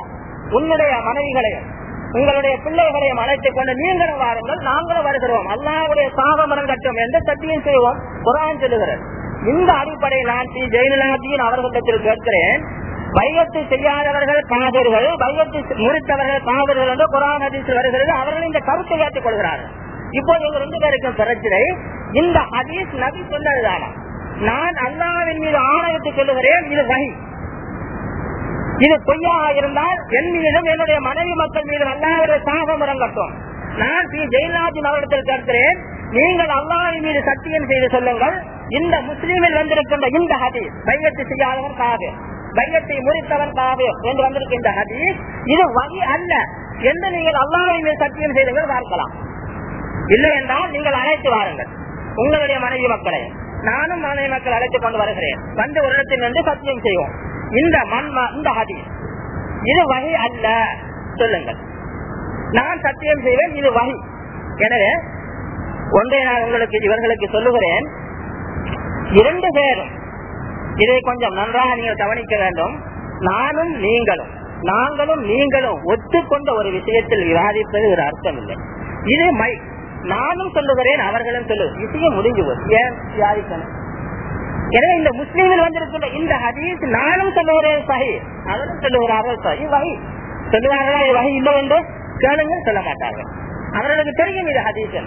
உன்னுடைய மனைவிகளையும் உங்களுடைய பிள்ளைகளையும் அழைத்துக் கொண்டு நீங்களும் வாருங்கள் நாங்களும் வருகிறோம். அல்லாவுடைய சாபமரம் கட்டும் என்று சத்தியம் செய்வோம். குரான் சொல்லுகிறது. இந்த அடிப்படையில் நான் ஸ்ரீ ஜெயலலிதாஜியின் அவர்களிடத்தில் கேட்கிறேன் பையத்து செய்யாதவர்கள் காதர்கள் பையத்து முறித்தவர்கள் காதர்கள் என்று குரான் ஹதீஸில் வருகிறது. அவர்கள் இந்த கருத்தை ஏற்றுக் கொள்கிறார்கள் இப்போது உங்க ரெண்டு பேருக்கும் பிரச்சனை. இந்த ஹதீஸ் நபி சொன்னதுதானா? நான் அல்லாவின் மீது ஆணையத்தை சொல்லுகிறேன் இது வகை. இது பொய்யாக இருந்தால் என் மீதும் என்னுடைய மனைவி மக்கள் மீது அல்லாவுடைய சாபம் இறங்கட்டும். நான் ஸ்ரீ ஜெயலாஜின் அவரிடத்தில் கேட்கிறேன் நீங்கள் அல்லாவின் மீது சத்தியம் செய்து சொல்லுங்கள். இந்த முஸ்லீமில் வந்திருக்கின்ற இந்த ஹதீஸ் பையத்தை செய்யாதவன் காது பையத்தை முறித்தவன் காது என்று வந்திருக்கின்ற ஹதீஸ் இது வகி அல்ல. என்று நீங்கள் அல்லாவின் மீது சத்தியம் செய்தவர்கள் பார்க்கலாம். இல்லை என்றால் நீங்கள் அழைத்து வாருங்கள். உங்களுடைய மனைவி மக்களை நானும் மனைவி மக்கள் அழைத்துக் கொண்டு வருகிறேன். வந்து ஒரு இடத்தில் நின்று சத்தியம் செய்வோம். இந்த மண் இந்த ஹதீஸ். இது வகை அல்ல. சொல்லுங்கள். நான் சத்தியம் செய்வேன் இது வகை. எனவே ஒன்றை நான் உங்களுக்கு இவர்களுக்கு சொல்லுகிறேன். இரண்டு பேரும் இதை கொஞ்சம் நன்றாக நீங்கள் கவனிக்க வேண்டும். நானும் நீங்களும் நாங்களும் நீங்களும் ஒத்துக்கொண்ட ஒரு விஷயத்தில் விவாதிப்பது ஒரு அர்த்தம் இல்லை இது மை நானும் சொல்லுகிறேன் அவர்களும் சொல்லு. விஷயம் முடிஞ்சு ஏன்? எனவே இந்த முஸ்லீமில் வந்திருக்கின்ற இந்த ஹதீஸ் நானும் சொல்லுகிறேன் சஹி. அவரும் சொல்லுகிறார்கள் சஹி வகை சொல்லுவார்களா இது வகை இல்லை என்று? கேளுங்க சொல்ல மாட்டார்கள். அவர்களுக்கு தெரியும் இது ஹதீஸ்.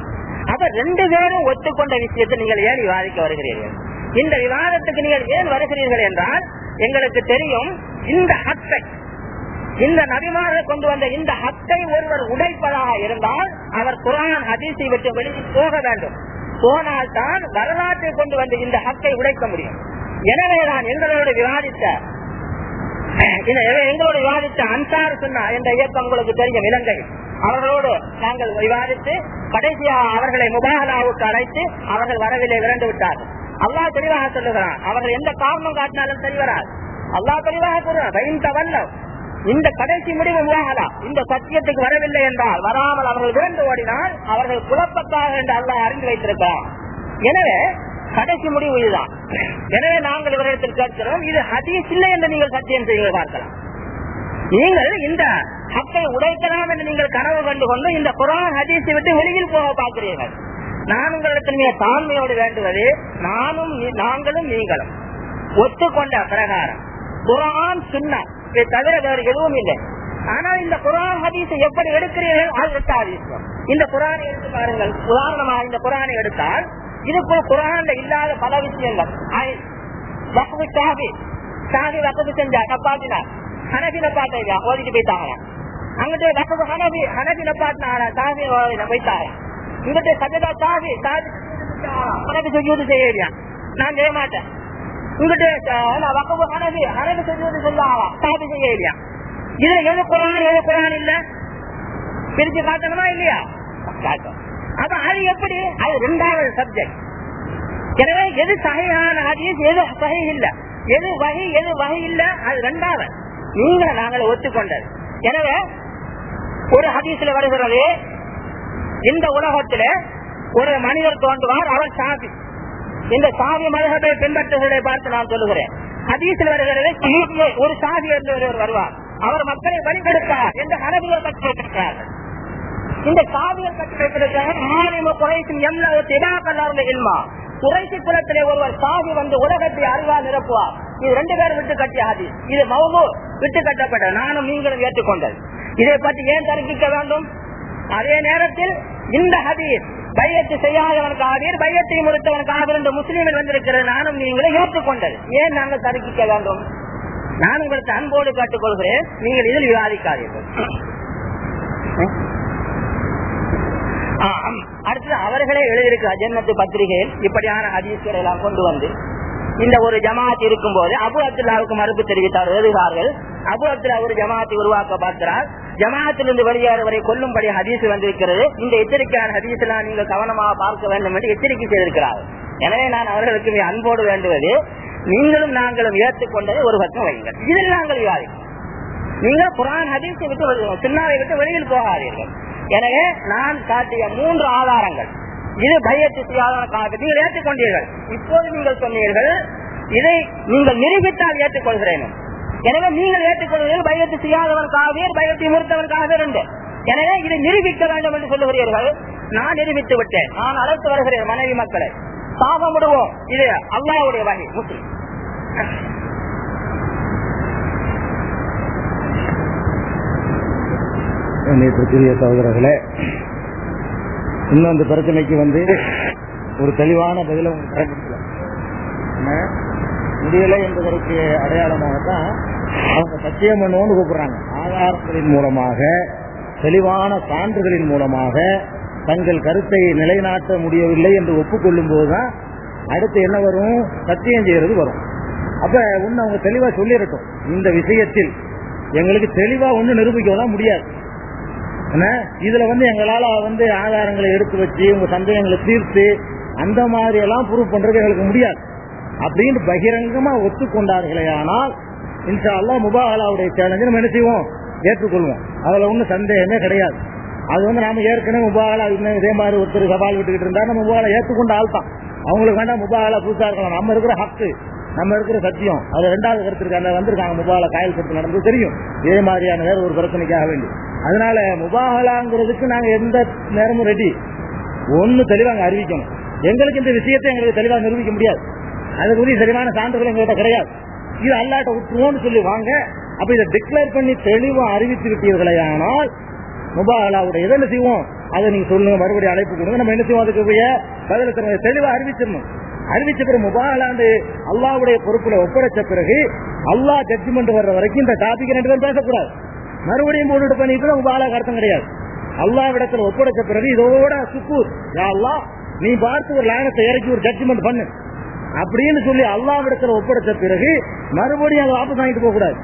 அப்ப ரெண்டு பேரும் ஒத்துக்கொண்ட விஷயத்தை நீங்கள் ஏன் விவாதிக்க வருகிறீர்கள்? இந்த விவாதத்துக்கு நீங்கள் ஏன் வருகிறீர்கள் என்றால் எங்களுக்கு தெரியும் இந்த ஹத்தை இந்த நபிமார்கள் கொண்டு வந்த இந்த ஹத்தை ஒருவர் உடைப்பதாக இருந்தால் அவர் குரான் ஹதீஸை விட்டு வெளியே போக வேண்டும். போனால் தான் வரலாற்றை கொண்டு வந்து இந்த ஹக்கை உடைக்க முடியும். எனவே நான் எங்களோட விவாதித்த எங்களோட விவாதித்த அன்சார் சுன்னா என்ற இயக்கம் உங்களுக்கு தெரியும் இலங்கை. அவர்களோடு நாங்கள் விவாதித்து கடைசியாக அவர்களை முபாகலாவுக்கு அழைத்து அவர்கள் வரவில்லை விரண்டு விட்டார்கள். அல்லாஹ் தெளிவாக சொல்லுகிறான் அவர்கள் எந்த காரணம் காட்டினாலும் சரி வராது. அல்லாஹ் தெளிவாக சொல்றான் இந்த கடைசி முடிவு முகாகலா இந்த சத்தியத்துக்கு வரவில்லை என்றால் வராமல் அவர்கள் விழுந்து ஓடினால் அவர்கள் குழப்பத்தாக என்று அல்ல அறிந்து வைத்திருக்கிறார். எனவே கடைசி முடிவு இதுதான். எனவே நாங்கள் இவரிடத்தில் கேட்கிறோம் இது ஹதீஸ் இல்லை என்று நீங்கள் சத்தியம் செய்ய பார்க்கலாம். நீங்கள் இந்த ஹக்கை உடைக்கலாம் என்று நீங்கள் கனவு கண்டு கொண்டு இந்த குரான் ஹதீஸை விட்டு வெளியில் போக பார்க்கிறீர்கள். நான் உங்களிடத்தில் மிக தாழ்மையோடு வேண்டுவது நானும் நாங்களும் நீங்களும் ஒத்துக்கொண்ட பிரகாரம். குரான் சின்ன இதை தவிர வேறு எதுவும் இல்லை. ஆனால் இந்த குரான் ஹதீஸை எப்படி எடுக்கிறீர்கள்? அது இந்த குரானை எடுத்து பாருங்கள். உதாரணமாக இந்த குரானை எடுத்தால் இதுக்குள் குரான்ல இல்லாத பல விஷயங்கள். ஆய்- வக்ஃபு ஷாஃபி. ஷாஃபி செஞ்சா தப்பாத்தினார் ஹனபில நப்பாட்டா ஓதிட்டு போயிட்டாங்க அங்கிட்டு வசதி ஹனபி ஹனபி நப்பாட்டினாரா ஷாஃபி போயிட்டாங்க இங்கிட்டு சஜதா ஷாஃபி ஷாஃபி ஹனபி சுஜூது செய்யலையா? நான் செய்ய மாட்டேன். இங்கிட்டு அஹ், வக்கத்து ஹனபி ஹனபி சுஜூது செஞ்சாங்களா ஷாஃபி செய்யலையா இதுல எது குரான் எது குரான் இல்ல? பிரிச்சு காட்டணுமா இல்லையா? காட்டும். அப்ப அது எப்படி? அது ரெண்டாவது சப்ஜெக்ட் எனவே எது சகையான ஹதீஸ் எது சகை இல்ல? எது வகை எது வகை இல்ல? அது ரெண்டாவது. நீங்க நாங்கள் ஒத்துக்கொண்டது. எனவே ஒரு ஹதீஸ்ல வருகிறது இந்த உலகத்துல ஒரு மனிதர் தோன்றுவார் அவர் சாதி. இந்த சாதி மதகத்தை பின்பற்றுவதை பார்த்து நான் சொல்லுகிறேன். ஹதீசில் வருகிறது ஒரு சாதி என்று ஒருவர் வருவார். அவர் மக்களை வழிபடுத்தார் என்று அரபியர் பற்றி வைத்திருக்கிறார்கள் இந்த சாதிகள் பற்றி வைத்திருக்கிறார் குறைக்கும் எம்ல திடாக்கல்லாருடைய இல்மா. குறைசி குலத்திலே ஒருவர் சாதி வந்து உலகத்தை அறிவா நிரப்புவார். இது ரெண்டு பேரும் விட்டு கட்டிய இது மௌமு விட்டு கட்டப்பட்ட நானும் நீங்களும் ஏற்றுக்கொண்டது. இதை பற்றி ஏன் தர்க்கிக்க வேண்டும்? அதே நேரத்தில் இந்த ஹதீஸ் பையத்து செய்யாதவன் காவீர் பையத்தை முறுத்தவன் காவீர் என்று முஸ்லீமில் வந்திருக்கிறது. நானும் நீங்களும் ஏற்றுக்கொண்டது. ஏன் நாங்கள் தருக்கிக்க வேண்டும்? நான் உங்களுக்கு அன்போடு கேட்டுக்கொள்கிறேன். நீங்கள் இதில் விவாதிக்காதீர்கள். அடுத்தது அவர்களே எழுதியிருக்கிற ஜென்மத்து பத்திரிகையில் இப்படியான ஹதீஸ்களை எல்லாம் கொண்டு வந்து இந்த ஒரு ஜமாத் இருக்கும் போது அபு அப்துல்லாவுக்கு மறுப்பு தெரிவித்தார் எழுதுகிறார்கள். அபு அப்துல்லா ஒரு ஜமாத்தை உருவாக்க பார்க்கிறார். ஜமாத்திலிருந்து வெளியேறவரை கொல்லும்படி ஹதீஸ் வந்திருக்கிறது. இந்த எச்சரிக்கையான ஹதீஸ் எல்லாம் நீங்கள் கவனமாக பார்க்க வேண்டும் என்று எச்சரிக்கை செய்திருக்கிறார்கள் எனவே நான் அவர்களுக்கு அன்போடு வேண்டுவது நீங்களும் நாங்களும் ஏற்றுக்கொண்டதை ஒரு பக்கம் வையுங்கள். இதில் நாங்கள் விவாதிக்கிறோம் நீங்க குரான் ஹதீஸை விட்டு சின்னாவை விட்டு வெளியில் போகாதீர்கள். எனவே நான் காட்டிய மூன்று ஆதாரங்கள். இது பயத்து செய்யாத காப்பி நீங்கள் ஏற்றுக்கொண்டீர்கள். இப்போது நீங்கள் சொன்னீர்கள் இதை நீங்கள் நிரூபித்தால் ஏற்றுக்கொள்கிறேன். எனவே நீங்கள் ஏற்றுக்கொள்கிறீர்கள் பயத்து செய்யாதவன் பயத்தை முறுத்தவன் காவியர் என்று எனவே இதை நிரூபிக்க வேண்டும் என்று சொல்லுகிறீர்கள். நான் நிரூபித்து விட்டேன். நான் அழைத்து வருகிறேன் மனைவி மக்களை. சாபம் விடுவோம் இது அல்லாவுடைய வகை முஸ்லிம். நேற்றுக்குரிய சகோதரர்களே இன்னும் அந்த பிரச்சனைக்கு வந்து ஒரு தெளிவான பதில உங்களுக்கு முடியலை என்பதற்கு அடையாளமாகத்தான் அவங்க சத்தியம் பண்ணுவோம்னு கூப்பிடுறாங்க. ஆதாரங்களின் மூலமாக தெளிவான சான்றுகளின் மூலமாக தங்கள் கருத்தை நிலைநாட்ட முடியவில்லை என்று ஒப்புக்கொள்ளும் போதுதான் அடுத்து என்ன வரும்? சத்தியம் செய்யறது வரும். அப்ப ஒன்னு அவங்க தெளிவா சொல்லிடட்டும். இந்த விஷயத்தில் எங்களுக்கு தெளிவா ஒண்ணு நிரூபிக்க தான் முடியாது. இதுல வந்து எங்களால வந்து ஆதாரங்களை எடுத்து வச்சு உங்க சந்தேகங்களை தீர்த்து அந்த மாதிரி எல்லாம் ப்ரூவ் பண்றது எங்களுக்கு முடியாது. அப்படின்னு பகிரங்கமா ஒத்துக்கொண்டார்களே ஆனால் இன்ஷா அல்லா முபாகலாவுடைய சேலஞ்சு நம்ம என்ன செய்வோம்? ஏற்றுக்கொள்வோம். அதுல ஒன்றும் சந்தேகமே கிடையாது. அது வந்து நாம ஏற்கனவே முபாகலா இன்னும் இதே மாதிரி ஒருத்தர் சவால் விட்டுக்கிட்டு இருந்தா நம்ம முபாகலா ஏற்றுக்கொண்ட ஆள் தான். அவங்களுக்கு வேண்டாம் முபாகலா புதுசா இருக்கலாம். நம்ம இருக்கிற ஹக்கு நம்ம இருக்கிற சத்தியம். அது ரெண்டாவது கருத்து இருக்காங்க வந்திருக்காங்க முபாகலா காயல் கருத்து நடந்தது தெரியும். இதே மாதிரியான வேற ஒரு பிரச்சனைக்காக வேண்டி. அதனால முபாகலாங்கிறதுக்கு நாங்க எந்த நேரமும் ரெடி ஒண்ணு தெளிவாங்க அறிவிக்கணும். எங்களுக்கு இந்த விஷயத்தை எங்களுக்கு தெளிவா நிரூபிக்க முடியாது. அதுக்குரிய சரியான சான்றுகள் எங்கள்கிட்ட கிடையாது. இது அல்லாட்ட விட்டுருவோம்னு சொல்லி வாங்க. அப்ப இதை டிக்ளேர் பண்ணி தெளிவா அறிவித்து விட்டீர்களே ஆனால் முபாகலாவுடைய இதை செய்வோம்? அதை நீங்க சொல்லுங்க மறுபடியும் அழைப்பு கொடுங்க. நம்ம என்ன செய்வோம் அதுக்கு போய் பதில தெளிவா அறிவிச்சிடணும். அறிவிச்ச பிறகு முபாகலாண்டு அல்லாவுடைய பொறுப்புல ஒப்படைச்ச பிறகு அல்லாஹ் ஜட்ஜ்மெண்ட் வர்ற வரைக்கும் இந்த டாபிக் ரெண்டு பேரும் பேசக்கூடாது. மறுபடியும் போட்டு பண்ணிட்டு முபாகலாக்கு அர்த்தம் கிடையாது. அல்லாவிடத்துல ஒப்படைச்ச பிறகு இதோட சுக்கூர். யா அல்லாஹ் நீ பார்த்து ஒரு லாயனத்தை இறக்கி ஒரு ஜட்ஜ்மெண்ட் பண்ணு. அப்படின்னு சொல்லி அல்லாவிடத்துல ஒப்படைச்ச பிறகு மறுபடியும் அதை வாபஸ் வாங்கிட்டு போக கூடாது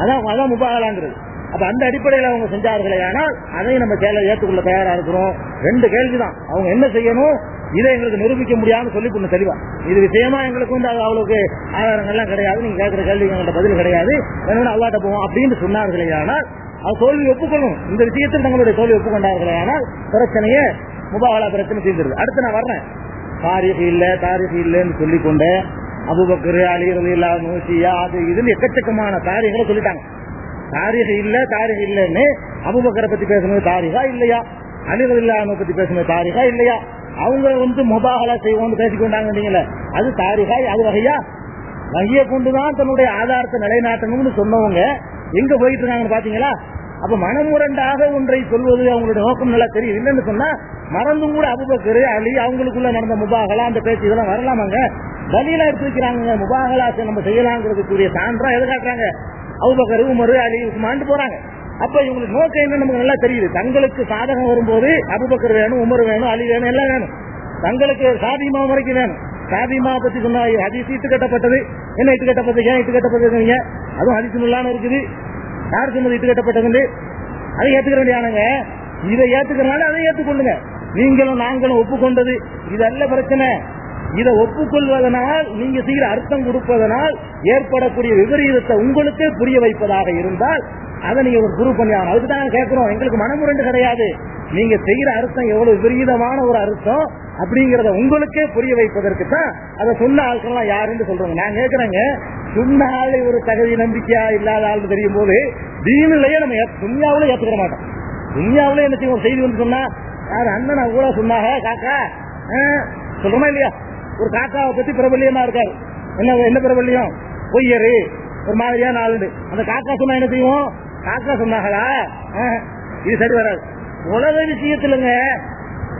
அதான் அதான் முபாகலாங்கிறது அப்ப அந்த அடிப்படையில் அவங்க செஞ்சார்களே ஆனால் அதையும் நம்ம கேள்வி ஏற்றுக்கொள்ள தயாரா இருக்கிறோம். ரெண்டு கேள்விதான். அவங்க என்ன செய்யணும்? இதை எங்களுக்கு நிரூபிக்க முடியாதுன்னு சொல்லி கொண்டு தெளிவா இது விஷயமா எங்களுக்கு வந்து அது அவ்வளவுக்கு ஆதாரங்கள்லாம் கிடையாது. நீங்க கேட்கிற கேள்வி எங்கள்ட்ட பதில் கிடையாது. வேணும்னா அல்லாட்ட போவோம் அப்படின்னு சொன்னார்களே ஆனால் அது தோல்வி ஒப்புக்கொள்ளும் இந்த விஷயத்தில் தங்களுடைய தோல்வி ஒப்புக்கொண்டார்களே ஆனால் பிரச்சனையே முபாவலா பிரச்சனை தீர்ந்துருது. அடுத்து நான் வர்றேன். தாரிஃப் இல்ல தாரிஃப் இல்லைன்னு சொல்லிக்கொண்டு அபுபக்கர் அலி இல்லா நூசியா அது இதுன்னு எக்கச்சக்கமான காரியங்களை சொல்லிட்டாங்க. தாரிக இல்ல தாரிக இல்லன்னு அபுபக்கரை பத்தி பேசுனது தாரிகா இல்லையா? அலிரது இல்லாம பத்தி பேசுனது தாரிகா இல்லையா? அவங்க வந்து முபாகலா செய்வோம்னு பேசிக்கொண்டாங்க நீங்களே அது தாரிகா அது வகையா? வகையை கொண்டுதான் தன்னுடைய ஆதாரத்தை நிலைநாட்டணும்னு சொன்னவங்க எங்க போயிட்டு இருக்காங்கன்னு பாத்தீங்களா? அப்ப மனமுரண்டாக ஒன்றை சொல்வது அவங்களுடைய நோக்கம் நல்லா தெரியும் இல்லைன்னு சொன்னா மறந்தும் கூட அபுபக்கரு அலி அவங்களுக்குள்ள நடந்த முபாகலா அந்த பேச்சு இதெல்லாம் வரலாமாங்க? வழியில எடுத்து வைக்கிறாங்க முபாகலா நம்ம செய்யலாங்கிறதுக்குரிய சான்றா எது காட்டுறாங்க? அபுபக்கர் உமரு அலி உஸ்மான் போறாங்க. அப்ப இவங்களுக்கு நோக்கம் என்ன நமக்கு நல்லா தெரியுது. தங்களுக்கு சாதகம் வரும்போது அபுபக்கர் வேணும் உமர் வேணும் அலி வேணும் எல்லாம் வேணும். தங்களுக்கு சாதிமா வரைக்கும் வேணும். சாதிமா பத்தி சொன்னா ஹதீஸ் இட்டு கட்டப்பட்டது. என்ன இட்டு கட்டப்பட்டது? ஏன் இட்டு கட்டப்பட்டதுங்க அதுவும் ஹதீசுல்லான்னு இருக்குது. யார் சொன்னது இட்டு கட்டப்பட்டது அதை ஏத்துக்க வேண்டியானுங்க இதை ஏத்துக்கிறனால அதை ஏத்துக்கொள்ளுங்க நீங்களும் நாங்களும் ஒப்புக்கொண்டது. இதல்ல பிரச்சனை. இதை ஒப்புக்கொள்வதனால் நீங்க செய்கிற அர்த்தம் கொடுப்பதனால் ஏற்படக்கூடிய விபரீதத்தை உங்களுக்கே புரிய வைப்பதாக இருந்தால் அதை நீங்க ஒரு குரு பண்ணி ஆகணும். அதுக்கு தான் கேட்கிறோம் எங்களுக்கு மனமுரண்டு கிடையாது. நீங்க செய்யற அர்த்தம் எவ்வளவு விபரீதமான ஒரு அர்த்தம் அப்படிங்கறத உங்களுக்கே புரிய வைப்பதற்கு தான் அதை சொன்ன ஆட்கள்லாம் யாருன்னு சொல்றாங்க. நான் கேட்கிறேங்க சொன்ன ஒரு தகுதி நம்பிக்கையா இல்லாத ஆள் தெரியும் போது தீனிலேயே நம்ம துன்யாவில ஏத்துக்கிற மாட்டோம். துன்யாவில என்ன செய்வோம்? செய்தி வந்து சொன்னா யார் அண்ணன் கூட சொன்னாங்க காக்கா? ஆ, சொல்றோமா இல்லையா? ஒரு காக்காவை பத்தி பிரபல்யமா இருக்காரு. என்ன என்ன பிரபல்யம்? பொய்யரு ஒரு மாதிரியான ஆளுண்டு அந்த காக்கா சொன்னா என்ன செய்வோம்? காக்கா சொன்னாங்களா? இது சரி வராது. உலக விஷயத்துலங்க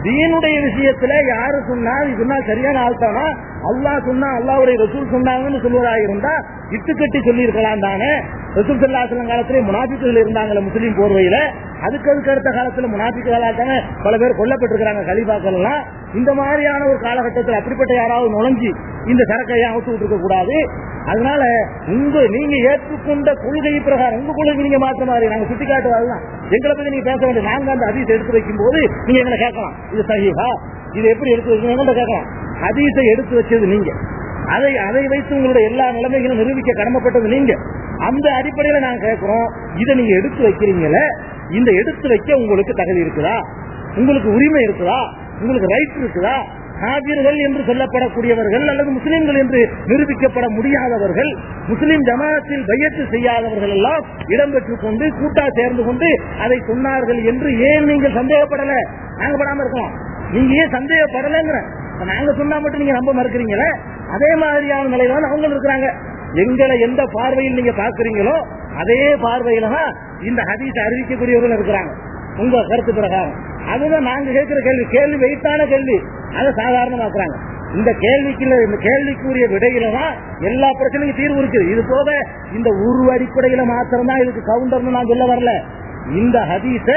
தீனுடைய விஷயத்துல யாரு சொன்னா இது சொன்னா சரியான ஆள் தானா அல்லாஹ் சொன்னா அல்லாவுடைய ரசூல் சொன்னாங்கன்னு சொல்லுவதாக இருந்தா இட்டுக்கட்டி சொல்லி இருக்கலாம் தானே. ரசூல் சல்லாசலம் காலத்திலே முனாபிக்குகள் இருந்தாங்களே முஸ்லீம் போர்வையில. அதுக்கு அதுக்கு அடுத்த காலத்துல முனாபிக்குகளாக தானே பல பேர் கொல்லப்பட்டிருக்கிறாங்க கலிபாக்கள் எல்லாம் இந்த மாதிரியான ஒரு காலகட்டத்தில் அப்படிப்பட்ட யாராவது நுழைஞ்சி இந்த சரக்கை அவுத்து விட்டுருக்க கூடாது? அதனால உங்க நீங்க ஏற்றுக்கொண்ட கொள்கை பிரகாரம் உங்க கொள்கை நீங்க மாற்ற மாதிரி நாங்க சுட்டி காட்டுவதுதான் எங்களை பத்தி நீங்க பேச வேண்டிய நாங்க அந்த ஹதீஸ் எடுத்து வைக்கும் போது நீங்க எங்களை கேட்கலாம். இது சஹீஹா? இது எப்படி எடுத்து வைக்கணும்? கேட்கலாம். அதீசை எடுத்து வச்சு வச்சது நீங்க. அதை அதை வைத்து உங்களுடைய எல்லா நிலைமைகளும் நிரூபிக்க கடமைப்பட்டது நீங்க. அந்த அடிப்படையில நாங்க கேட்கிறோம் இதை நீங்க எடுத்து வைக்கிறீங்களே இந்த எடுத்து வைக்க உங்களுக்கு தகுதி இருக்குதா? உங்களுக்கு உரிமை இருக்குதா? உங்களுக்கு ரைட் இருக்குதா? காவிர்கள் என்று சொல்லப்படக்கூடியவர்கள் அல்லது முஸ்லிம்கள் என்று நிரூபிக்கப்பட முடியாதவர்கள் முஸ்லிம் ஜமாத்தில் பையத்து செய்யாதவர்கள் எல்லாம் இடம்பெற்றுக் கொண்டு கூட்டா சேர்ந்து கொண்டு அதை சொன்னார்கள் என்று ஏன் நீங்கள் சந்தேகப்படல? நாங்க படாம இருக்கோம். நீங்க ஏன் சந்தேகப்படலங்கிற நாங்க சொன்னா மட்டும் நீங்க நம்ப மறுக்கிறீங்களே? அதே மாதிரியான நிலையில அவங்க இருக்கிறாங்க. எங்களை எந்த பார்வையில் நீங்க பாக்குறீங்களோ அதே பார்வையில தான் இந்த ஹதீஸ் அறிவிக்கக்கூடியவர்கள் இருக்கிறாங்க. உங்க கருத்து பிரகாரம். அதுதான் நாங்க கேட்கிற கேள்வி. கேள்வி வெயிட்டான கேள்வி. அதை சாதாரணமாக்குறாங்க. இந்த கேள்விக்கு இந்த கேள்விக்குரிய விடையில தான் எல்லா பிரச்சனையும் தீர்வு இருக்குது. இது போக இந்த உருவ அடிப்படையில மாத்திரம் தான் இதுக்கு கவுண்டர்னு நான் சொல்ல வரல. இந்த ஹதீஸ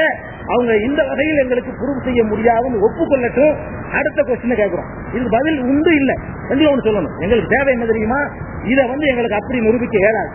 அவங்க இந்த வகையில் எங்களுக்கு ப்ரூவ் செய்ய முடியாதுன்னு ஒப்புக்கொள்ளட்டும். அடுத்த கொஸ்டின் கேட்கிறோம் இதுக்கு பதில் உண்டு இல்ல. ரெண்டுல ஒண்ணு சொல்லணும். எங்களுக்கு தேவை என்ன தெரியுமா? இதை வந்து எங்களுக்கு அப்படி நிரூபிக்க இயலாது.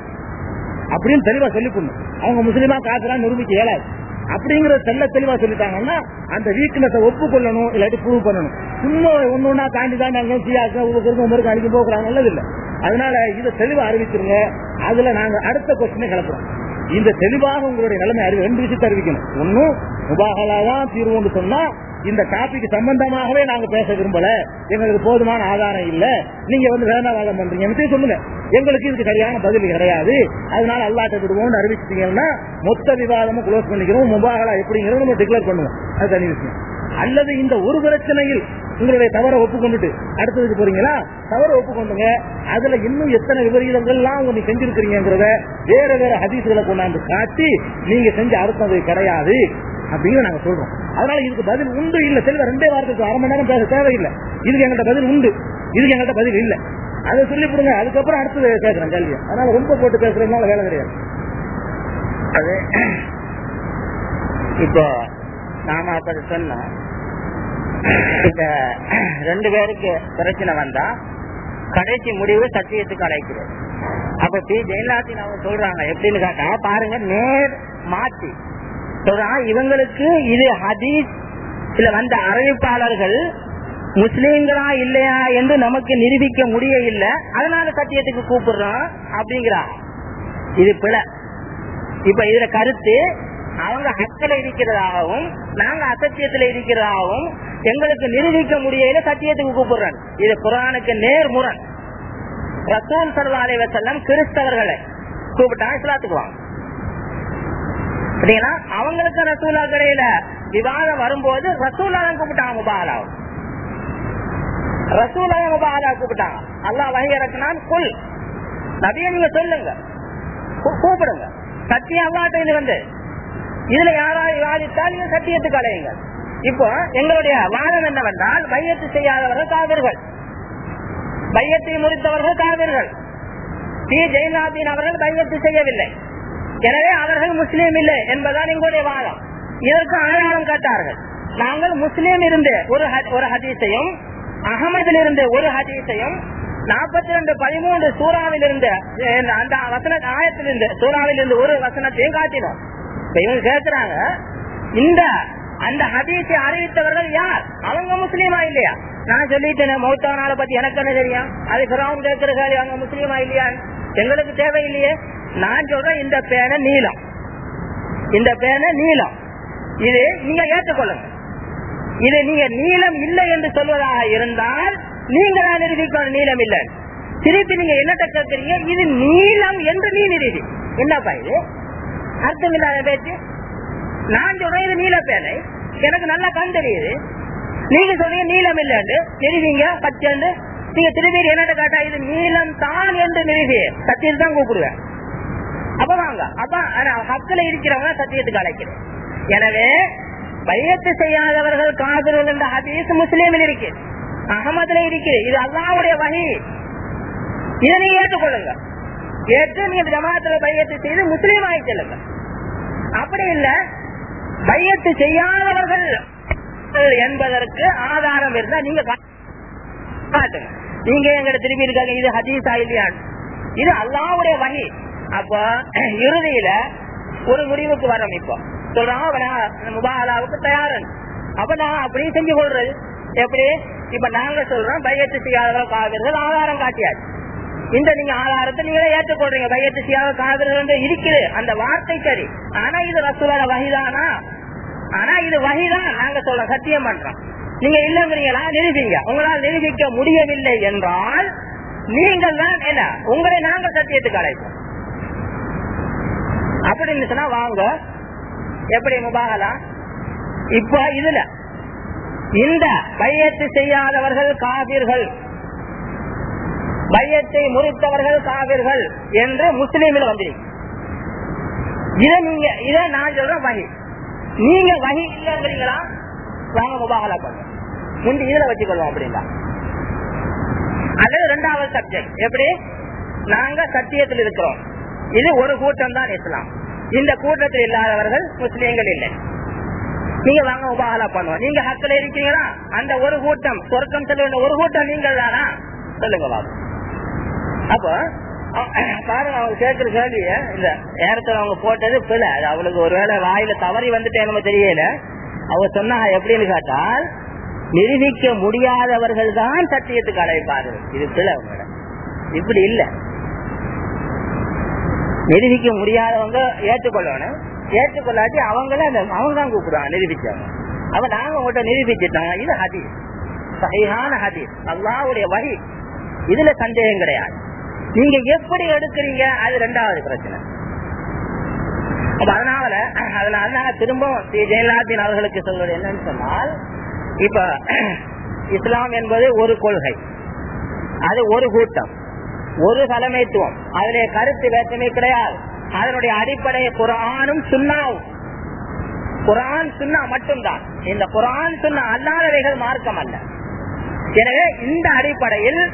அப்படின்னு தெளிவா சொல்லிக்கணும் அவங்க முஸ்லீமா காசுலாம் நிரூபிக்க இயலாது. அப்படிங்கிற தெல்ல தெளிவா சொல்லிட்டாங்கன்னா அந்த வீக்னஸை ஒப்புக்கொள்ளணும் இல்லாட்டி ப்ரூவ் பண்ணணும். சும்மா ஒண்ணு ஒண்ணா தாண்டி தான் அங்கே போகிறாங்க நல்லது இல்ல. அதனால இதை தெளிவா அறிவிச்சிருங்க. அதுல நாங்க அடுத்த கொஸ்டினை கிளப்புறோம். இந்த தெளிவாக உங்களுடைய நிலைமை அறிவு ரெண்டு விஷயத்தை அறிவிக்கணும். ஒன்னும் முபாகலா தான் தீர்வுன்னு சொன்னா இந்த டாபிக் சம்பந்தமாகவே நாங்க பேச விரும்பல. எங்களுக்கு போதுமான ஆதாரம் இல்ல. நீங்க வந்து வேதாவாதம் பண்றீங்கன்னு சொல்லுங்க. எங்களுக்கு இதுக்கு சரியான பதில் கிடையாது. அதனால அல்லாட்ட விடுவோம்னு அறிவிச்சிட்டீங்கன்னா மொத்த விவாதமும் க்ளோஸ் பண்ணிக்கிறோம். முபாகலா எப்படிங்கிறத நம்ம டிக்ளேர் பண்ணுவோம். அது தனி விஷயம். அல்லது இந்த ஒரு பிரச்சனையில் உங்களுடைய தவற ஒப்புக்கொண்டுட்டு அடுத்ததுக்கு போறீங்களா? தவறை ஒப்புக்கொண்டுங்க. அதுல இன்னும் எத்தனை விபரீதங்கள்லாம் நீங்க செஞ்சிருக்கிறீங்கிறத வேற வேற ஹதீசுகளை கொண்டாந்து காட்டி நீங்க செஞ்ச அர்த்தம் கிடையாது அப்படின்னு நாங்க சொல்றோம். அதனால இதுக்கு பதில் உண்டு இல்ல? செல்வ ரெண்டே வாரத்துக்கு அரை மணி நேரம் பேச தேவையில்லை. இதுக்கு எங்கள்கிட்ட பதில் உண்டு. இதுக்கு எங்கள்கிட்ட பதில் இல்ல. அதை சொல்லி கொடுங்க அதுக்கப்புறம் அடுத்தது கேட்கிறேன் கேள்வி அதனால ரொம்ப போட்டு பேசுறதுனால வேலை கிடையாது. அது இப்போ நாம அப்ப சொன்னோம் இந்த ரெண்டு பேருக்கு பிரச்சனை வந்தா கடைசி முடிவு சத்தியத்துக்கு அழைக்கிறது. அப்ப பி ஜெயலலிதா அவங்க சொல்றாங்க எப்படின்னு கேட்டா பாருங்க நேர் மாத்தி சொல்றான் இவங்களுக்கு இது ஹதீஸ் இதுல வந்த அறிவிப்பாளர்கள் முஸ்லீம்களா இல்லையா என்று நமக்கு நிரூபிக்க முடிய இல்ல அதனால சத்தியத்துக்கு கூப்பிடுறோம் அப்படிங்கிறா இது பிழை. இப்ப இதுல கருத்து அவங்க ஹக்கல இருக்கிறதாகவும் நாங்க அசத்தியத்துல இருக்கிறதாகவும் எங்களுக்கு நிரூபிக்க முடியல சத்தியத்துக்கு கூப்பிடுறாங்க. இது குரானுக்கு நேர் முரண் ரசூல் சல்லா அலைஹி கிறிஸ்தவர்களை கூப்பிட்டா இஸ்லாத்துக்குவாங்க அப்படின்னா அவங்களுக்கு ரசூலா கடையில விவாதம் வரும்போது ரசூலா தான் கூப்பிட்டாங்க முபாலாவும் ரசூலா முபாலா கூப்பிட்டாங்க அல்லாஹ் வகை இறக்குனான் குல். நபிய நீங்க சொல்லுங்க. கூப்பிடுங்க. சத்தியம் அல்லாட்ட இது வந்து இதுல யாராவது விவாதித்தால் நீங்க சத்தியத்துக்கு அலையுங்க இப்போ எங்களுடைய வாதம் என்னவென்றால் பையத்து செய்யாதவர்கள் காவிர்கள். பையத்தை முறித்தவர்கள் காவிர்கள். டி ஜெயநாதீன் அவர்கள் பையத்து செய்யவில்லை. எனவே அவர்கள் முஸ்லீம் இல்லை என்பதுதான் எங்களுடைய வாதம். இதற்கு ஆதாரம் காட்டார்கள். நாங்கள் முஸ்லீம் இருந்து ஒரு ஒரு ஹதீஸையும் அகமதில் இருந்து ஒரு ஹதீஸையும் நாற்பத்தி ரெண்டு பதிமூன்று சூறாவில் இருந்து அந்த வசன ஆயத்தில் இருந்து சூறாவில் இருந்து ஒரு வசனத்தையும் காட்டினோம். இவங்க கேட்கிறாங்க இந்த அந்த ஹதீஸை அறிவித்தவர்கள் யார்? அவங்க முஸ்லீமா இல்லையா? நான் சொல்லிட்டேன் மௌத்தானால பத்தி எனக்கு என்ன தெரியும்? அது கிரௌண்ட் கேட்கிற கேள்வி அவங்க முஸ்லீமா இல்லையா? எங்களுக்கு தேவையில்லையே. நான் சொல்றேன் இந்த பேனை நீளம். இந்த பேனை நீளம். இது நீங்க ஏற்றுக்கொள்ளுங்க. இது நீங்க நீளம் இல்லை என்று சொல்வதாக இருந்தால் நீங்க தான் நிரூபிக்கணும் நீளம் இல்லை. திருப்பி நீங்க என்னட்ட கேட்கறீங்க இது நீளம் என்று நீ நிரூபி என்னப்பா இது அர்த்தம் இல்லாத பேச்சு. நான் சொல்றேன் இது நீல பேனை எனக்கு நல்லா கண் தெரியுது. நீங்க சொல்றீங்க நீளம் இல்லைன்னு. தெரிவிங்க பச்சைண்டு நீங்க திருப்பி என்னட்ட காட்டா இது நீளம் தான் என்று நிறுவிய சத்தியத்தை தான் கூப்பிடுவேன். அப்ப வாங்க. அப்ப ஹக்கில இருக்கிறவங்க சத்தியத்துக்கு அழைக்கிறேன். எனவே பையத்து செய்யாதவர்கள் காதல் என்ற ஹதீஸ் முஸ்லீமில் இருக்கு அகமதுல இருக்கு இது அல்லாவுடைய வகை. இதனை ஏற்றுக்கொள்ளுங்க. ஏற்று நீங்க ஜமாத்துல பையத்து செய்து முஸ்லீம் ஆகி செல்லுங்க அப்படி இல்ல பையத்து செய்யாதவர்கள் என்பதற்கு ஆதாரம் இருந்தா நீங்க காட்டுங்க. நீங்க எங்கிட்ட திரும்பி இருக்காங்க இது ஹதீஸா இல்லையான் இது அல்லாவுடைய வகை. அப்ப இறுதியில ஒரு முடிவுக்கு வரோம் இப்போ. சொல்றான் முபாலாவுக்கு தயாரன் அப்ப நான் அப்படியே செஞ்சு கொள்றது. எப்படி? இப்ப நாங்க சொல்றோம் பையத்து செய்யாதவர்கள் ஆதாரம் காட்டியாச்சு. இந்த நீங்க ஆதாரத்தை நீங்களே ஏற்றுக்கொள்றீங்க. பையத்து செய்யாத காவிர்கள் இருக்குது. அந்த வார்த்தை சரி. ஆனா இது ரசூலோட வகைதானா? ஆனா இது வகைதான். நாங்க சொல்றோம் சத்தியம் பண்றோம் நீங்க இல்லங்கிறீங்களா? நிரூபிங்க. உங்களால் நிரூபிக்க முடியவில்லை என்றால் நீங்கள் தான் என்ன? உங்களை நாங்கள் சத்தியத்துக்கு அழைப்போம். அப்படின்னு சொன்னா வாங்க. எப்படி முபாகலாம் இப்ப இதுல இந்த பையத்து செய்யாதவர்கள் காவிர்கள் பையத்தை முறித்தவர்கள் காவிர்கள் என்று முஸ்லீமில் வந்துருக்கு. இதை நீங்க இதை நான் சொல்ற வகி. நீங்க வகி இல்லைங்கிறீங்களா? வாங்க முபாகலா பண்ணுங்க முந்தி இதுல வச்சுக்கொள்வோம் அப்படின்னா. அல்லது ரெண்டாவது சப்ஜெக்ட் எப்படி? நாங்க சத்தியத்தில் இருக்கிறோம். இது ஒரு கூட்டம் தான் இஸ்லாம். இந்த கூட்டத்தில் இல்லாதவர்கள் முஸ்லீம்கள் இல்லை. நீங்க வாங்க உபாகலா பண்ணுவோம் நீங்க ஹக்கில் இருக்கீங்களா அந்த ஒரு கூட்டம் சொர்க்கம் செல்ல ஒரு கூட்டம் நீங்கள் தானா சொல்லுங்க பாபு. அப்ப பாருங்க அவங்க கேட்கிற கேள்விய இந்த நேரத்தில் அவங்க போட்டது பிள்ளை அது அவளுக்கு ஒருவேளை வாயில தவறி வந்துட்டே நம்ம தெரியல. அவ சொன்னா எப்படின்னு கேட்டால் நிரூபிக்க முடியாதவர்கள் தான் சத்தியத்துக்கு அழைப்பார்கள். இது பிள்ளை அவங்களோட இப்படி இல்ல. நிரூபிக்க முடியாதவங்க ஏற்றுக்கொள்ளணும். ஏற்றுக்கொள்ளாட்டி அவங்கள அவங்க தான் கூப்பிடுவாங்க நிரூபிச்சவங்க அவ நாங்க உங்கள்கிட்ட நிரூபிச்சுட்டோம். இது ஹதீஸ். சகையான ஹதீஸ். அல்லாவுடைய வகி. இதுல சந்தேகம் கிடையாது. நீங்க எப்படி எடுக்கிறீங்க? அது ரெண்டாவது பிரச்சனை. அதனால அதனால திரும்பவும் ஸ்ரீ அவர்களுக்கு சொல்வது என்னன்னு சொன்னால் இப்ப இஸ்லாம் என்பது ஒரு கொள்கை. அது ஒரு கூட்டம். ஒரு தலைமைத்துவம். அதிலே கருத்து வேற்றுமை கிடையாது. அதனுடைய அடிப்படை குரானும் சுண்ணாவும். குரான் சுண்ணா மட்டும்தான். இந்த குரான் சுண்ணா அல்லாதவைகள் மார்க்கம் அல்ல எனவே இந்த அடிப்படையில்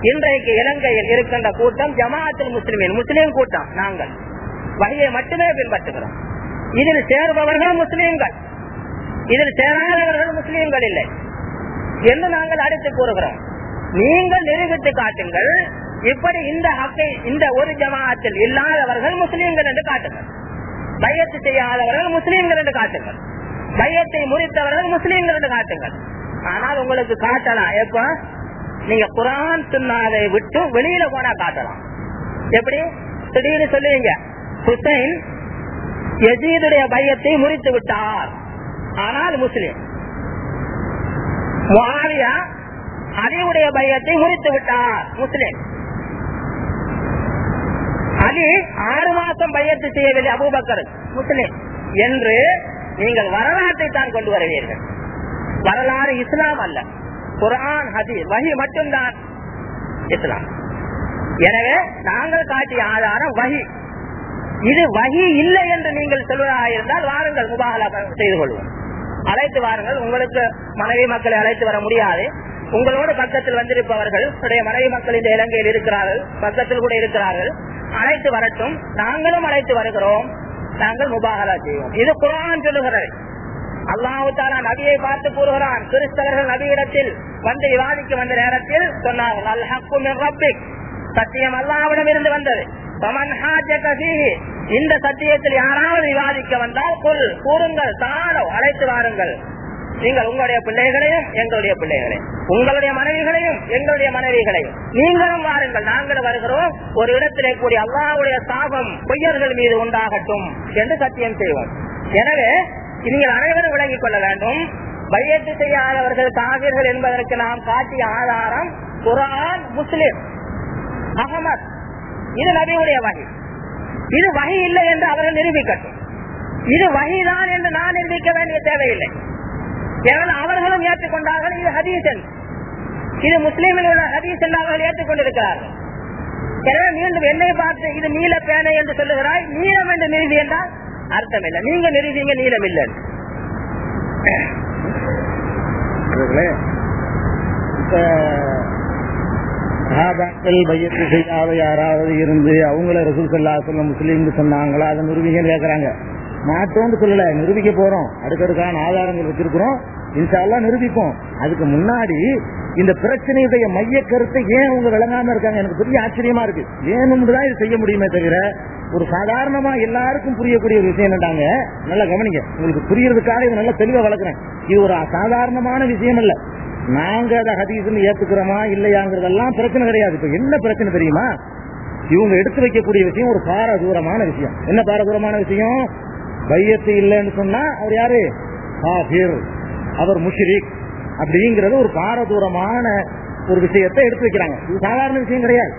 இன்றைக்கு இலங்கையில் இருக்கின்ற கூட்டம் ஜமாத்தில் முஸ்லிமின் முஸ்லீம் கூட்டம் நாங்கள். வகையை மட்டுமே பின்பற்றுகிறோம். இதில் சேர்பவர்கள் முஸ்லீம்கள். இதில் சேராதவர்கள் முஸ்லீம்கள் இல்லை. என்று நாங்கள் அடித்து கூறுகிறோம். நீங்கள் நிரூபித்து காட்டுங்கள். இப்படி இந்த ஹக்கை இந்த ஒரு ஜமாத்தில் இல்லாதவர்கள் முஸ்லீம்கள் என்று காட்டுங்கள். பையத்து செய்யாதவர்கள் முஸ்லீம்கள் என்று காட்டுங்கள். பையத்தை முறித்தவர்கள் முஸ்லீம்கள் என்று காட்டுங்கள். ஆனால் உங்களுக்கு காட்டலாம். எப்ப? நீங்க குரான் சுண்ணாதை விட்டு வெளியில போனா காட்டலாம். எப்படி? திடீர்னு சொல்லுவீங்க. ஹுசைன் எஜீதுடைய பையத்தை முறித்து விட்டார். ஆனால் முஸ்லிம். மாவியா அலியுடைய பையத்தை முறித்து விட்டார். முஸ்லிம். அலி ஆறு மாசம் பையத்து செய்யவில்லை அபூபக்கர். முஸ்லிம். என்று நீங்கள் வரலாற்றை தான் கொண்டு வருவீர்கள். வரலாறு இஸ்லாம் அல்ல. குரான் ஹதீஸ் வகி மட்டும்தான். இஸ்லாம். எனவே நாங்கள் காட்டிய ஆதாரம் வகி இது வகி இல்லை என்று நீங்கள் சொல்வதாக இருந்தால் வாருங்கள் முபாகலா செய்து கொள்வோம். அழைத்து வாருங்கள். உங்களுக்கு மனைவி மக்களை அழைத்து வர முடியாது. உங்களோட பக்கத்தில் வந்திருப்பவர்கள் உடைய மனைவி மக்கள் இந்த இலங்கையில் இருக்கிறார்கள் பக்கத்தில் கூட இருக்கிறார்கள். அழைத்து வரட்டும். நாங்களும் அழைத்து வருகிறோம். நாங்கள் முபாகலா செய்வோம். இது குரான் சொல்லுகிறது. அல்லாஹு நபியை பார்த்து கூறுகிறான். கிறிஸ்தவர்கள் நபியிடத்தில் வந்து விவாதிக்க வந்த நேரத்தில் சொன்னார்கள் சத்தியம் அல்லாவிடம் இருந்து வந்தது. இந்த சத்தியத்தில் யாராவது விவாதிக்க வந்தால் கொல் கூறுங்கள் தானோ அழைத்து வாருங்கள். நீங்கள் உங்களுடைய பிள்ளைகளையும் எங்களுடைய பிள்ளைகளையும் உங்களுடைய மனைவிகளையும் எங்களுடைய மனைவிகளையும் நீங்களும் வாருங்கள். நாங்களும் வருகிறோம். ஒரு இடத்திலே கூடிய அல்லாவுடைய சாபம் பொய்யர்கள் மீது உண்டாகட்டும் என்று சத்தியம் செய்வோம். எனவே நீங்கள் அனைவரும் விளங்கிக் கொள்ள வேண்டும். பையத்து செய்யாதவர்கள் காவிர்கள் என்பதற்கு நாம் காட்டிய ஆதாரம் குரான் முஸ்லிம் அகமத் இது நபியுடைய வகை. இது வகை இல்லை என்று அவர்கள் நிரூபிக்கட்டும். இது வகைதான் என்று நான் நிரூபிக்க வேண்டிய தேவையில்லை. கேவலம் அவர்களும் ஏற்றுக்கொண்டார்கள் இது ஹதீசன் இது முஸ்லீமில் உள்ள ஹதீஸ் அவர்கள் ஏற்றுக்கொண்டிருக்கிறார்கள். எனவே மீண்டும் என்னை பார்த்து இது நீல பேனை என்று சொல்லுகிறாய் நீளம் என்று நிறுவி என்றால் அர்த்தம் இல்லை நீங்க நிறுவீங்க நீளம் இல்லை இப்ப சஹாபாக்கள் பையத்து செய்யாத யாராவது இருந்து அவங்கள ரசூல் சல்லா சொல்ல முஸ்லீம்னு சொன்னாங்களா? அதை நிரூபிங்கன்னு கேக்குறாங்க. மாட்டோம்னு சொல்லல நிரூபிக்க போறோம். அடுக்கடுக்கான ஆதாரங்கள் வச்சிருக்கிறோம். இன்ஷால்லாம் நிரூபிப்போம். அதுக்கு முன்னாடி இந்த பிரச்சனையுடைய மைய கருத்தை ஏன் அவங்க விளங்காம இருக்காங்க? எனக்கு பெரிய ஆச்சரியமா இருக்கு. ஏன்னு தான் இது செய்ய முடியுமே தவிர ஒரு சாதாரணமா எல்லாருக்கும் புரியக்கூடிய ஒரு விஷயம் என்னட்டாங்க நல்லா கவனிங்க. உங்களுக்கு புரியறதுக்காக இது நல்லா தெளிவா வளர்க்குறேன். இது ஒரு சாதாரணமான விஷயம் இல்ல நாங்க அதை ஹதீஸ்ன்னு ஏத்துக்கிறோமா இல்லையாங்கிறதெல்லாம் பிரச்சனை கிடையாது. இப்ப என்ன பிரச்சனை தெரியுமா? இவங்க எடுத்து வைக்கக்கூடிய விஷயம் ஒரு பாரதூரமான விஷயம். என்ன பாரதூரமான விஷயம்? பையத்து இல்லைன்னு சொன்னா அவர் யாரு? காஃபிர் அவர் முஷிரிக் அப்படிங்கறது ஒரு பாரதூரமான ஒரு விஷயத்தை எடுத்து வைக்கிறாங்க இது சாதாரண விஷயம் கிடையாது.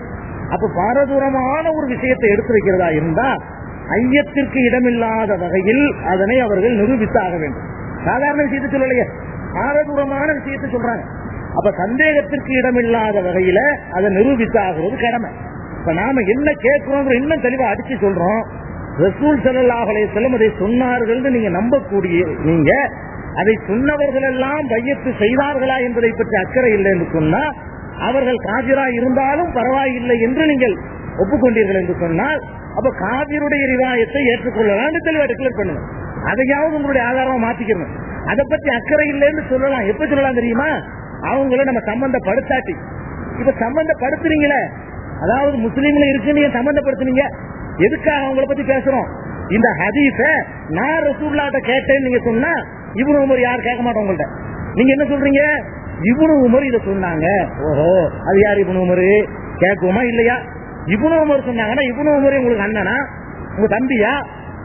அப்ப பாரதூரமான ஒரு விஷயத்தை எடுத்து வைக்கிறதா இருந்தா ஐயத்திற்கு இடமில்லாத வகையில் அதனை அவர்கள் நிரூபித்தாக வேண்டும். சாதாரண விஷயத்தை சொல்லலையே. பாரதூரமான விஷயத்தை சொல்றாங்க. அப்ப சந்தேகத்திற்கு இடமில்லாத வகையில அதை நிரூபித்தாகிறது கடமை. இப்ப நாம என்ன கேட்கிறோம் இன்னும் தெளிவா அடிச்சு சொல்றோம். ரசூல் ஸல்லல்லாஹு செல்லும் அதை சொன்னார்கள் நீங்க நம்பக்கூடிய நீங்க அதை சொன்னவர்கள் எல்லாம் பையத்து செய்தார்களா என்பதை பற்றி அக்கறை இல்லை என்று சொன்னா அவர்கள் காபிரா இருந்தாலும் பரவாயில்லை என்று நீங்கள் ஒப்புக்கொண்டீர்கள் என்று சொன்னால் அப்ப காவிருடைய ரிவாயத்தை ஏற்றுக்கொள்ளலாம் தெளிவா டிக்ளேர் பண்ணுங்க அதையாவது உங்களுடைய ஆதாரமா மாத்திக்கணும். அதை பத்தி அக்கறை இல்லைன்னு சொல்லலாம். எப்ப சொல்லலாம் தெரியுமா? அவங்கள நம்ம சம்பந்தப்படுத்தாட்டி. இப்ப சம்பந்தப்படுத்துறீங்களே. அதாவது முஸ்லீம்ல இருக்கு நீங்க சம்பந்தப்படுத்துனீங்க? எதுக்காக அவங்கள பத்தி பேசுறோம்? இந்த ஹதீஸ நான் ரசூல்லாட்ட கேட்டேன்னு நீங்க சொன்னா இவனு உமர் யார் கேட்க மாட்டோம் உங்கள்ட்ட? நீங்க என்ன சொல்றீங்க? இவனு உமர் இத சொன்னாங்க. ஓஹோ அது யார் இவனு உமரு? கேட்குமா இல்லையா? இவனு உமர் சொன்னாங்கன்னா இவனு உமர் உங்களுக்கு அண்ணனா? உங்க தம்பியா?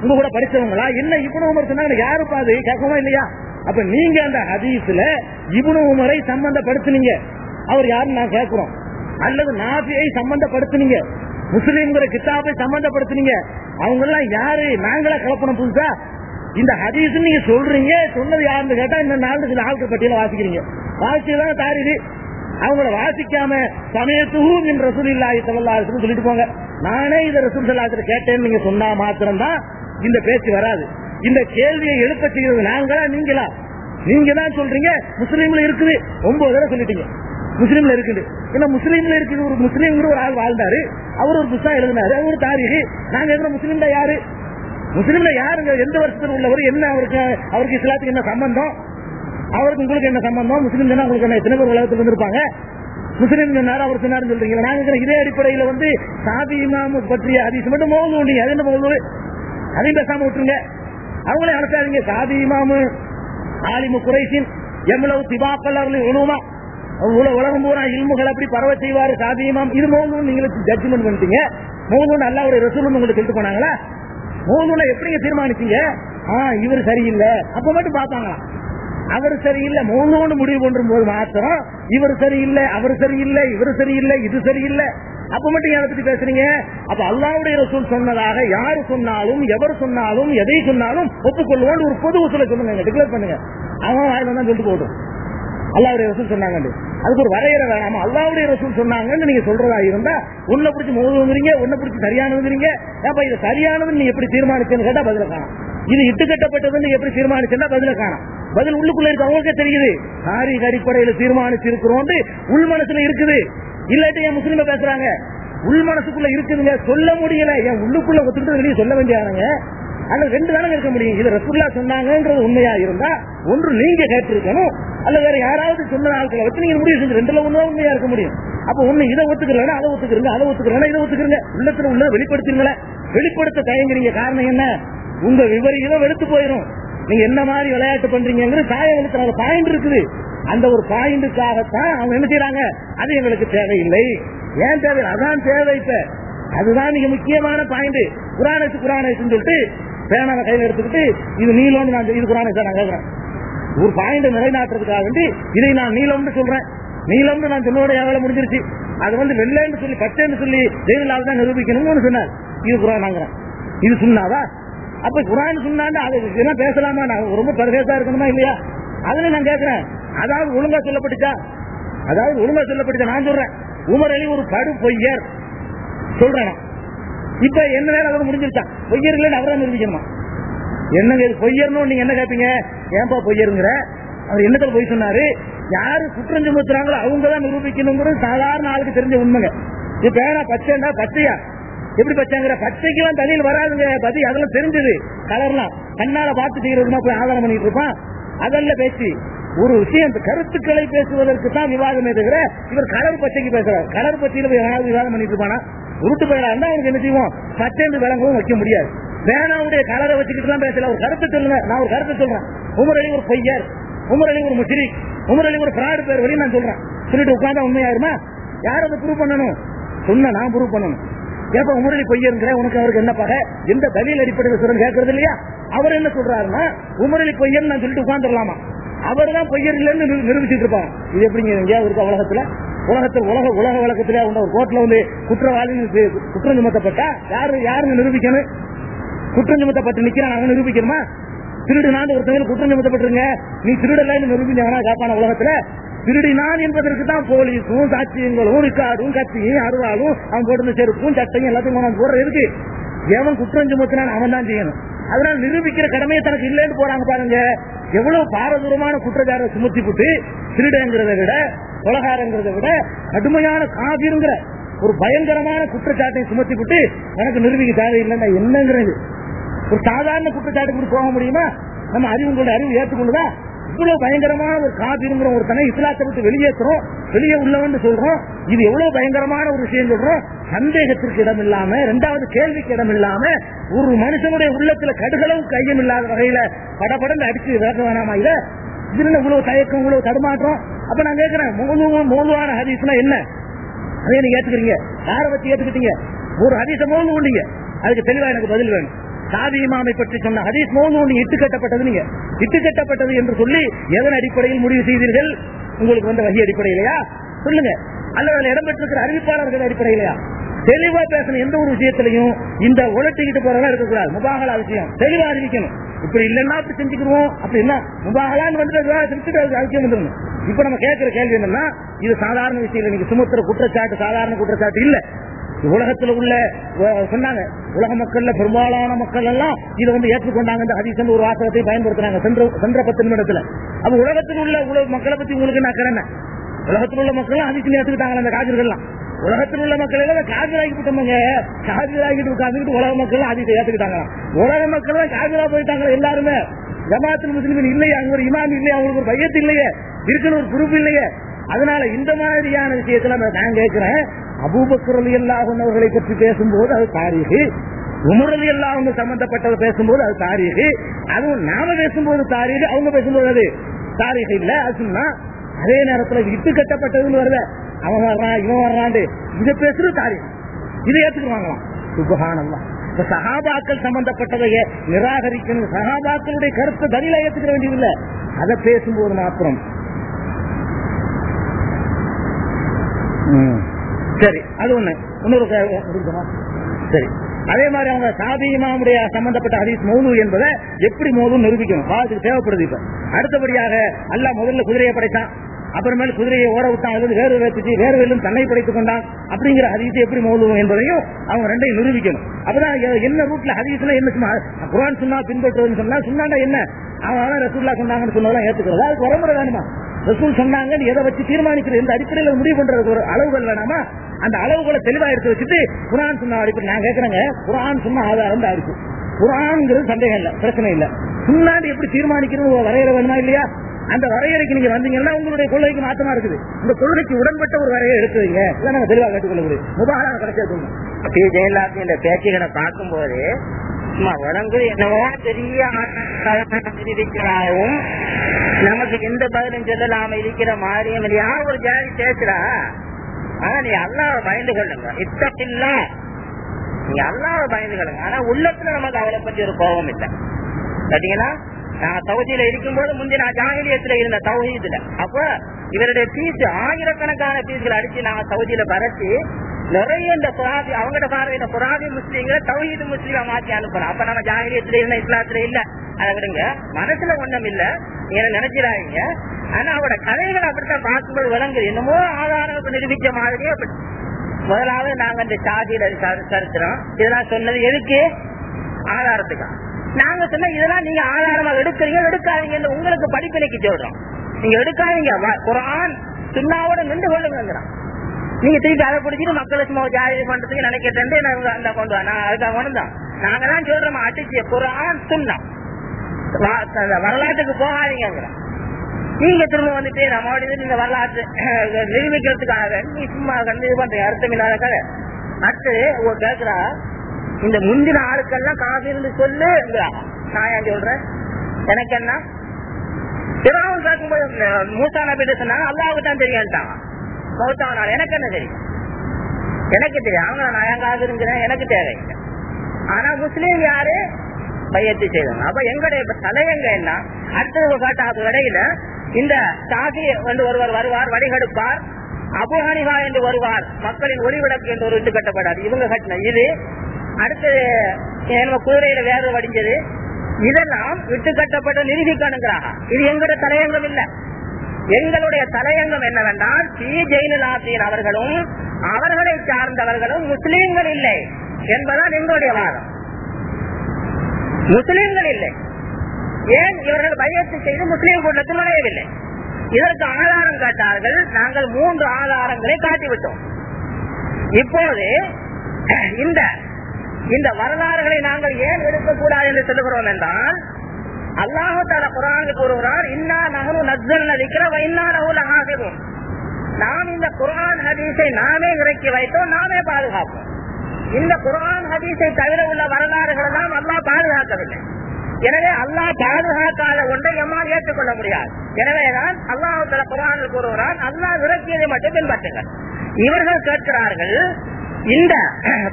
உங்க கூட படிச்சவங்களா? என்ன இவனு உமர் சொன்னாங்கன்னா யாரு பாது கேட்குமா இல்லையா? அப்ப நீங்க அந்த ஹதீஸ்ல இவனு உமரை சம்பந்தப்படுத்தினீங்க. அவர் யாருன்னு நான் கேட்கிறோம். அல்லது நாபியை சம்பந்தப்படுத்தினீங்க. முஸ்லீம்ங்கிற கிதாபை சம்பந்தப்படுத்தினீங்க. அவங்க எல்லாம் யாரு? நாங்களா கலப்பணம் புதுசா? இந்த ஹதீஸ் நீங்க சொல்றீங்க சொன்னது யாருன்னு கேட்டா இந்த நாலு சில ஆட்கள் பட்டியல வாசிக்கிறீங்க. வாசிச்சுதான் தாரிது. அவங்கள வாசிக்காம சமயத்துவும் என் ரசூல் இல்லாஹி ஸல்லல்லாஹு சொல்லிட்டு போங்க. நானே இத ரசூல் ஸல்லல்லாஹு கேட்டேன்னு நீங்க சொன்னா மாத்திரம்தான் இந்த பேச்சு வராது. இந்த கேள்வியை எழுப்ப செய்யறது நாங்களா நீங்களா? நீங்க தான் சொல்றீங்க முஸ்லீம்ல இருக்குது. ஒன்பது தடவை சொல்லிட்டீங்க. முஸ்லீம்ல இருக்குது. ஏன்னா முஸ்லீம்ல இருக்குது ஒரு முஸ்லீம்ங்கிற ஒரு ஆள் வாழ்ந்தாரு. அவர் ஒரு புத்தகம் எழுதினாரு. அவர் ஒரு தாரிகி. நாங்க இருக்கிற முஸ்லீம்ல யாரு? முஸ்லீம்ல யாருங்க? எந்த வருஷத்துல உள்ளவர்? என்ன அவருக்கு அவருக்கு இஸ்லாத்துக்கு என்ன சம்பந்தம்? அவருக்கு உங்களுக்கு என்ன சம்பந்தம்? முஸ்லீம் சொன்னா உங்களுக்கு என்ன? எத்தனை பேர் உலகத்துல இருந்திருப்பாங்க முஸ்லீம் சொன்னாரு? அவர் சொன்னார் சொல்றீங்க நாங்க இதே அடிப்படையில வந்து சாதி இமாம் பற்றிய அதிசயம் மட்டும் மோது அது என்ன மோது? அதையும் பேசாம விட்டுருங்க. அவங்களே அனுப்பாதீங்க சாதி இமாமு ஆலிமு குறைசின் எவ்வளவு திபாக்கள் அவர்கள் உணவுமா உலகம் பூரா இல்முகள் அப்படி பரவ செய்வாரு. சாதி இமாம். இது மோதுன்னு நீங்களுக்கு ஜட்ஜ்மெண்ட் பண்ணிட்டீங்க. மோகம் நல்லா ஒரு ரெசூல் உங்களுக்கு சொல்லிட்டு போனாங்களா? மூணுல எப்படிங்க தீர்மானிச்சீங்க? ஆஹ் இவர் சரியில்லை. அப்ப மட்டும் பார்த்தாங்களாம் அவர் சரியில்லை. மூணு முடிவு பண்றும் போது மாத்திரம் இவர் சரியில்லை அவர் சரியில்லை இவர் சரியில்லை இது சரியில்லை. அப்ப மட்டும் எதை பத்தி பேசுறீங்க? அப்ப அல்லாவுடைய ரசூல் சொன்னதாக யாரு சொன்னாலும் எவர் சொன்னாலும் எதை சொன்னாலும் ஒப்புக்கொள்ளுவோம் ஒரு பொது உசுல சொல்லுங்க டிக்ளேர் பண்ணுங்க. அவன் வாயில தான் சொல்லிட்டு போட்டோம் அல்லாவுடைய ரசூல் சொன்னாங்க அதுக்கு ஒரு வரையறை வேணாமா. அல்லாவுடைய ரசூல் சொன்னாங்கன்னு நீங்க சொல்றதா இருந்தா உன்னை பிடிச்சி மோதுங்கிறீங்க உன்னை பிடிச்சி சரியானதுங்கிறீங்க அப்ப இது சரியானதுன்னு நீ எப்படி தீர்மானிச்சேன்னு கேட்டா பதில காணும். இது இட்டு கட்டப்பட்டதுன்னு எப்படி தீர்மானிச்சா பதில காணும். பதில் உள்ளுக்குள்ள இருக்க அவங்களுக்கே தெரியுது. தாரீக அடிப்படையில தீர்மானிச்சு இருக்கிறோம் உள் மனசுல இருக்குது. இல்லாட்டி என் முஸ்லீம பேசுறாங்க? உள் மனசுக்குள்ள இருக்குதுங்க சொல்ல முடியல. என் உள்ளுக்குள்ள ஒத்துக்கிட்டு வெளியே சொல்ல வேண்டியாங்க அல்ல ரெண்டு தானே இருக்க முடியும். இது ரசுல்லா சொன்னாங்கன்றது உண்மையா இருந்தா ஒன்று நீங்க கேட்டிருக்கணும் அல்ல வேற யாராவது சொன்ன ஆட்களை வச்சு நீங்க முடிவு செஞ்சு ரெண்டுல ஒண்ணு உண்மையா இருக்க முடியும். அப்ப ஒண்ணு இதை ஒத்துக்கிறேன் அதை ஒத்துக்கிறீங்க அதை ஒத்துக்கிறேன் இதை ஒத்துக்கிறீங்க. உள்ளத்துல உள்ள வெளிப்படுத்துங்களேன் வெளிப்படுத்த தயங்குறீங்க. காரணம் என்ன? உங்க விபரீதம் வெளுத்து போயிடும் நீங்க என்ன மாதிரி விளையாட்டு பண்றீங்கிறது தாயம் பாயிண்ட் இருக்குது. அந்த ஒரு பாயிண்டுக்காகத்தான் அவங்க என்ன செய்யறாங்க அது எங்களுக்கு தேவையில்லை. ஏன் தேவை? அதான் தேவை இப்ப. அதுதான் மிக முக்கியமான பாயிண்ட். குரானத்து குரானத்துன்னு சொல்லிட்டு பேனாவை கையில எடுத்துக்கிட்டு இது நீளம்னு நான் இது குரானத்தை நான் கேட்கிறேன் ஒரு பாயிண்ட் நிலைநாட்டுறதுக்காக வேண்டி இதை நான் நீளம்னு சொல்றேன். நீளம்னு நான் சொன்னோட வேலை முடிஞ்சிருச்சு. அது வந்து வெள்ளைன்னு சொல்லி பச்சைன்னு சொல்லி ஜெயலலிதா தான் நிரூபிக்கணும்னு சொன்னார். இது குரானாங்கிறேன் இது சொன்னாவா அப்ப குரான் சொன்னாண்டு அது என்ன பேசலாமா? நான் ரொம்ப பரவேசா இருக்கணுமா இல்லையா? அதுல நான் கேட்கிறேன் அதாவது ஒழுங்கா சொல்லப்பட்டுச்சா? அதாவது ஒழுங்கா சொல்லப்பட்டுச்சா? நான் சொல்றேன். உமர் அலி ஒரு படு பொய்யர் சொல்றேன் இப்ப என்ன நேரம் அதோட முடிஞ்சிருச்சா? பொய்யர்களே அவரை நிரூபிக்கணுமா? என்னங்க இது பொய்யர்னு நீங்க என்ன கேட்பீங்க ஏன்பா பொய்யருங்கிற? அவர் என்னத்துல பொய் சொன்னாரு? யாரு குற்றம் சுமத்துறாங்களோ அவங்க தான் நிரூபிக்கணுங்கிறது சாதாரண ஆளுக்கு தெரிஞ்ச உண்மைங்க. இப்ப ஏன்னா பச்சைண்டா பச்சையா? எப்படி பச்சேங்கிற பச்சைக்கு எல்லாம் தலையில் வராதுங்க. பதி அதெல்லாம் தெரிஞ்சது. கலர்லாம். கண்ணால பார்த்து செய்யறதுமா போய் ஆதாரம் பண்ணிட்டு இருப்பான். அதெல்லாம் பேசி ஒரு விஷயம் இந்த கருத்துக்களை பேசுவதற்கு தான் விவாதமே தவிர இவர் கலர் பச்சைக்கு பேசுறாரு. கலர் பச்சையில போய் யாராவது விவாதம் பண்ணிட்டு இருப்பானா? உருட்டு போயிடா இருந்தா அவனுக்கு என்ன செய்வோம்? பச்சைன்னு விளங்கவும் வைக்க முடியாது. வேணாவுடைய கலரை வச்சுக்கிட்டு தான் பேசல. ஒரு கருத்து சொல்லுங்க. நான் ஒரு கருத்து சொல்றேன். உமரளி ஒரு பொய்யர். உமரளி ஒரு முஸ்லிக் உமரளி ஒரு பிராடு பேர் வரையும் நான் சொல்றேன். சொல்லிட்டு உட்கார்ந்தா உண்மையாயிருமா யார் அதை ப்ரூவ் பண்ணணும்? சொன்ன நான் ப்ரூவ் பண்ணணும். ஏப்ப உமரளி பொய்யருங்கிற உனக்கு அவருக்கு என்ன பகை? எந்த தலியல் அடிப்படையில் சொல்றேன் கேட்கறது இல்லையா? அவர் என்ன சொல்றாருன்னா உமரளி பொய்யர் நான் சொல்லிட்டு உட்காந்துடலாமா அவர் தான் பொய்யர் இல்லைன்னு நிரூபிச்சுட்டு இருப்பாங்க இது எப்படிங்க எங்கேயாவது இருக்கா உலகத்துல உலகத்தில் உலக உலக வழக்கத்துல உள்ள ஒரு கோர்ட்ல வந்து குற்றவாளி குற்றம் சுமத்தப்பட்டா? யாரு யாருன்னு நிரூபிக்கணும்? குற்றம் சுமத்தப்பட்டு நிக்கிறான் அவன் நிரூபிக்கணுமா? திருடுனான்னு ஒருத்தவங்க குற்றம் சுமத்தப்பட்டிருங்க. நீ திருடலைன்னு நிரூபிச்சாங்கன்னா காப்பான உலகத்துல? திருடினான் என்பதற்கு தான் போலீஸும் சாட்சியங்களும் ரிக்கார்டும் கத்தியும் அருவாளும் அவன் போட்டு செருப்பும் சட்டையும் எல்லாத்தையும் கொண்டாந்து போடுறது இருக்கு எவன் குற்றம் சுமத்தினான் அவன் தான் செய்யணும். அதனால நிரூபிக்கிற கடமையை தனக்கு இல்லைன்னு போறாங்க பாருங்க. எவ்வளவு பாரதூரமான குற்றச்சார சுமத்தி போட்டு திருடங்கிறத விட கொலகாரங்கிறத விட கடுமையான காவிருங்கிற ஒரு பயங்கரமான குற்றச்சாட்டை சுமத்தி போட்டு எனக்கு நிரூபிக்க தேவையில்லைன்னா என்னங்கிறது? ஒரு சாதாரண குற்றச்சாட்டுக்கு போக முடியுமா? நம்ம அறிவுங்களோட அறிவு ஏற்றுக்கொண்டுதான் இவ்வளவு பயங்கரமான ஒரு காபிருங்கிற ஒருத்தனை இஸ்லாத்தை விட்டு வெளியேற்றுறோம் வெளியே உள்ளவன் சொல்றோம். இது எவ்வளவு பயங்கரமான ஒரு விஷயம் சொல்றோம். சந்தேகத்திற்கு இடம் இல்லாம இரண்டாவது கேள்விக்கு இடம் இல்லாம ஒரு மனுஷனுடைய உள்ளத்துல கடுகளவு கையம் இல்லாத வகையில படப்படந்து அடிச்சு விளக்க வேணாமா இத? இதுல இவ்வளவு தயக்கம் இவ்வளவு தடுமாற்றம்? அப்ப நான் கேட்கிறேன் மோது மோதுவான ஹதீஸ்னா என்ன? அதே நீங்க ஏத்துக்கிறீங்க. யாரை பத்தி ஏத்துக்கிட்டீங்க? ஒரு ஹதீஸ மோது அதுக்கு தெளிவா எனக்கு பதில் வேணும். சாதி இமாமை பற்றி சொன்ன ஹதீஸ் மோது ஒன்று இட்டு கட்டப்பட்டது நீங்க. இட்டு கட்டப்பட்டது என்று சொல்லி எதன் அடிப்படையில் முடிவு செய்தீர்கள்? உங்களுக்கு வந்த வகை அடிப்படையிலையா? சொல்லுங்க. அல்லது அதில் இடம்பெற்றிருக்கிற அறிவிப்பாளர்கள் அடிப்படையிலையா? தெளிவா பேசணும் எந்த ஒரு விஷயத்திலையும் இந்த உழைச்சிக்கிட்டு போறதா இருக்கக்கூடாது. முபாகலா விஷயம். தெளிவா அறிவிக்கணும். இப்படி இல்லைன்னா அப்படி செஞ்சுக்கிறோம் அப்படி என்ன முபாகலான்னு வந்துட்டு விவாதத்துக்கு அவசியம் வந்துடணும் இப்ப நம்ம கேட்கிற கேள்வி என்னன்னா இது சாதாரண விஷயம் இல்லை. நீங்க சுமத்துற குற்றச்சாட்டு சாதாரண குற்றச்சாட்டு இல்ல. உலகத்துல உள்ள சொன்னாங்க. உலக மக்கள்ல பெரும்பாலான மக்கள் எல்லாம் இதை வந்து ஏற்றுக்கொண்டாங்க இந்த ஹதீஸ் ஒரு வாசகத்தை பயன்படுத்தினாங்க சென்ற சென்ற பத்து நிமிடத்துல. அப்ப உலகத்தில் உள்ள உலக மக்களை பத்தி உங்களுக்கு நான் கிடமை உலகத்தில் உள்ள மக்கள் ஹதீஸ் ஏற்றுக்கிட்டாங்க அந்த காஜர்கள்லாம். உலகத்தில் உள்ள மக்கள் எல்லாம் காஜராகி விட்டோம்ங்க காஜராகிட்டு உட்காந்துக்கிட்டு உலக மக்கள் அதிகம் ஏற்றுக்கிட்டாங்க உலக மக்கள் தான் காஜரா போயிட்டாங்க எல்லாருமே. ஜமாத்தில் முஸ்லிமின் இல்லையே அங்க ஒரு இமாம் இல்லையா அவங்களுக்கு ஒரு பையத்து இல்லையே. இருக்குன்னு ஒரு குரூப் இல்லையே. அதனால இந்த மாதிரியான விஷயத்துல நான் நான் கேட்கிறேன். அபூபக்கர் அல்லாஹர்களை பற்றி பேசும்போது அது தாரீகு. உமரலி அல்லாஹ் அல்லாஹன் சம்பந்தப்பட்டது பேசும்போது அது தாரீகு. அதுவும் நாம பேசும்போது தாரீகு அவங்க பேசும்போது அது தாரீகு இல்ல. அது அதே நேரத்துல இட்டு கட்டப்பட்டதுன்னு வருத. அவன் வர்றான் இவன் வர்றான் இதை பேசுறது தாரீகு. இதை ஏத்துக்குவாங்களாம். சுபகானல்லாம் இப்ப சகாபாக்கள் சம்பந்தப்பட்டதைய நிராகரிக்கணும். சகாபாக்களுடைய கருத்தை தனியில ஏத்துக்கிற வேண்டியதில்லை. அதை பேசும்போது மாத்திரம் ம். சரி அது ஒண்ணு. இன்னொரு சரி. அதே மாதிரி அவங்க சாதி இமாமுடைய சம்பந்தப்பட்ட ஹதீஸ் மௌனு என்பதை எப்படி மோதும் நிரூபிக்கணும்? பாவத்துக்கு தேவைப்படுது இப்ப. அடுத்தபடியாக அல்லாஹ் முதல்ல குதிரையை படைத்தான். அப்புறமேல் குதிரையை ஓட விட்டான். அதுல வேறு வைத்துச்சு வேறு வெல்லும் தன்னை படைத்துக் கொண்டான். அப்படிங்கிற ஹதீஸை எப்படி மோதுவோம் என்பதையும் அவங்க ரெண்டையும் நிரூபிக்கணும். அப்பதான் என்ன ரூட்ல ஹதீஸ்ல என்ன சும்மா குரான் சொன்னா பின்பற்றுவதுன்னு சொன்னா சொன்னாண்டா என்ன? அவன் ரசூல்லா சொன்னாங்கன்னு சொன்னதெல்லாம் ஏத்துக்கிறது அதுக்கு வரமுறை வேணுமா? ரசூல் சொன்னாங்கன்னு எதை வச்சு தீர்மானிக்கிறது? இந்த அடிப்படையில் முடிவு பண்றதுக்கு ஒரு அளவுகள் வேணாமா அந்த அளவுகளை தெளிவா எடுத்து வச்சுட்டு குரான் சொன்ன அடிப்படை நான் கேட்கறேங்க குரான் சொன்ன ஆதாரம் தான் இருக்கு. குரான்ங்கிறது சந்தேகம் இல்ல பிரச்சனை இல்ல. சுண்ணாண்டு எப்படி தீர்மானிக்கிறது வரையறை வேணுமா இல்லையா? அந்த வரையறைக்கு நீங்க வந்தீங்கன்னா உங்களுடைய கொள்கைக்கு மாற்றமா இருக்குது. இந்த கொள்கைக்கு உடன்பட்ட ஒரு வரையை எடுத்துவீங்க இதான் நாங்க தெளிவா கேட்டுக்கொள்ள முடியும். முபாலான கிடைச்சா சொல்லுங்க. ஜெயலலிதா இந்த பேச்சுகளை பார்க்கும்போது சும்மா உடம்பு என்னவோ பெரிய இருக்கிறாவும் நமக்கு எந்த பதிலும் சொல்லலாம இருக்கிற மாதிரியும் இல்ல. யார் ஒரு ஜாதி பேசுறா. ஆனா நீ அல்லாவ பயந்து கொள்ளுங்க. இத்தப்பில்லா நீ அல்லாவ பயந்து கொள்ளுங்க. ஆனா உள்ளத்துல நமக்கு அவளை பற்றி ஒரு கோபம் இல்லை. பாத்தீங்களா? நான் தகுதியில இருக்கும்போது முந்தைய நான் இருந்த தகுதியில அப்ப இவருடைய பீஸ் ஆயிரக்கணக்கான பீஸ்கள் அடிச்சு நாங்க சவுதியில பரச்சு நிறைய இந்த புராதி அவங்கட பார்வையில புராதி முஸ்லீம்களை தௌஹீது முஸ்லீமா மாத்தி அனுப்பணும் அப்ப நம்ம ஜாகிரியத்துல இருந்த இஸ்லாத்துல இல்ல அதை விடுங்க மனசுல ஒண்ணும் இல்ல நீங்க நினைச்சிடாதீங்க ஆனா அவரோட கதைகள் அப்படித்தான் பார்க்கும்போது விளங்குது என்னமோ ஆதாரம் நிரூபிச்ச மாதிரி அப்படி முதலாவது நாங்க இந்த சாதியில சரித்திரம் இதெல்லாம் சொன்னது எதுக்கு ஆதாரத்துக்கா நாங்க சொன்ன இதெல்லாம் நீங்க ஆதாரமா எடுக்கிறீங்க எடுக்காதீங்க உங்களுக்கு படிப்பினைக்கு சொல்றோம் நீங்க எடுக்காதீங்க குரான் சுண்ணாவோட நின்று கொள்ளுங்கிறான் நீங்க திருப்பி அதை பிடிச்சிட்டு மக்களை சும்மா ஜாதி பண்றதுக்கு நினைக்கிறேன் அந்த கொண்டு வா. நான் அதுக்காக கொண்டு தான் நாங்க தான் சொல்றோம் அடிச்சு குரான் சுண்ணா. வரலாற்றுக்கு போகாதீங்க நீங்க திரும்ப வந்துட்டு நம்ம இது நீங்க வரலாற்று நிரூபிக்கிறதுக்காக நீ சும்மா கண்டு இது பண்றீங்க அர்த்தம் இல்லாத கதை. அடுத்து உங்க கேக்குறா இந்த முந்தின ஆளுக்கெல்லாம் காபிர்னு சொல்லு நான் ஏன் சொல்றேன்? எனக்கு என்ன? திராவும் கேட்கும்போது மூசா நபிட்டு சொன்னாங்க அல்லாவுக்கு தான் மௌத்தாவனால எனக்கு என்ன தெரியும்? எனக்கு தெரியும். அவங்க நான் ஏன் காபிருங்கிறேன் எனக்கு தேவையில்லை ஆனா முஸ்லீம் யாரு? பையத்து செய்தாங்க அப்ப எங்களுடைய தலையங்க என்ன? அடுத்தது காட்டாக இடையில இந்த சாதி என்று ஒருவர் வருவார் வடிகெடுப்பார். அபு என்று வருவார். மக்களின் ஒளிவிளக்கு என்று ஒரு இட்டு கட்டப்படாது. இவங்க கட்டின இது அடுத்தது நம்ம குதிரையில வேறு வடிஞ்சது. இதெல்லாம் விட்டு கட்டப்பட்ட நிரூபிக்கணுங்கிறாங்க இது எங்களுடைய தலையங்கம் இல்ல. எங்களுடைய தலையங்கம் என்னவென்றால் சி. ஜெயினலாசியன் அவர்களும் அவர்களை சார்ந்தவர்களும் முஸ்லீம்கள் இல்லை என்பதால் எங்களுடைய வாதம். முஸ்லீம்கள் இல்லை. ஏன் இவர்கள் பயத்து செய்து முஸ்லீம் கூட்டத்தில் நுழையவில்லை? இதற்கு ஆதாரம் காட்டார்கள். நாங்கள் மூன்று ஆதாரங்களை காட்டிவிட்டோம். இப்போது இந்த இந்த வரலாறுகளை நாங்கள் ஏன் எடுக்கக்கூடாது என்று சொல்லுகிறோம் என்றால் அல்லாஹு தால குரானுக்கு கூறுகிறார் இன்னா நகனு நஜல் நதிக்கிற இன்னா நகுலகாகவும் நாம் இந்த குரான் ஹதீஸை நாமே இறக்கி வைத்தோம் நாமே பாதுகாப்போம் இந்த குரான் ஹதீஸை தவிர உள்ள வரலாறுகள் எல்லாம் அல்லா பாதுகாக்கவில்லை. எனவே அல்லாஹ் பாதுகாக்காத ஒன்றை எம்மால் ஏற்றுக்கொள்ள முடியாது. எனவேதான் அல்லாஹு தல குரானில் கூறுகிறான் அல்லாஹ் இறக்கியதை மட்டும் பின்பற்றுங்கள். இவர்கள் கேட்கிறார்கள் இந்த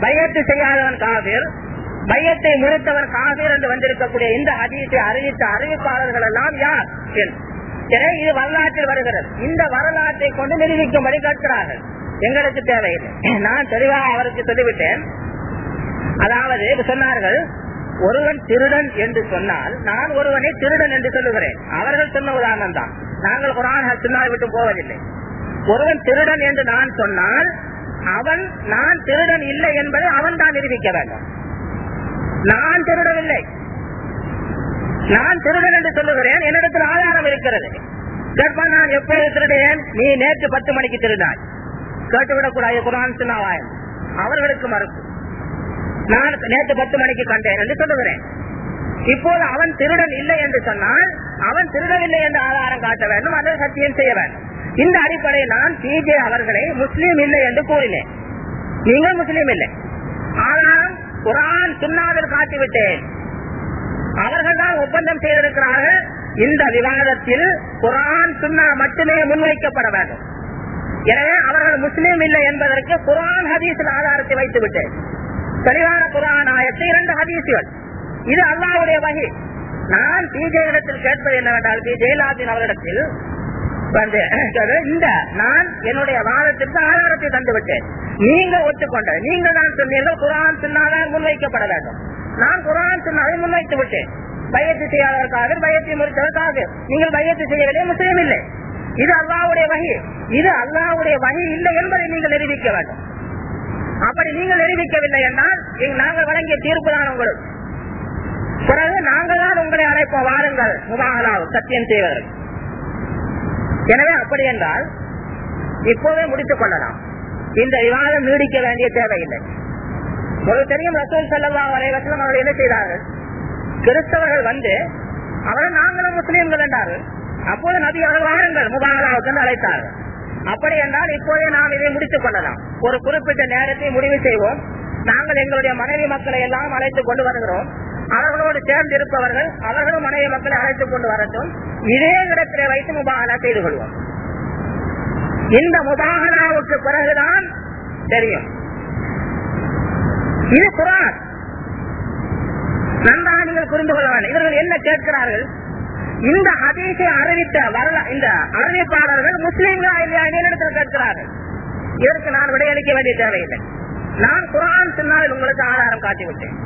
பையத்து செய்யாதவன் காவிர் பையத்தை முறித்தவன் காவிர் என்று வந்திருக்கக்கூடிய இந்த ஹதீஸை அறிவித்த அறிவிப்பாளர்கள் எல்லாம் யார் எனவே இது வரலாற்றில் வருகிறது. இந்த வரலாற்றை கொண்டு நிரூபிக்கும்படி கேட்கிறார்கள். எங்களுக்கு தேவையில்லை. நான் தெளிவாக அவருக்கு சொல்லிவிட்டேன். அதாவது சொன்னார்கள் ஒருவன் திருடன் என்று சொன்னால் நான் ஒருவனை திருடன் என்று சொல்லுகிறேன். அவர்கள் சொன்ன உதாரணம் தான் நாங்கள் குரான் சொன்னால் விட்டு போவதில்லை. ஒருவன் திருடன் என்று நான் சொன்னால் அவன் நான் திருடன் இல்லை என்பதை அவன் தான் நிரூபிக்க வேண்டும். நான் திருடவில்லை நான் திருடன் என்று சொல்லுகிறேன். என்னிடத்தில் ஆதாரம் இருக்கிறது. கேட்பா நான் எப்பொழுது திருடேன் நீ நேற்று பத்து மணிக்கு திருடாய் கேட்டுவிடக்கூடாது. குரான் சொன்னாவாய். அவர்களுக்கு மறுப்பு. நான் நேற்று பத்து மணிக்கு கண்டேன் என்று சொல்லுகிறேன். இப்போது அவன் திருடன் இல்லை என்று சொன்னால் அவன் திருடவில்லை என்று ஆதாரம் காட்ட வேண்டும். அதை சத்தியம் செய்ய வேண்டும். இந்த அடிப்படையில் நான் பிஜே அவர்களை முஸ்லீம் இல்லை என்று கூறினேன். நீங்கள் முஸ்லீம் இல்லை. ஆதாரம் குரான் சுண்ணாவில் காட்டிவிட்டேன். அவர்கள் தான் ஒப்பந்தம் செய்திருக்கிறார்கள். இந்த விவாதத்தில் குரான் சுண்ணா மட்டுமே முன்வைக்கப்பட வேண்டும். எனவே அவர்கள் முஸ்லீம் இல்லை என்பதற்கு குரான் ஹதீஸில் ஆதாரத்தை வைத்து விட்டேன் தெளிவான குரான் ஆயத்து இரண்டு ஹதீசுகள் இது அல்லாவுடைய வகை. நான் பிஜே இடத்தில் கேட்பது என்னவென்றால் பி ஜெயலலிதா அவரிடத்தில் இந்த நான் என்னுடைய வாதத்திற்கு ஆதாரத்தை தந்துவிட்டேன் நீங்க ஒத்துக்கொண்ட நீங்க தான் சொன்னீர்கள் குரான் சொன்னாதான் முன்வைக்கப்பட வேண்டும். நான் குரான் சொன்னாதை முன்வைத்து விட்டேன். பயத்து செய்யாதவர்காக பயத்தை முறித்தவர்காக நீங்கள் பயத்து செய்யவில்லை முஸ்லீம் இல்லை. இது அல்லாவுடைய வகை. இது அல்லாவுடைய வகை இல்லை என்பதை நீங்கள் நிரூபிக்க வேண்டும். அப்படி நீங்கள் நிரூபிக்கவில்லை என்றால் நாங்கள் வழங்கிய தீர்ப்பு தான் உங்களுக்கு பிறகு நாங்கள் தான் உங்களை அழைப்போம். வாருங்கள். முபாகலாவு சத்தியம் செய்வதற்கு. எனவே அப்படி என்றால் இப்போதே முடித்துக் கொள்ளலாம். இந்த விவாதம் நீடிக்க வேண்டிய தேவையில்லை. ஒரு தெரியும் ரசூல் செல்லவா வரைவசலம் அவர்கள் என்ன செய்தார்கள்? கிறிஸ்தவர்கள் வந்து அவர்கள் நாங்களும் முஸ்லீம்கள் என்றார்கள். அப்போது நபி அவர்கள் வாகனங்கள் முபாகலாவுக்கு அழைத்தார்கள். அப்படி என்றால் இப்போதே நாம் இதை முடித்துக் கொள்ளலாம். ஒரு குறிப்பிட்ட நேரத்தை முடிவு செய்வோம். நாங்கள் எங்களுடைய மனைவி மக்களை எல்லாம் அழைத்துக் கொண்டு வருகிறோம். அவர்களோடு சேர்ந்து இருப்பவர்கள் அவர்களும் மனைவி மக்களை அழைத்துக் கொண்டு வரட்டும். இதே இடத்திலே வைத்து முபாகனா செய்து கொள்வோம். இந்த முபாகனாவுக்கு பிறகுதான் தெரியும். இது குரான். நன்றாக நீங்கள் புரிந்து கொள்ள வேண்டும். இவர்கள் என்ன கேட்கிறார்கள்? இந்த ஹதீஸை அறிவித்த வரல இந்த அறிவிப்பாளர்கள் முஸ்லீம்களா இல்லையா என்னிடத்தில் கேட்கிறார்கள். இதற்கு நான் விடையளிக்க வேண்டிய தேவையில்லை. நான் குரான் சொன்னால் உங்களுக்கு ஆதாரம் காட்டிவிட்டேன்.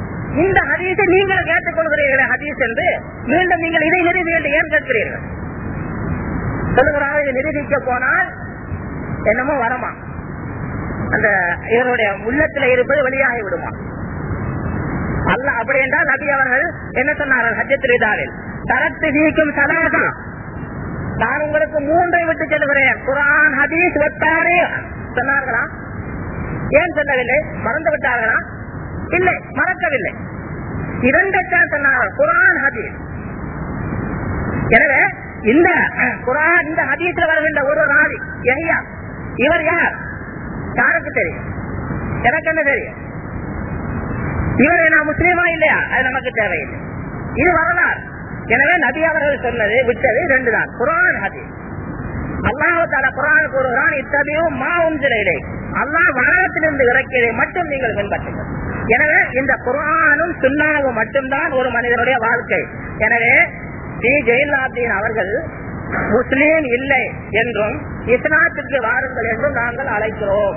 இந்த ஹதீஸை நீங்கள் கேட்டுக் கொள்கிறீர்களே ஹதீஸ் என்று மீண்டும் நீங்கள் இதை நிறுவி ஏன் கேட்கிறீர்கள்? சொல்லுகிறாக இது நிரூபிக்க போனால் என்னமோ வரமா? அந்த இவருடைய உள்ளத்துல இருப்பது வெளியாகி விடுமா? அல்ல அப்படி என்றால் நபி அவர்கள் என்ன சொன்னார்கள்? ஹஜ்ஜத்தில் இதாவில் தரத்து நீக்கும் சலாதா. நான் உங்களுக்கு மூன்றை விட்டு செல்கிறேன். குரான் ஹதீஸ் ஒட்டாரே சொன்னார்களா? ஏன் சொல்லவில்லை? மறந்து விட்டார்களா இல்லை மறக்கவில்லை. இரண்டைத்தான் சொன்னார்கள் குரான் ஹதீஸ். எனவே இந்த குரான் இந்த ஹதீஸ்ல வருகின்ற ஒரு ராவி எஹியா. இவர் யார்? யாருக்கு தெரியும்? எனக்கு என்ன தெரியும்? இவர் நான் முஸ்லீமா இல்லையா? அது நமக்கு தேவையில்லை. இது வரலாறு. எனவே நபி அவர்கள் சொன்னது விட்டது ரெண்டு தான் குரான் ஹதீஸ். அல்லாஹ் தால குரான் கூறுகிறான் இத்தகையும் மா உஞ்சிலே அல்லாஹ் வரலத்திலிருந்து இறக்கியதை மட்டும் நீங்கள் பின்பற்றுங்கள். எனவே இந்த குரானும் சுண்ணாவும் மட்டும்தான் ஒரு மனிதனுடைய வாழ்க்கை. எனவே ஸ்ரீ ஜெயலலாதீன் அவர்கள் முஸ்லீம் இல்லை என்றும் இஸ்லாத்திற்கு வாருங்கள் என்றும் நாங்கள் அழைக்கிறோம்.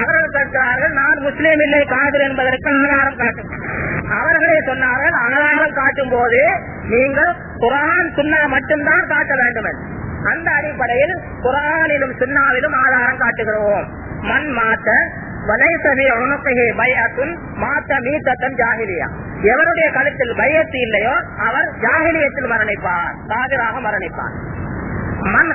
அவர்கள் கேட்கிறார்கள் நான் முஸ்லீம் இல்லை காதல் என்பதற்கு ஆதாரம் காட்டும். அவர்களே சொன்னார்கள் ஆதாரம் காட்டும் போது நீங்கள் குரான் சுண்ணா மட்டும்தான் காட்ட வேண்டும் அந்த அடிப்படையில் குரானிலும் சுண்ணாவிலும் ஆதாரம் காட்டுகிறோம். மண் மாத்த வலைசவி உணக்கையை பயத்தும் மாத்த மீத்தத்தன் ஜாகிலியா. எவருடைய கழுத்தில் பயத்து இல்லையோ அவர் ஜாகிலியத்தில் மரணிப்பார். காதிராக மரணிப்பார். மண்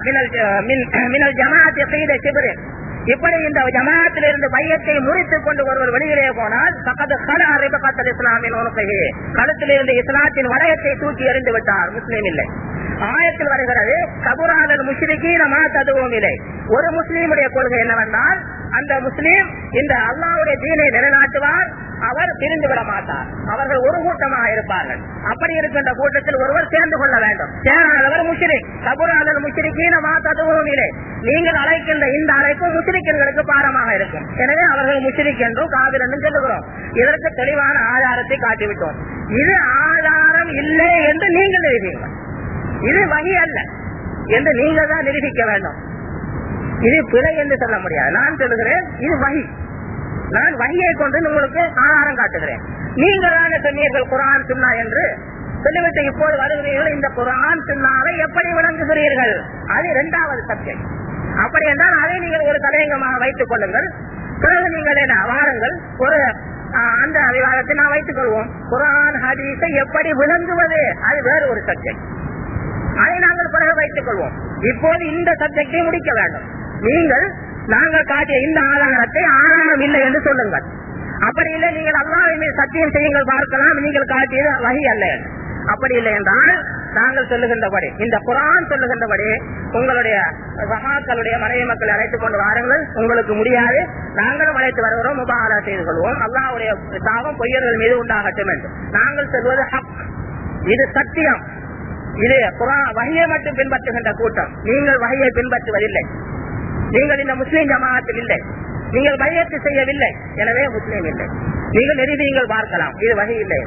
மினல் ஜ- செய்த சிபிரின் இப்படி இந்த ஜமாத்தில் இருந்து பையத்தை முறித்துக் கொண்டு ஒருவர் வெளியிலே போனால் பக்கத்து ஹலா ரிபகத்தல் இஸ்லாமின் உனக்கையே கழுத்தில் இருந்து இஸ்லாத்தின் வளையத்தை தூக்கி எறிந்து விட்டார். முஸ்லீம் இல்லை. ஆயத்தில் வருகிறது கபுராதல் முஸ்லிகீன மா ததுவும் இல்லை ஒரு முஸ்லீமுடைய கொள்கை என்னவென்றால் அந்த முஸ்லீம் இந்த அல்லாவுடைய தீனை நிலைநாட்டுவார் அவர் பிரிந்து விட மாட்டார். அவர்கள் ஒரு கூட்டமாக இருப்பார்கள். அப்படி இருக்கின்ற கூட்டத்தில் ஒருவர் சேர்ந்து கொள்ள வேண்டும். சேராதவர் முஸ்லிம் கபுராதல் முஸ்லிகீன மா இல்லை நீங்கள் அழைக்கின்ற இந்த அழைப்பு முஸ்லிம்களுக்கு பாரமாக இருக்கும். எனவே அவர்கள் முஷிரிக் என்றும் காவிர் என்றும் சொல்லுகிறோம். இதற்கு தெளிவான ஆதாரத்தை காட்டிவிட்டோம். இது ஆதாரம் இல்லை என்று நீங்கள் நிரூபிங்கள் இது வகி அல்ல என்று நீங்கள் தான் நிரூபிக்க வேண்டும். இது பிழை என்று சொல்ல முடியாது. நான் சொல்லுகிறேன் இது வகி. நான் வகியை கொண்டு உங்களுக்கு ஆதாரம் காட்டுகிறேன். நீங்கள் தானே சொன்னீர்கள் குரான் சுன்னா என்று. சொல்லிவிட்டு இப்போது வருகிறீர்கள் இந்த குரான் சுன்னாவை எப்படி விளங்குகிறீர்கள்? அது இரண்டாவது சப்ஜெக்ட் அப்படி என்றால் அதை நீங்கள் ஒரு தலையங்கமாக வைத்துக் கொள்ளுங்கள். பிறகு நீங்கள் என்ன வாருங்கள். ஒரு அந்த விவாதத்தை நான் வைத்துக் கொள்வோம். குரான் ஹதீஸை எப்படி விளங்குவது? அது வேறு ஒரு சப்ஜெக்ட் அதை நாங்கள் பிறகு வைத்துக் கொள்வோம். இப்போது இந்த சப்ஜெக்டை முடிக்க வேண்டும். நீங்கள் நாங்கள் காட்டிய இந்த ஆதாரத்தை ஆதாரம் இல்லை என்று சொல்லுங்கள். அப்படி இல்லை நீங்கள் அல்லாஹ்வின் சத்தியம் செய்யுங்கள் பார்க்கலாம் நீங்கள் காட்டியது வகி அல்ல. அப்படி இல்லை என்றால் நாங்கள் சொல்லுகின்றபடி இந்த குரான் சொல்லுகின்றபடி உங்களுடைய சகாக்களுடைய மனைவி மக்களை அழைத்துக் கொண்டு வாருங்கள். உங்களுக்கு முடியாது. நாங்களும் அழைத்து வருகிறோம் முபாரா செய்து கொள்வோம். அல்லாவுடைய தாகம் பொய்யர்கள் மீது உண்டாகட்டும் என்று. நாங்கள் சொல்வது ஹக். இது சத்தியம். இது குரான் வகையை மட்டும் பின்பற்றுகின்ற கூட்டம். நீங்கள் வகையை பின்பற்றுவதில்லை. நீங்கள் இந்த முஸ்லீம் ஜமாத்தில் இல்லை. நீங்கள் பயத்து செய்யவில்லை. எனவே முஸ்லீம் இல்லை. நீங்கள் நிறுவியுங்கள் பார்க்கலாம். இது வகை இல்லை.